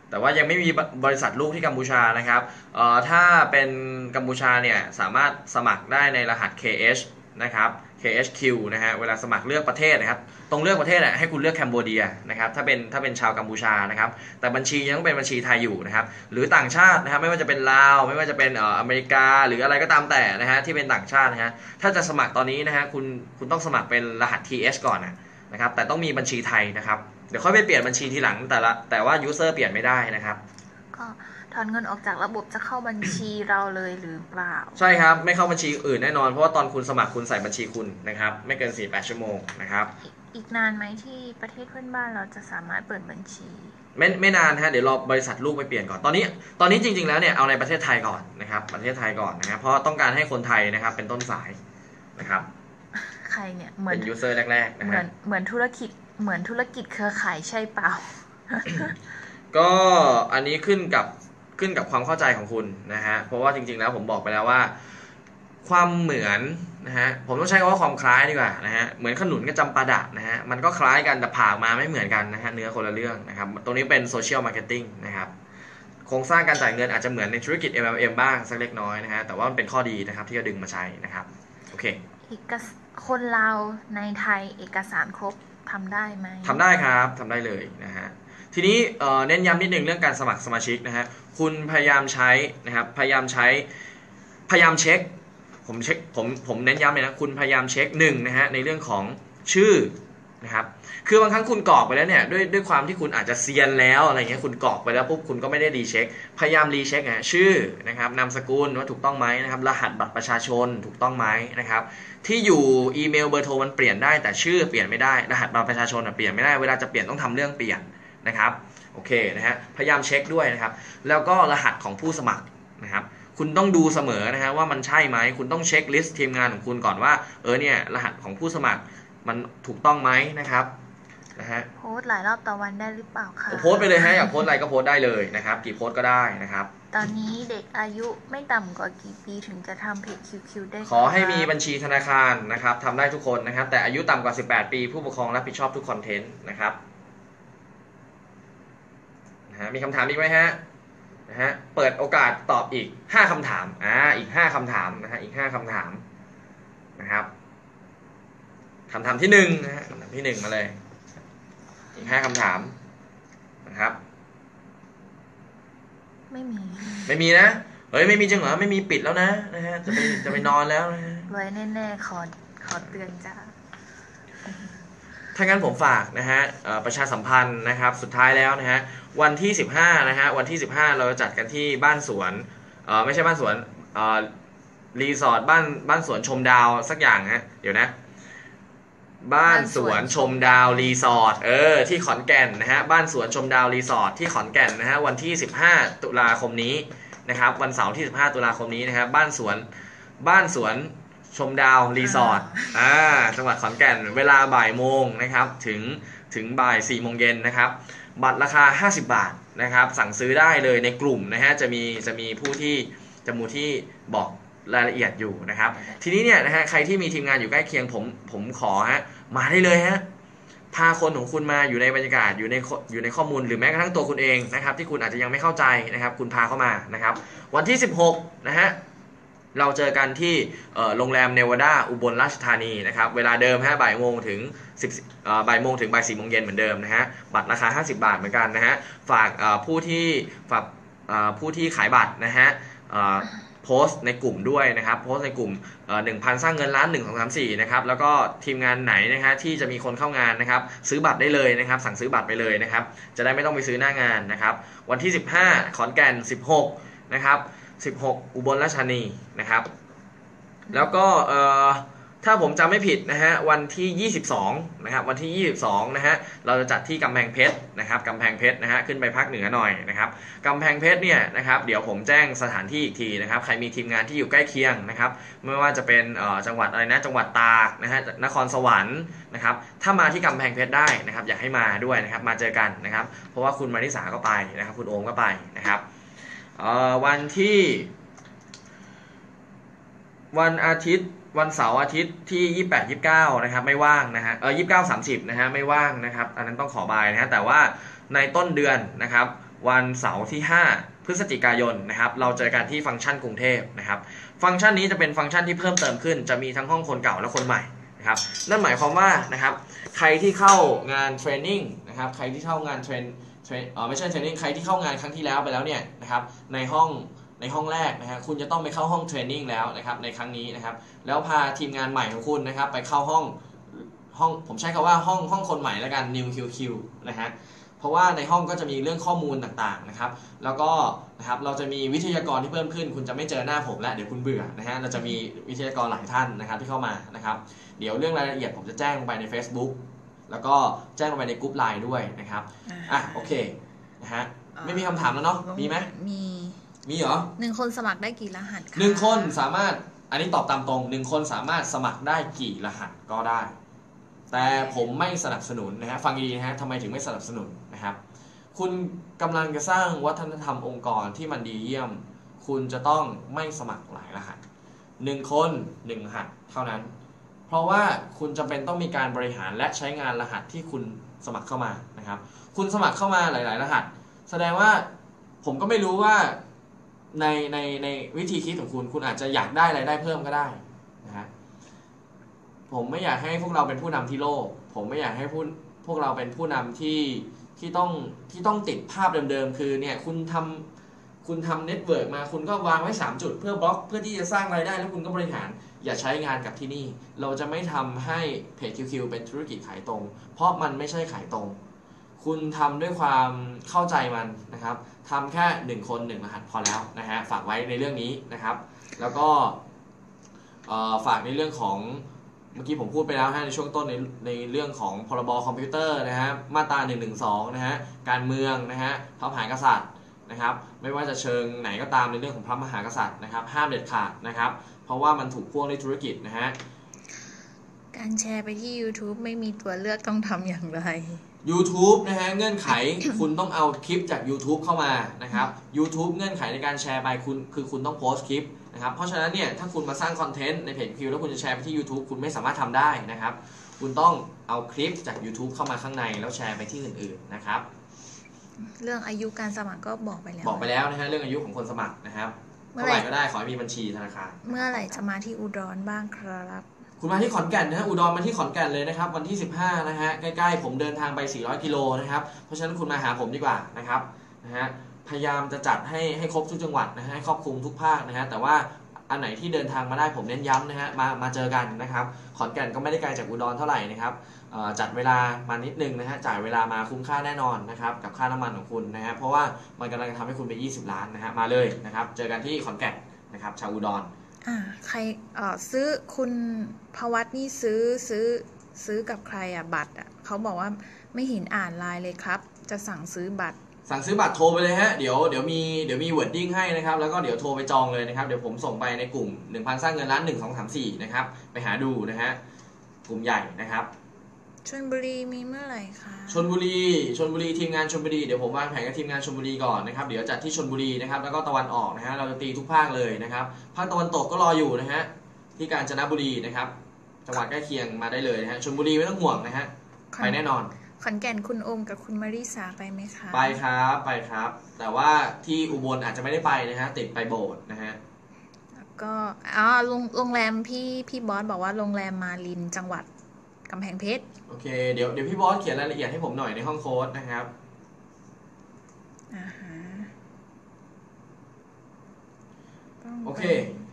A: แต่ว่ายังไม่มีบริษัทลูกที่กัมพูชานะครับเอ่อถ้าเป็นกัมพูชาเนี่ยสามารถสมัครได้ในรหัส KH นะครับ KHQ นะฮะเวลาสมัครเลือกประเทศนะครับตรงเลือกประเทศอะให้คุณเลือกแคนเบเดียนะครับถ้าเป็นถ้าเป็นชาวกัมพูชานะครับแต่บัญชียังต้องเป็นบัญชีไทยอยู่นะครับหรือต่างชาตินะครับไม่ว่าจะเป็นลาว ไม่ว่าจะเป็นเอ่ออเมริกา หรืออะไรก็ตามแต่นะฮะที่เป็นต่างชาตินะฮะถ้าจะสมัครตอนนี้นะฮะคุณคุณต้องสมัครเป็นรหัส TH ก่อนนะนะครับแต่ต้องมีบัญชีไทยนะครับเดี๋ยวค่อยไปเปลี่ยนบัญชีทีหลังแต่ละแต่ว่า user เปลี่ยนไม่ได้นะครับ
B: ก็ ถอนเงินออกจากระบบจะเข้าบัญชีเราเลยหรือเปล่า
A: ใช่ครับ ไม่เข้าบัญชีอื่นแน่นอน เพราะว่าตอนคุณสมัครคุณใส่บัญชีคุณนะครับ ไม่เกิน 48 ชั่วโมงนะครับ
B: อีกอีกนานไหมที่ประเทศเพื่อนบ้านเราจะสามารถเปิดบัญชี
A: ไม่ไม่นานฮะเดี๋ยวรอบริษัทลูกไปเปลี่ยนก่อนตอนนี้ ตอนนี้จริง ๆแล้วเนี่ยเอาในประเทศไทยก่อนนะครับ ประเทศไทยก่อนนะครับเพราะต้องการให้คนไทยนะครับ เป็นต้นสายนะครับ
B: ใครเนี่ยเหมือน
A: เป็น user แรกๆนะ
B: เหมือ
A: ฮะ
B: นเหมือนธุรกิจเหมือนธุรกิจเครือข่ายใช่เปล่า
A: ก็อันนี้ขึ้นกับ ขึ้นกับความเข้าใจของคุณนะฮะเพราะว่าจริงๆแล้วผมบอกไปแล้วว่า ความเหมือนนะฮะผมต้องใช้คำว่าความคล้ายดีกว่านะฮะเหมือนขนุนกับจำปาดะนะฮะมันก็คล้ายกันแต่ผ่าออกมาไม่เหมือนกันนะฮะเนื้อคนละเรื่องนะครับตรงนี้เป็น social marketing นะครับโครงสร้างการจ่ายเงินอาจจะเหมือนในธุรกิจ MLM บ้างสักเล็กน้อยนะฮะ แต่ว่ามันเป็นข้อดีนะครับที่จะดึงมาใช้นะครับ โอเค
B: เอกสคนเราวในไทยเอกสารครบทำได้ไหม
A: ทำได้ครับทำได้เลยนะฮะ ทีนี้เน้นย้ำนิดนึงเรื่องการสมัครสมาชิกนะฮะคุณพยายามใช้นะครับพยายามใช้พยายามเช็คผมเช็คผมผมเน้นย้ำเลยนะคุณพยายามเช็คหนึ่งนะฮะในเรื่องของชื่อนะครับคือบางครั้งคุณกรอกไปแล้วเนี่ยด้วยด้วยความที่คุณอาจจะเซียนแล้วอะไรเงี้ยคุณกรอกไปแล้วปุ๊บคุณก็ไม่ได้ recheck พยายาม recheck นะชื่อนะครับนามสกุลว่าถูกต้องไหมนะครับรหัสบัตรประชาชนถูกต้องไหมนะครับที่อยู่อีเมลเบอร์โทรมันเปลี่ยนได้แต่ชื่อเปลี่ยนไม่ได้รหัสบัตรประชาชนเปลี่ยนไม่ได้เวลาจะเปลี่ยนต้องทำเรื่องเปลี่ยน นะครับโอเคนะฮะพยายามเช็คด้วยนะครับ แล้วก็รหัสของผู้สมัครนะครับ คุณต้องดูเสมอนะฮะว่ามันใช่ไหมคุณต้อง checklist ทีมงานของคุณก่อนว่าเออเนี่ยรหัสของผู้สมัครมันถูกต้องไหมนะครับนะฮะ
B: โพสต์หลายรอบต่อวันได้หรือเปล่าคะ
A: โพสต์ไปเลยฮะอยากโพสต์อะไรก็โพสต์ได้เลยนะครับ กี่โพสต์ก็ได้นะครับ
B: ตอนนี้เด็กอายุไม่ต่ำกว่ากี่ปีถึงจะทำเพจ QQ ได้
A: ขอให้มี
B: ครับ
A: บัญชีธนาคารนะครับทำได้ทุกคนนะครับ แต่อายุต่ำกว่า 18 ปี ผู้ปกครองรับผิดชอบทุกคอนเทนต์นะครับนะ ฮะมีคำถามอีกไหมฮะนะฮะเปิดโอกาสตอบอีก 5คำถามอ่าอีก 5คำถามนะฮะอีก 5คำถามนะครับคำถามที่หนึ่งนะฮะคำถามที่หนึ่งมาเลย อีก5คำถามนะครับ
B: ไม่มี
A: ไม่มีนะ เฮ้ยไม่มีจริงเหรอ ไม่มีปิดแล้วนะนะฮะ จะไปจะไปนอนแล้วนะฮะ
B: ไว้แน่ๆขอขอเตือนจ้า
A: ถ้างั้นผมฝากนะฮะประชาสัมพันธ์นะครับ สุดท้ายแล้วนะฮะวันที่ 15นะฮะวันที่ 15 เราจะจัดกันที่บ้านสวนเออไม่ใช่บ้านสวนเออรีสอร์ทบ้านบ้านสวนชมดาวสักอย่างฮะเดี๋ยวนะ บ้านสวนชมดาวรีสอร์ทเออที่ขอนแก่นนะฮะบ้านสวนชมดาวรีสอร์ทที่ขอนแก่นนะฮะวันที่ 15 ตุลาคมนี้นะครับ วันเสาร์ที่ 15 ตุลาคมนี้นะครับบ้านสวนบ้านสวน ชมดาวรีสอร์ทอ่าจังหวัดขอนแก่นเวลาบ่ายโมงนะครับถึงถึงบ่าย4ี่โมงเย็นนะครับ บัตรราคา 50 บาทนะครับ สั่งซื้อได้เลยในกลุ่มนะฮะจะมีจะมีผู้ที่จะมูที่บอกรายละเอียดอยู่นะครับ ทีนี้เนี่ยนะฮะใครที่มีทีมงานอยู่ใกล้เคียงผมผมขอฮะมาได้เลยฮะพาคนของคุณมาอยู่ในบรรยากาศอยู่ในอยู่ในข้อมูลหรือแม้กระทั่งตัวคุณเองนะครับ ที่คุณอาจจะยังไม่เข้าใจนะครับ คุณพาเข้ามานะครับ วันที่ 16 นะฮะ เราเจอกันที่โรงแรมเนวาดาอุบลราชธานีนะครับ เวลาเดิมฮะบ่ายโมงถึง10บ่ายโมงถึงบ่ายสี่โมงเย็นเหมือนเดิมนะฮะ บัตรราคา 50 บาทเหมือนกันนะฮะ ฝากผู้ที่ฝากผู้ที่ขายบัตรนะฮะโพสต์ในกลุ่มด้วยนะครับ โพสต์ในกลุ่มหนึ่งพันสร้างเงินล้านหนึ่งสองสามสี่นะครับ แล้วก็ทีมงานไหนนะฮะที่จะมีคนเข้างานนะครับ ซื้อบัตรได้เลยนะครับ สั่งซื้อบัตรไปเลยนะครับ จะได้ไม่ต้องไปซื้อหน้างานนะครับ วันที่ 15 ขอนแก่น 16 นะครับ 16 อุบลราชธานีนะครับ แล้วก็ถ้าผมจำไม่ผิดนะฮะวันที่ 22 นะครับวันที่ 22 นะฮะเราจะจัดที่กำแพงเพชรนะครับกำแพงเพชรนะฮะขึ้นไปภาคเหนือหน่อยนะครับกำแพงเพชรเนี่ยนะครับเดี๋ยวผมแจ้งสถานที่อีกทีนะครับใครมีทีมงานที่อยู่ใกล้เคียงนะครับไม่ว่าจะเป็นจังหวัดอะไรนะจังหวัดตากนะฮะนครสวรรค์นะครับถ้ามาที่กำแพงเพชรได้นะครับอยากให้มาด้วยนะครับมาเจอกันนะครับเพราะว่าคุณมาริสาก็ไปนะครับคุณโอมก็ไปนะครับ วันที่ วันอาทิตย์วันเสาร์อาทิตย์ที่ 28 29 นะครับ ไม่ว่างนะฮะเออ29 30 นะฮะไม่ว่างนะครับ อันนั้นต้องขอบายนะฮะแต่ว่าในต้นเดือนนะครับ วันเสาร์ที่ 5 พฤศจิกายนนะครับ เราเจอกันที่ฟังก์ชันกรุงเทพนะครับ ฟังก์ชันนี้จะเป็นฟังก์ชันที่เพิ่มเติมขึ้น จะมีทั้งห้องคนเก่าและคนใหม่นะครับ นั่นหมายความว่านะครับ ใครที่เข้างาน training นะครับ ใครที่เข้างาน train ไม่ใช่ training ใครที่เข้างานครั้งที่แล้วไปแล้วเนี่ยนะครับในห้องในห้องแรกนะฮะคุณจะต้องไปเข้าห้อง training แล้วนะครับในครั้งนี้นะครับแล้วพาทีมงานใหม่ของคุณนะครับไปเข้าห้องห้องผมใช้คาว่าห้องห้องคนใหม่แล้วกัน new QQ นะฮะเพราะว่าในห้องก็จะมีเรื่องข้อมูลต่างๆนะครับแล้วก็นะครับเราจะมีวิทยากรที่เพิ่มขึ้น คุณจะไม่เจอหน้าผมแล้วเดี๋ยวคุณเบื่อนะฮะเราจะมีวิทยากรหลายท่านนะครับที่เข้ามานะครับเดี๋ยวเรื่องรายละเอียดผมจะแจ้งลงไปใน Facebook แล้วก็แจ้งลงไปในกลุ่มไลน์ด้วยนะครับอะโอเคนะฮะไม่มีคำถามแล้วเนาะมีไหม
B: มี
A: มีเหรอ
B: หนึ่งคนสมัครได้กี่รหัสคะ
A: หนึ่งคนสามารถอันนี้ตอบตามตรงหนึ่งคนสามารถสมัครได้กี่รหัสก็ได้ แต่ผมไม่สนับสนุนนะฮะฟังดีๆนะฮะทำไมถึงไม่สนับสนุนนะครับ คุณกำลังจะสร้างวัฒนธรรมองค์กรที่มันดีเยี่ยม คุณจะต้องไม่สมัครหลายรหัสหนึ่งคนหนึ่งรหัสเท่านั้น เพราะว่าคุณจำเป็นต้องมีการบริหารและใช้งานรหัสที่คุณสมัครเข้ามานะครับ คุณสมัครเข้ามาหลาย ๆ รหัส แสดงว่าผมก็ไม่รู้ว่าในในในวิธีคิดของคุณ คุณอาจจะอยากได้รายได้เพิ่มก็ได้นะฮะผมไม่อยากให้พวกเราเป็นผู้นำที่โลก ผมไม่อยากให้พวกพวกเราเป็นผู้นำที่ที่ต้องที่ต้องติดภาพเดิม ๆ คือเนี่ยคุณทำคุณทำ network มาคุณก็วางไว้ 3 จุดเพื่อบล็อกเพื่อที่จะสร้างรายได้แล้วคุณก็บริหาร อย่าใช้งานกับที่นี่ เราจะไม่ทำให้ Page QQ เป็นธุรกิจขายตรง เพราะมันไม่ใช่ขายตรง คุณทำด้วยความเข้าใจมันนะครับทำแค่หนึ่งคนหนึ่งรหัสพอแล้วนะฮะฝากไว้ในเรื่องนี้นะครับ แล้วก็ฝากในเรื่องของเมื่อกี้ผมพูดไปแล้วฮะในช่วงต้นในในเรื่องของพรบคอมพิวเตอร์นะฮะมาตรา1นึนะฮะการเมืองนะฮะพระมหากษัตริย์นะครับ ไม่ว่าจะเชิงไหนก็ตามในเรื่องของพระมหากษัตริย์นะครับ ห้ามเด็ดขาดนะครับ ราะว่ามันถูกพ่วงด้วยธุรกิจนะฮะ
B: การแชร์ไปที่ YouTube ไม่มีตัวเลือกต้องทำอย่างไร
A: YouTube นะฮะเงื่อนไข คุณต้องเอาคลิปจาก YouTube เข้ามานะครับ YouTube เงื่อนไขในการแชร์ไปคุณคือคุณต้องโพสต์คลิปนะครับเพราะฉะนั้นเนี่ยถ้าคุณมาสร้างคอนเทนต์ในเพจคิวแล้วคุณจะแชร์ไปที่ YouTube คุณไม่สามารถทำได้นะครับ คุณต้องเอาคลิปจาก YouTube เข้ามาข้างในแล้วแชร์ไปที่อื่นๆนะครับ
B: เรื่องอายุการสมัครก็บอกไปแล้ว
A: บอกไปแล้วนะฮะเรื่องอายุของคนสมัครนะครับ
B: เมื่
A: เท่า
B: อ
A: ไห
B: ไหร่
A: ร่ก็ได้ขอให้มีบัญชีธนาคาร
B: เมื่อไหร่จะมาที่อุดรบ้างครับ
A: คุณมาที่ขอนแก่นนะฮะอุดรมาที่ขอนแก่นเลยนะครับ วันที่ 15 นะฮะใกล้ๆผมเดินทางไป 400 กิโลนะครับเพราะฉะนั้นคุณมาหาผมดีกว่านะครับนะฮะพยายามจะจัดให้ให้ครบทุกจังหวัดนะฮะให้ครอบคลุมทุกภาคนะฮะแต่ว่า อันไหนที่เดินทางมาได้ผมเน้นย้ำนะฮะมามาเจอกันนะครับขอนแก่นก็ไม่ได้ไกลจากอุดรเท่าไหร่นะครับจัดเวลามานิดนึงนะฮะจ่ายเวลามาคุ้มค่าแน่นอนนะครับกับค่าน้ำมันของคุณนะฮะเพราะว่ามันกำลังจะทำให้คุณไป 20 ล้านนะฮะมาเลยนะครับเจอกันที่ขอนแก่นนะครับชาวอุดร
B: อ่าใครเอ่อซื้อคุณพวัตนี่ซื้อซื้อซื้อกับใครอะบัตรอะเขาบอกว่าไม่เห็นอ่านไลน์เลยครับ จะสั่งซื้อบัตร
A: สั่งซื้อบัตรโทรไปเลยฮะเดี๋ยวเดี๋ยวมีเดี๋ยวมีวอร์ดดิ้งให้นะครับแล้วก็เดี๋ยวโทรไปจองเลยนะครับเดี๋ยวผมส่งไปในกลุ่ม 1,000 สร้างเงินล้าน 1 2 3 4 นะครับ ไปหาดูนะฮะกลุ่มใหญ่นะครับ
B: ชลบุรีมีเมื่อไหร่คะ
A: ชนบุรีชนบุรีทีมงานชนบุรีเดี๋ยวผมวางแผนกับทีมงานชนบุรีก่อนนะครับเดี๋ยวจัดที่ชนบุรีนะครับแล้วก็ตะวันออกนะฮะเราจะตีทุกภาคเลยนะครับภาคตะวันตกก็รออยู่นะฮะที่กาญจนบุรีนะครับจังหวัดใกล้เคียงมาได้เลยนะฮะชนบุรีไม่ต้องห่วงนะฮะ
B: ข
A: ไป
B: อน
A: แน่นอน
B: ขอนแก่นคุณโอมกับคุณมาริสาไปไหมคะ
A: ไปครับไปครับ แต่ว่าที่อุบลอาจจะไม่ได้ไปนะฮะติดไปโบสถ์นะฮะ
B: แล้วก็อ๋อโรงโรงแรมพี่พี่บอสบอกว่าโรงแรมมาลินจังหวัดกำแพงเพชร
A: โอเคเดี๋ยวเดี๋ยวพี่บอสเขียนรายละเอียดให้ผมหน่อยในห้องโค้ดนะครับ
B: อ่าฮะต้อง
A: โอเค
B: ไป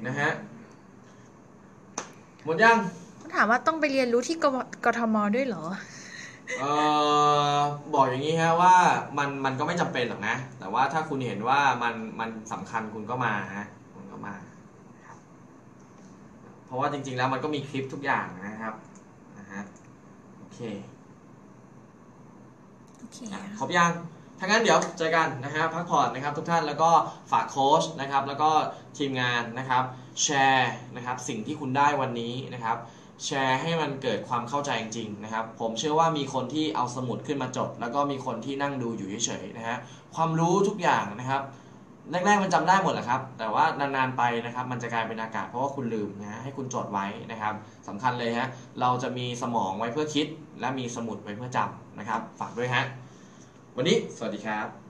A: นะฮะหมดยัง
B: ถามว่าต้องไปเรียนรู้ที่กวกทมด้วยเหรอ
A: เอ่อบอกอย่างนี้ฮะว่ามันมันก็ไม่จำเป็นหรอกนะ แต่ว่าถ้าคุณเห็นว่ามันมันสำคัญคุณก็มาฮะคุณก็มานะครับเพราะว่าจริง ๆ แล้วมันก็มีคลิปทุกอย่างนะครับนะฮะโอเค
B: โอเค
A: อะครบยังถ้างั้นเดี๋ยวเจอกันนะฮะพักผ่อนนะครับทุกท่านแล้วก็ฝากโค้ชนะครับแล้วก็ทีมงานนะครับแชร์นะครับสิ่งที่คุณได้วันนี้นะครับ แชร์ให้มันเกิดความเข้าใจจริงๆนะครับ ผมเชื่อว่ามีคนที่เอาสมุดขึ้นมาจด แล้วก็มีคนที่นั่งดูอยู่เฉยๆนะฮะความรู้ทุกอย่างนะครับแรกๆมันจำได้หมดแหละครับ แต่ว่านานๆไปนะครับ มันจะกลายเป็นอากาศเพราะว่าคุณลืมนะฮะให้คุณจดไว้นะครับสำคัญเลยฮะเราจะมีสมองไว้เพื่อคิด และมีสมุดไว้เพื่อจำนะครับ ฝากด้วยฮะวันนี้สวัสดีครับ